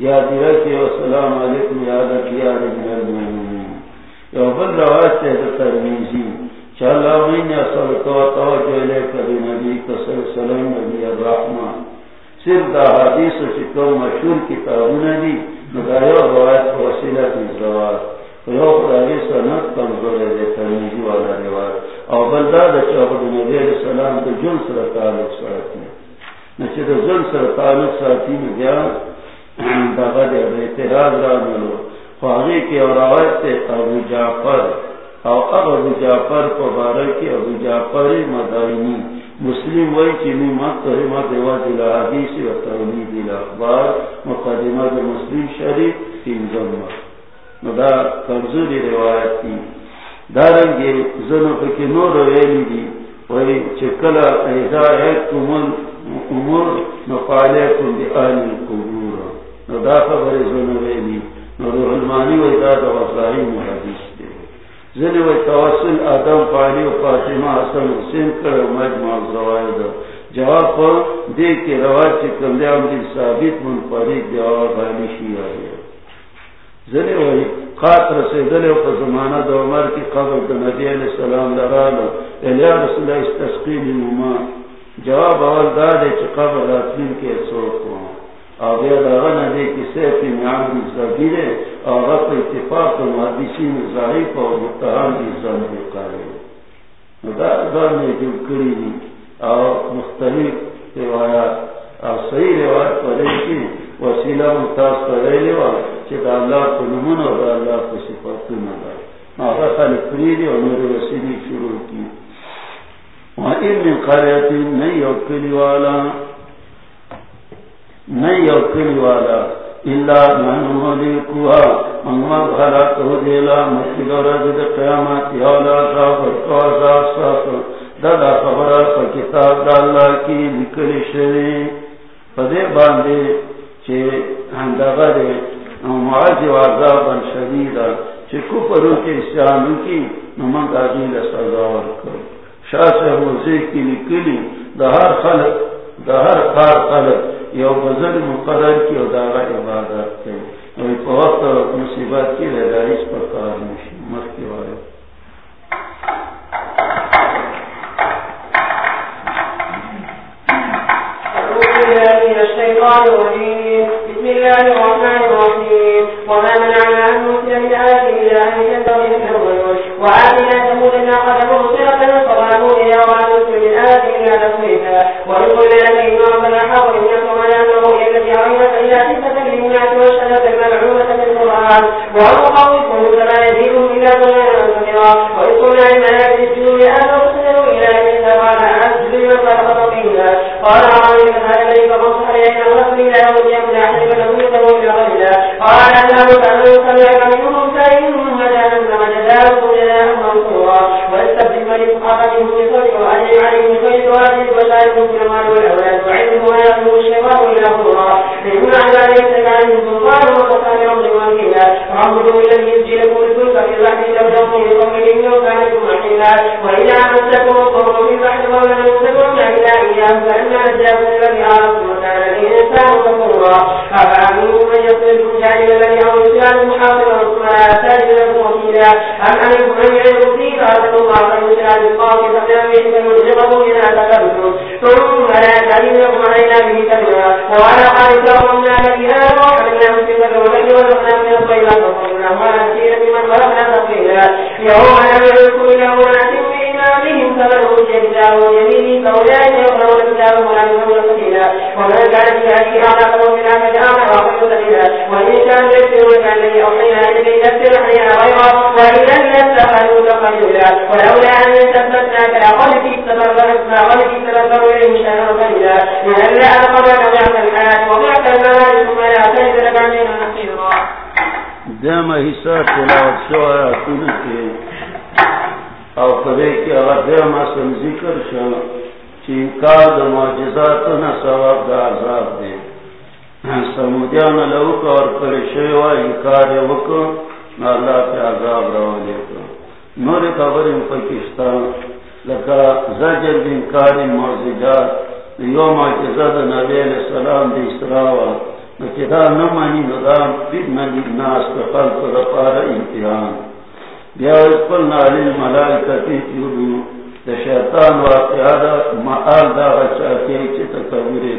یا دیره کې السلام علیکم یا د کیا د یو بل روایت تے ترمیزی۔ چلا من اصل تو توجہ لے کبھی نبی کسل سلام نبی الرحمن صرف دا حدیث و چکو مشہور کتابوں دی مدایو روایت وسیلہ کی زوار یو خدای سنت کمزور ہے ترمیزی والا روایت او بل دا دا چوک نبی علیہ السلام دا جن سر تعلق ساتی نچے دا جن سر تعلق ساتی میں گیا دا غد اعتراض را ملو فاغی کی اور روایت ابو جعفر. او اب ابو جعفر کو بارے کی ابو جعفر مدائنی مسلم وی کی نعمت تہمہ دیوا دل حدیث و تولید الاخبار مقدمہ دے مسلم شریف تین جمع مدا کمزوری روایت کی دارنگے زنو فکی نور ویلی دی وی چکلا ایزا ایک کمال امور نفعلیکم دی آلی قبور ندا خبر زنو ویلی روح المانی و اداد و صحیح محدیث دے۔ زنی و توسل آدم پانی و فاطمہ، حسن حسین کر مجمع زوائد جواب پر دے کے رواج سے کمزیام دی ثابت من فرید جواب حالی شیعہ ہے۔ زنی و خاطر سے و زمانہ دو عمر کی قبر دا نبی علیہ السلام لرالا الیا رسول اللہ استسقیل مما جواب اول دا دے چی قبر راتلین کے سوک ہوں دے کسے کی میان کی اور رب اتفاق ضعیف اور متحان کی کرے نے جو کری دی اور مختلف روایات اور صحیح روایت کی وسیلہ ممتاز لیوا اللہ کو نمون اور اللہ کو نہ دا خالی پریدی اور میرے وسیلی شروع کی وہاں ان قریتی نہیں والا نہیں اوکلی والا اللہ منو لیکوها منو بھرا تو دیلا مسجد و قیامت یولا صافت و عذاب دادا خبر پا کتاب دا اللہ کی لکلی شوی۔ پدے باندے چھے ہندگا دے معاذ و عذابا شدیدا چھے کفرو کے اسیانو کی نمان داجیل سزاور کر شاہ سے موزے کی لکلی دا ہر خلق دا ہر خار خلق یو بزرگ مقرر کی ادارہ عبادت کے یعنی وقت مصیبت کی ریدائش پر کار مشی مر کے والے بسم الله الرحمن الرحيم. وما منعنا أن نرسل بآيات إلا أن يتبغي الرسل وآتنا ثمود الناقة مبصرة فظلموا القرآن ونخوفهم فلا يزيدهم إلا ضلالا كثيرا وإذ قلنا للملائكة إلى إبليس قال أسجد لمن خلق طينا قال أعوذ هذا الذي فقص عليك الرسل إلى يوم يكون أحد له يدعو إلى رجلا قال أنه كان سمعك منهم فإن واستبدل من فقاتهم بصدق وأجل عليهم بخير وأجل وشاركهم في المال والأولاد وعلمهم ويأخذ الشيطان إلى خضرا فإن عن ذلك عنهم سلطان وقصان رب وكيلا فعبدوا الذي يسجي لكم الفلك في البحر تبدأوا من إنه كان لكم رحيلا وإذا أمسكم الضر في البحر ضمن تدعون إلى إياه فإنا نجاكم الذي عرفتم وكان الإنسان كفورا أفأمنوا من الذي أو يسلم محاضرا ثم لا تجد لكم وكيلا أم أمنكم أن يعلموا فيه فأتقوا الله فإن شاء بالقاف فبنبيه فمجرقه إذا تكبتم ثم لا تجدكم علينا به كبيرا وعلى قال كرمنا الذين آمنوا وحملنا في البر والبر ورزقنا من الطيبات وصلنا على سيرة من خلقنا تفصيلا يوم نعمل كل أناس بإمامهم فمن أوتي يمينه فأولئك يقرؤون كتابهم ولا يظلمون فتيلا ومن كان في هذه أعلى قوم من أحد آمن وأخذ سبيلا وإن كان غيره وإذا ولولا أن لقد إليه قليلا ضعف الحياة وضعف تجد لك حصہ تلاوت شو آیاتون کے او پدے کی ذکر شو دا معجزاتنا ثواب دا عذاب دے۔ سمودیان لوکا اور پریشیوا انکار وکا نا اللہ پہ عذاب رو لے کا نور خبر پاکستان لکا زجر انکار معجزات یو معجزات نبی علیہ السلام دی اسراوا نکدا نمانی ندام بدنا لناس تخلق رفار امتحان۔ بیا اسپل نالی ملائکتی تیودو دا شیطان واقعا معال دا غچاکی چی تکوری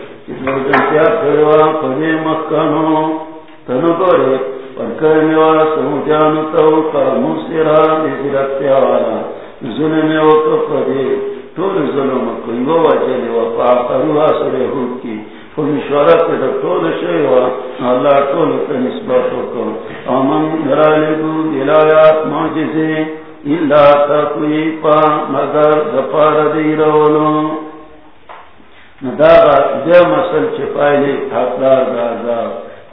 کتنو جنتیا کروا پدے مکانو تنو گورے پرکرمی والا سمجانو توقع موسیرا نزرکتیا والا ظلمی وقت پدے ټول ظلم کوي وو وجه او پاکروا سره هو کی په مشورت د ټول شی او الله ټول ته نسبت وکړو امن درالګو دلایات معجزه الا تقوی پا مگر د پار دی رولو ندا د مسل چې پایلې حقدار دا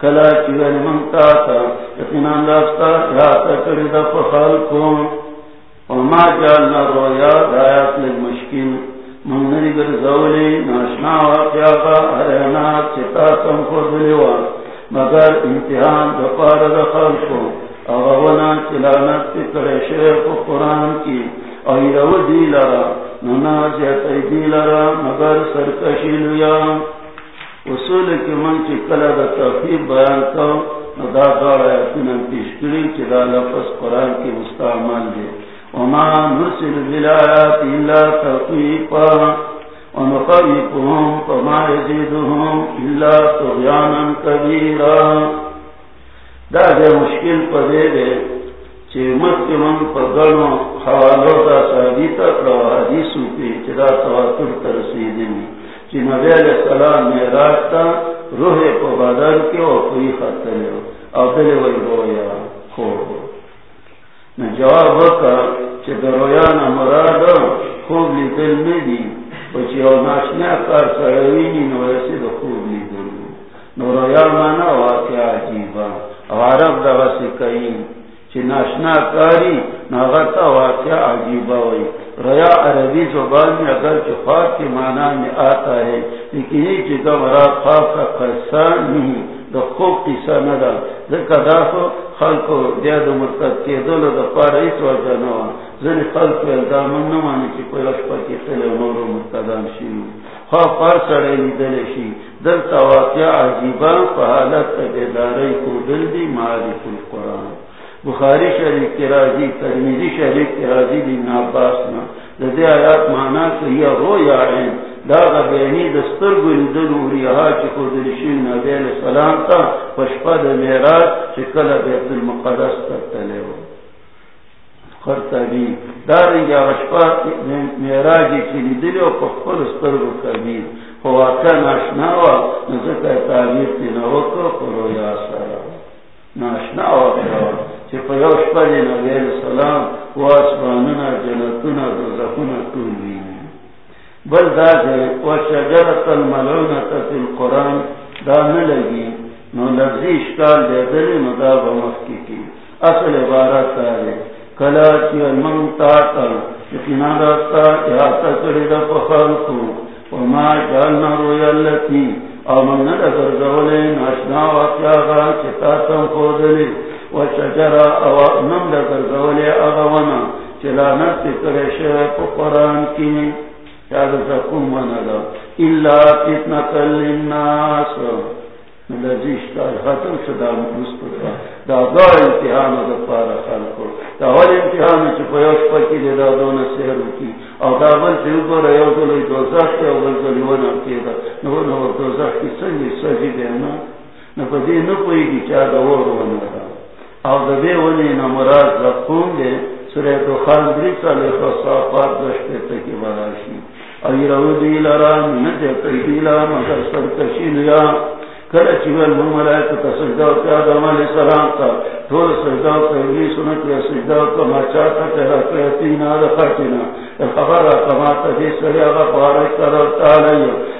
کلا چې من تا تا، یقینا لاستا یا تکړه د په وما جعلنا الرؤيا دعايات للمشكين من نريد ناشنا واقعا ارهنا چتا مگر امتحان دفار دخلقو اغونا چلانت تکر شیخ قرآن کی. ایرو دی لرا ننازیت دی لرا مگر سرکشی لیا اصول کی من چی کلا دا تفیب بیان کو ندا دار ایتنا پیشکری چی دا لفظ قرآن کی مستعمل دی وما نرسل بالآيات إلا تخيفا ونخيفهم فما يزيدهم إلا طغيانا كبيرا دا دے مشکل پدے دے چی مت من پگنو حوالو دا کرو چی نبی علیہ السلام روح کے کوئی دلے وی جواب مراد خوب لی دل میں دی بچی ناشنا کار نو ایسی دو خوب لی دل نو رویا مانا واقع عجیبا. او عرب دا کئی چی ناشنا کاری، ناغتا واقع عجیبا وی رویا عربی زبان میں اگر چی خواب کی مانا میں آتا ہے، لیکن یہ چی دا مراد خواب کا قصہ نہیں، دا خوب قصہ ندا ذکر دا خو خلقو دیا دا مرتد کے دولو دا پارا اس وجہ نوا زنی خلقو الدامن نمانی چی کوئی اشپا کی تلے نورو مرتدان شیو خواب پار سڑے لی دلے شی۔ دل تا واقع عجیبا پا حالت بیداری کو دل دی معارف القرآن۔ بخاری شریف کی راضی، ترمیزی شریف کی راضی دی ناباسنا لدے آیات مانا کہ یہ رو یا عین. دا بینی دستر گل دل وریا چ کو دلشین نبی علیہ السلام تا پشپا د معراج چ کلا بیت المقدس تا تلے و خرطبی دار یا پشپا معراج کی دل او خپل ستر گو کبی هو واقع ناشنا و نزکه تعبیر تی نو کو پرو یا سرا ناشنا و چ په یو نبی علیہ السلام بل دا دے و شجرت فی القرآن دا نلگی، نو لفظی اشکال دے دلی بمخی کی. اصل عبارت آرے کلا چی المن یقینا کری دا وما جالنا رویا اللتی او من ناشنا واقعا غا چتا تم خودلی. و شجرا او نم دا گرزولی اغوانا پا قرآن کی. ختم شدا مستقا دا دا امتحان دا پارا خلقو. دا اول امتحان چی پیوش پاکی دا کی. او دا بل دوزخ او بل نو نو دوزخ سنگی سجی دینا نو پا دی نو پوئی گی دا ور او دا دی ونی نمراز زقون دی سرے دو خان دری سالی خصافات دشتے تکی براشی ایرو دی لران نجا قیدی لران مگر سرکشی لیا کله چې ول مو ملائکه ته او ته آدم علی السلام ته ټول سجده او ته سنت یا سجده او ته ما چا ته ته راځي نه. را پاتینا خبر را کما ته دې سره هغه پاره تعالی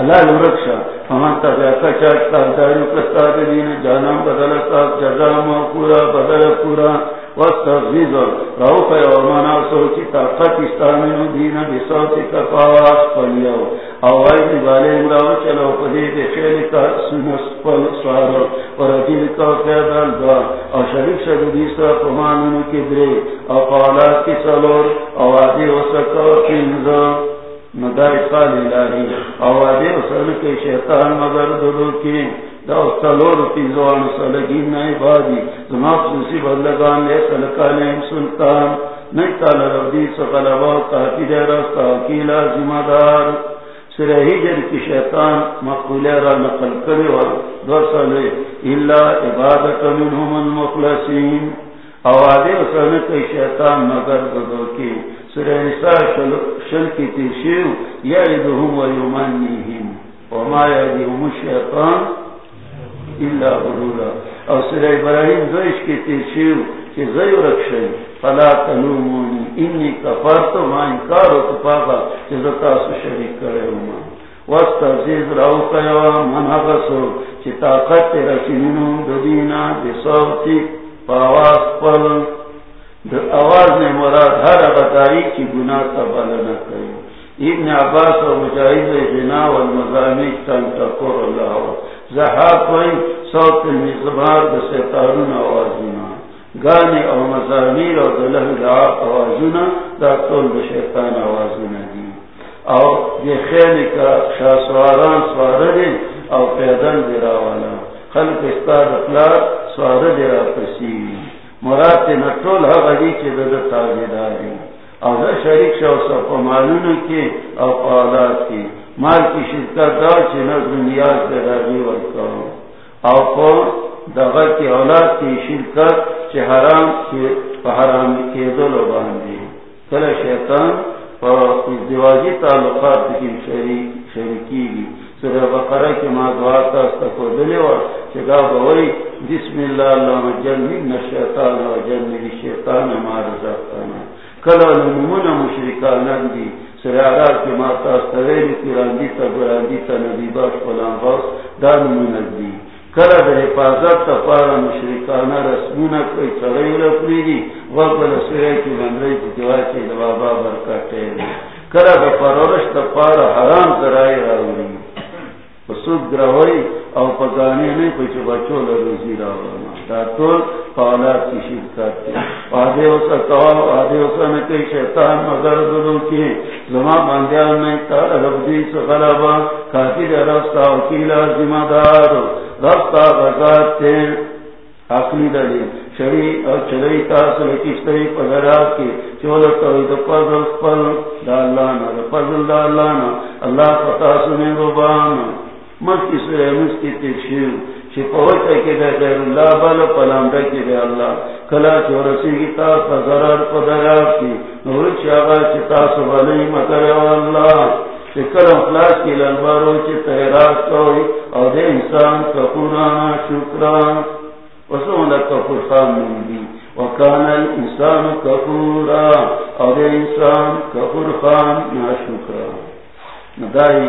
اللہ لرکشا فمن تبیعتا چاکتا داریو کستا دین، جانم بدلتا جزام پورا، بدل پورا۔ واستغیز روح یومانا سوچی طاقت استامن دین بسوتی کفاواس پلیو اوائی دیبالی امراو، چلو پدید خیلی کا سنس پل سوارو۔ ورجیل کا قیدال دعا او شریف شدودیسا پمانونو کی دری او قولات کی سلور او آدی وسکا پینزا مدائی قالی لاری او آدی وسکا کی شیطان مگر دلو کی دا سلور پیزوان سلگین نئی بادی. زما خصوصی بندگان لے سلکالیم سلطان. نئی تال ربی سغلبا کافی دے رستا وکیلا ذمہ دار سرہی جن کی شیطان مقبولے را نقل کرے وا. دو سلے الا عبادت منہم المخلصین. اوادے اسنے کے شیطان مگر دو کی سرہ نساء شل کی تیشیو و وما الشیطان الا غرورا. او ابراہیم دوش کی تیشیو کہ زیو رکشن فلا انی ما انکارو تپاقا کہ زتاسو شریک کرے عزیز راو قیوا من حقصو چی طاقت رسینو ددینا بسوتی پاواز پل آواز نے مراد ہر بتائی کی گناہ تبال نہ کرے ابن عباس و مجاہد جنا اور والمزامی تن تکور اللہ زہاد وی صوت المزبار دا سیتارون آوازونا گانی او مزامیر او دلہ دعا آوازونا دا طول دا شیطان آوازونا دی او دی خیلی کا شاسواران سوارد او پیدن دی راوانا خلق استاد اطلاق سوارد را پسیوی مراد نطول حق دی چی دا دا تاجداری او دا شریک شو سب مالونو کی او پالات کی مال کی شرکت دا چی نظر نیاز دے راگی ورکاو او پا دغا کی اولاد کی شرکت چی حرام کی پا حرام کی دلو باندی کل شیطان پا ازدواجی تعلقات کی شریکی گی سورہ بقرہ کی ما دعا تا استکو دلی ور چگا بوئی بسم اللہ اللہ جنبی نشیطان و جنبی شیطان ما رزاقتانا کل نمون مشرکانان دی سرعرار کی ماتا استویلی کی راندی تا براندی تا نبی باش پلان باس دان منک دی کلا دا حفاظت تا پارا مشرکانا رسمونا کوئی سرائی رفلی دی وقبل سرائی کی بندرائی کی دیوائی چی دوابا برکاتے دی کلا دا پرورش تا پارا حرام سرائی راولی سود گروی او کچھ بچوں لروزی راوانا دا طول کی شرکت کی. آدھے آدھے شیطان مگر دلو کی. زمان باندیان تا رب دیس غلبا. وکیلا ذمہ دار غزات دلی. شری اور کشتری کی. چولتا ہوئی پزل پل اللہ پزل دا اللہ سنے مکی سورہ مسکی چی. پوچھا کی دے اللہ پلانڈا کی دے اللہ. کلا کی تا فضرار پدرار کی چی تا سبالی مکر اللہ. خلاص کی لنبارو چی کوئی. او دے انسان شکران. وسو خان ملی. وکان الانسان کپورا او دے انسان کپور خان نا شکران ندائی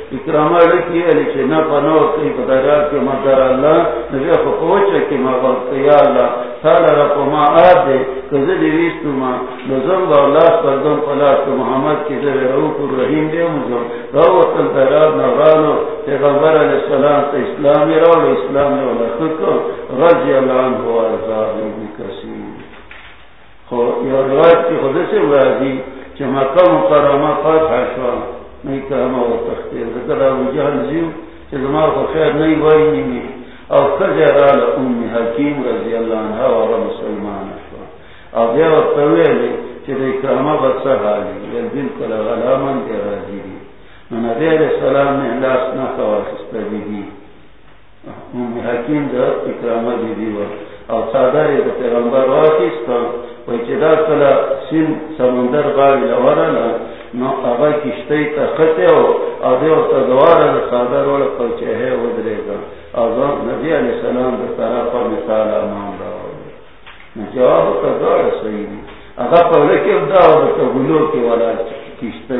اکرامہ لکی علی چھ نا پنو کئی پدارا کے مدر اللہ، نبی اخو پوچھا کی مغلق یا اللہ سالا رکو ما آد دے کزدی ویستو ما نظم با اللہ پردم پلاستو محمد کی در روح الرحیم دے مزم روح تل دراب نغانو پیغمبر علیہ السلام تا اسلامی رو اسلامی رو لکھو رضی اللہ عنہ و ارزاد بکسی خو یا روایت کی خود سے وادی کہ مکہ مکرمہ فتح شوا نہیں کرما و تختیر ذکر ابو جہل کہ کو خیر نہیں نہیں ام حکیم رضی اللہ عنہ مسلمان کہ کرما حالی بالکل غلامن راضی دی علیہ السلام نے لاس نہ دی ام حکیم دا دی دی پیغمبر سن سمندر نو اغا کشتی تا خطے ہو او دیو تا دوارا دا صادر والا پوچے ہے ودرے گا او نبی علیہ السلام دا طرفا مثال امان دا نو جواب تا دوارا صحیح دی اغا پولکی ابداو دا تا گلو کی والا کشتی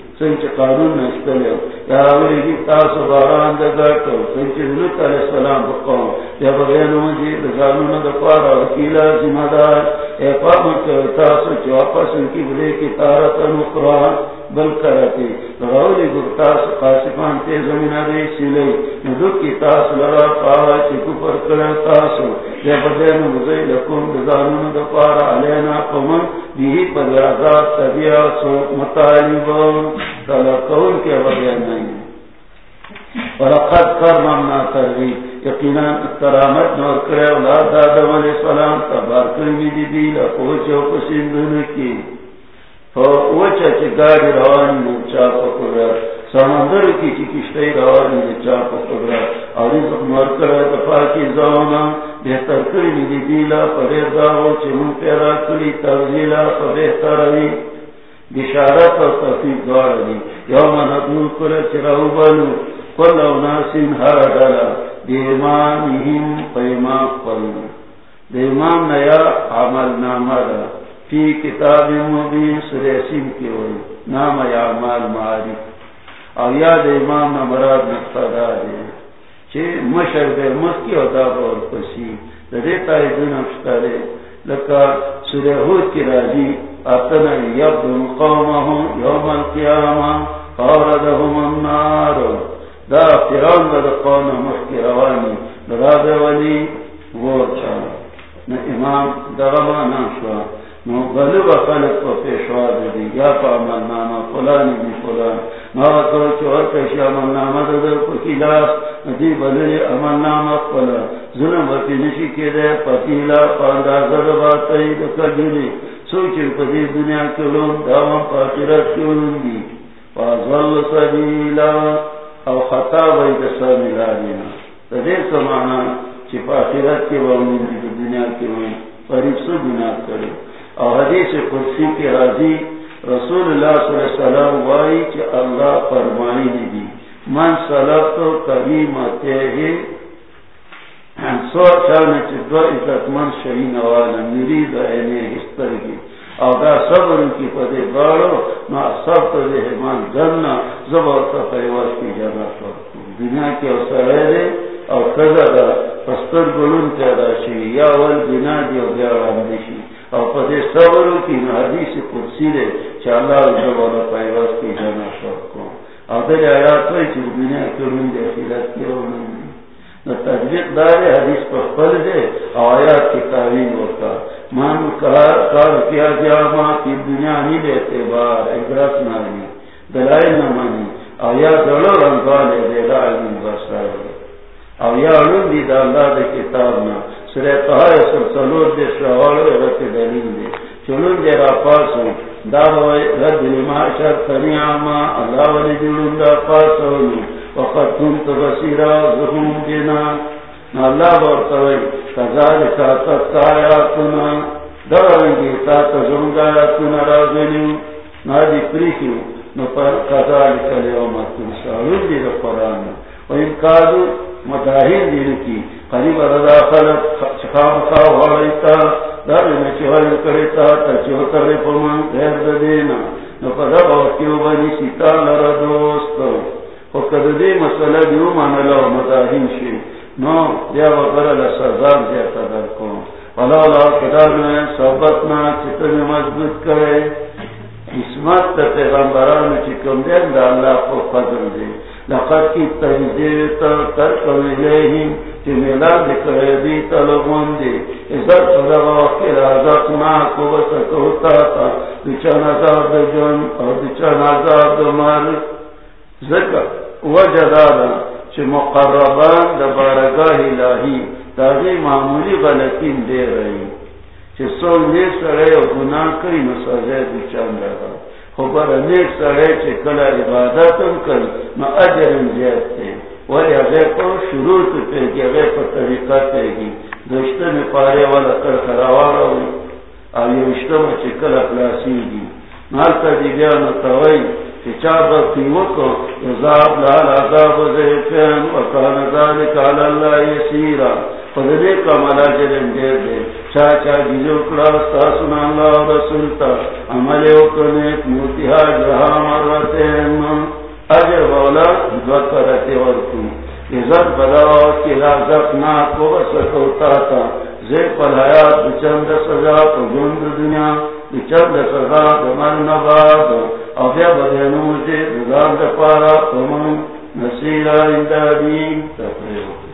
سنچ قانون نشتلیو یا اولی دی تاسو باران دا گرتو سنچ حضرت علیہ السلام بقاو یا بغیانو مجید قانون دا پارا وکیلا زمادار. اے پامن کی تاسو چو اپس ان کی بلے کی تارتا نقران بل کرتی رولی گرتاس قاسفان تے زمین دے سیلے ندو کی تاس لرا پارا چی کفر کرن تاسو. یا بدین مزئی لکم دزانون دا پارا علینا قمن بیہی پر عذاب تبیع سو مطالب تلقون کے بدین نہیں. ولقد کرمنا ترغی یقینا کرامت نور کرے اولاد آدم علیہ السلام تبار کرمی دی دی لپوچو پسندن کی. وچا چی گاڑی روانی نو چا پکڑا سمندر کی چی کشتی روانی نو چا پکڑا اور رزق مرکر دفا کی زوانا بہتر کری دی دیلا پریر داو چی من پیرا کری تغزیلا پر بہتر وی. بشارت و تفیق دوار دی. یوم ندنو کل چی رو بلو کل او ناسین ہر دلا. دیمانیم قیمان قل دیمان نیا عمل نامہ نامر فی کتاب مبین سریسیم کی ہوئی۔ نام یا مال معارف او یاد امام نمراد نقصدہ دے چھے مشر دے مسکی و داب اور پسی۔ دیتا ایدن افشتارے لکا سورہ حود کی راجی اتنا یبدن قومہم یوم القیامہ۔ قاردہم النار۔ دا فران دا قوم مشکی روانی۔ دا دا ولی وہ چاہ نا امام درمانا شوا۔ نو غلب خلق کو پیشوا دی. یا پا عمل نامہ فلانی دی فلان. نو تو چور پیش عمل نامہ در پکیلاس ندی بللی عمل نامہ فلان. ظلم بپی نشی کے دے. پتیلا پاندازہ دباتی دکجلی سوچر پدی دنیا کلون داوام پاکرات کلون دی. فازول سبیلا او خطا وید سامیلارینا تدیر سمانا چی پاکرات کی وامن دی دنیا کلون فریب سو دنیا کرے. اور حدیث قدسی کی حاضی رسول اللہ صلی اللہ علیہ وسلم وائی کہ اللہ فرمائی نے دی۔ من صلاح تو کبھی ماتے ہیں۔ سو چاہنے چی دو عزت من شہین والا میری دائنے ہستر کی اور دا صبر کی پدے گاڑو نا سب تو دے من جننا زبر تا پیواز کی جگہ پر دنیا کے اوسرے دے اور کذا دا پستر گلون پیدا شی، یا ول بنا دی اور بیاران دی شی اور پدے صبر کی حدیث قدسی دے چالا والا پیواز کی جانا شوق کو ادھر آیا تو دنیا کروں گے اخیرت کی اور نہ تجویز دار حدیث پر پل دے آیات کی تعلیم ہوتا مان کار کیا گیا ماں کی دنیا نہیں لیتے بار اگرس نہ دلائی نہ مانی آیا دڑو رنگ والے دے رائے بسا آیا اڑوں دی ڈالا دے کتاب نہ سرے کہا سر سلور دے شوال رکھ دلیل دے. چلون دے را پاسو. دا ہوئے رد لما شر تنیاما. اللہ ولی جلون دا پاسو. وقت کنت بسیرا زخون دینا. اللہ بورتوئی کذالک آتت آیاتنا دورنگی تا تزرنگ آیاتنا رازنیو. نادی پریکیو نو پر کذالک لیوم تنسارون دی دا قرآن. و انکادو مداہین دین کی قریب رضا خلق چخام خواہ ہوئیتا در میں چوہر کرتا تا چوہ کرے پمان غیر دینا نو پر رب وکیو بنی سیتا لرا دوستو وقد دی مسئلہ دیو مانلو مداہین شی نو دیا وقر لسزان دیا تدر کن. ولا لا کدار میں صحبتنا چتن مضبوط کرے اسمت تا پیغمبران چکم دین دا اللہ کو فضل دے لقد کی تنزیت ترکوی لیہم چی ملاد کرے دی تلغون دی ازر بچان عذاب جن اور بچان عذاب مال۔ ذکر وجہ مقربان دا بارگاہ الہی تاغی معمولی غلطین دے رہی۔ چی سو نیک سرے و گناہ بچان رہا۔ خبر نیک سرے کلا عبادتم نو ولی اگر کو شروع پہ گی اگر کو طریقہ پہ گی۔ دوشتہ میں پارے والا کر خراوارا ہوئی۔ آئی وشتہ میں گی۔ مالتا دی جی گیا عذاب، لال عذاب زیفین وکان ذالک علی اللہ یسیرا۔ فضلے کا ملا جلن دیر دے۔ چاچا جیزو کلا ستاسنا اللہ رسولتا عملے وکنیک مرتین اجر بولا اور تم عزت بلاو کی لازق ناکو بسکوتا تا. زیب الحیات چند سزا تو گند دنیا. چند سزا تو من نباد او بیا بدینو مجھے رضان دپارا کمن نصیرہ اندادین تفریح.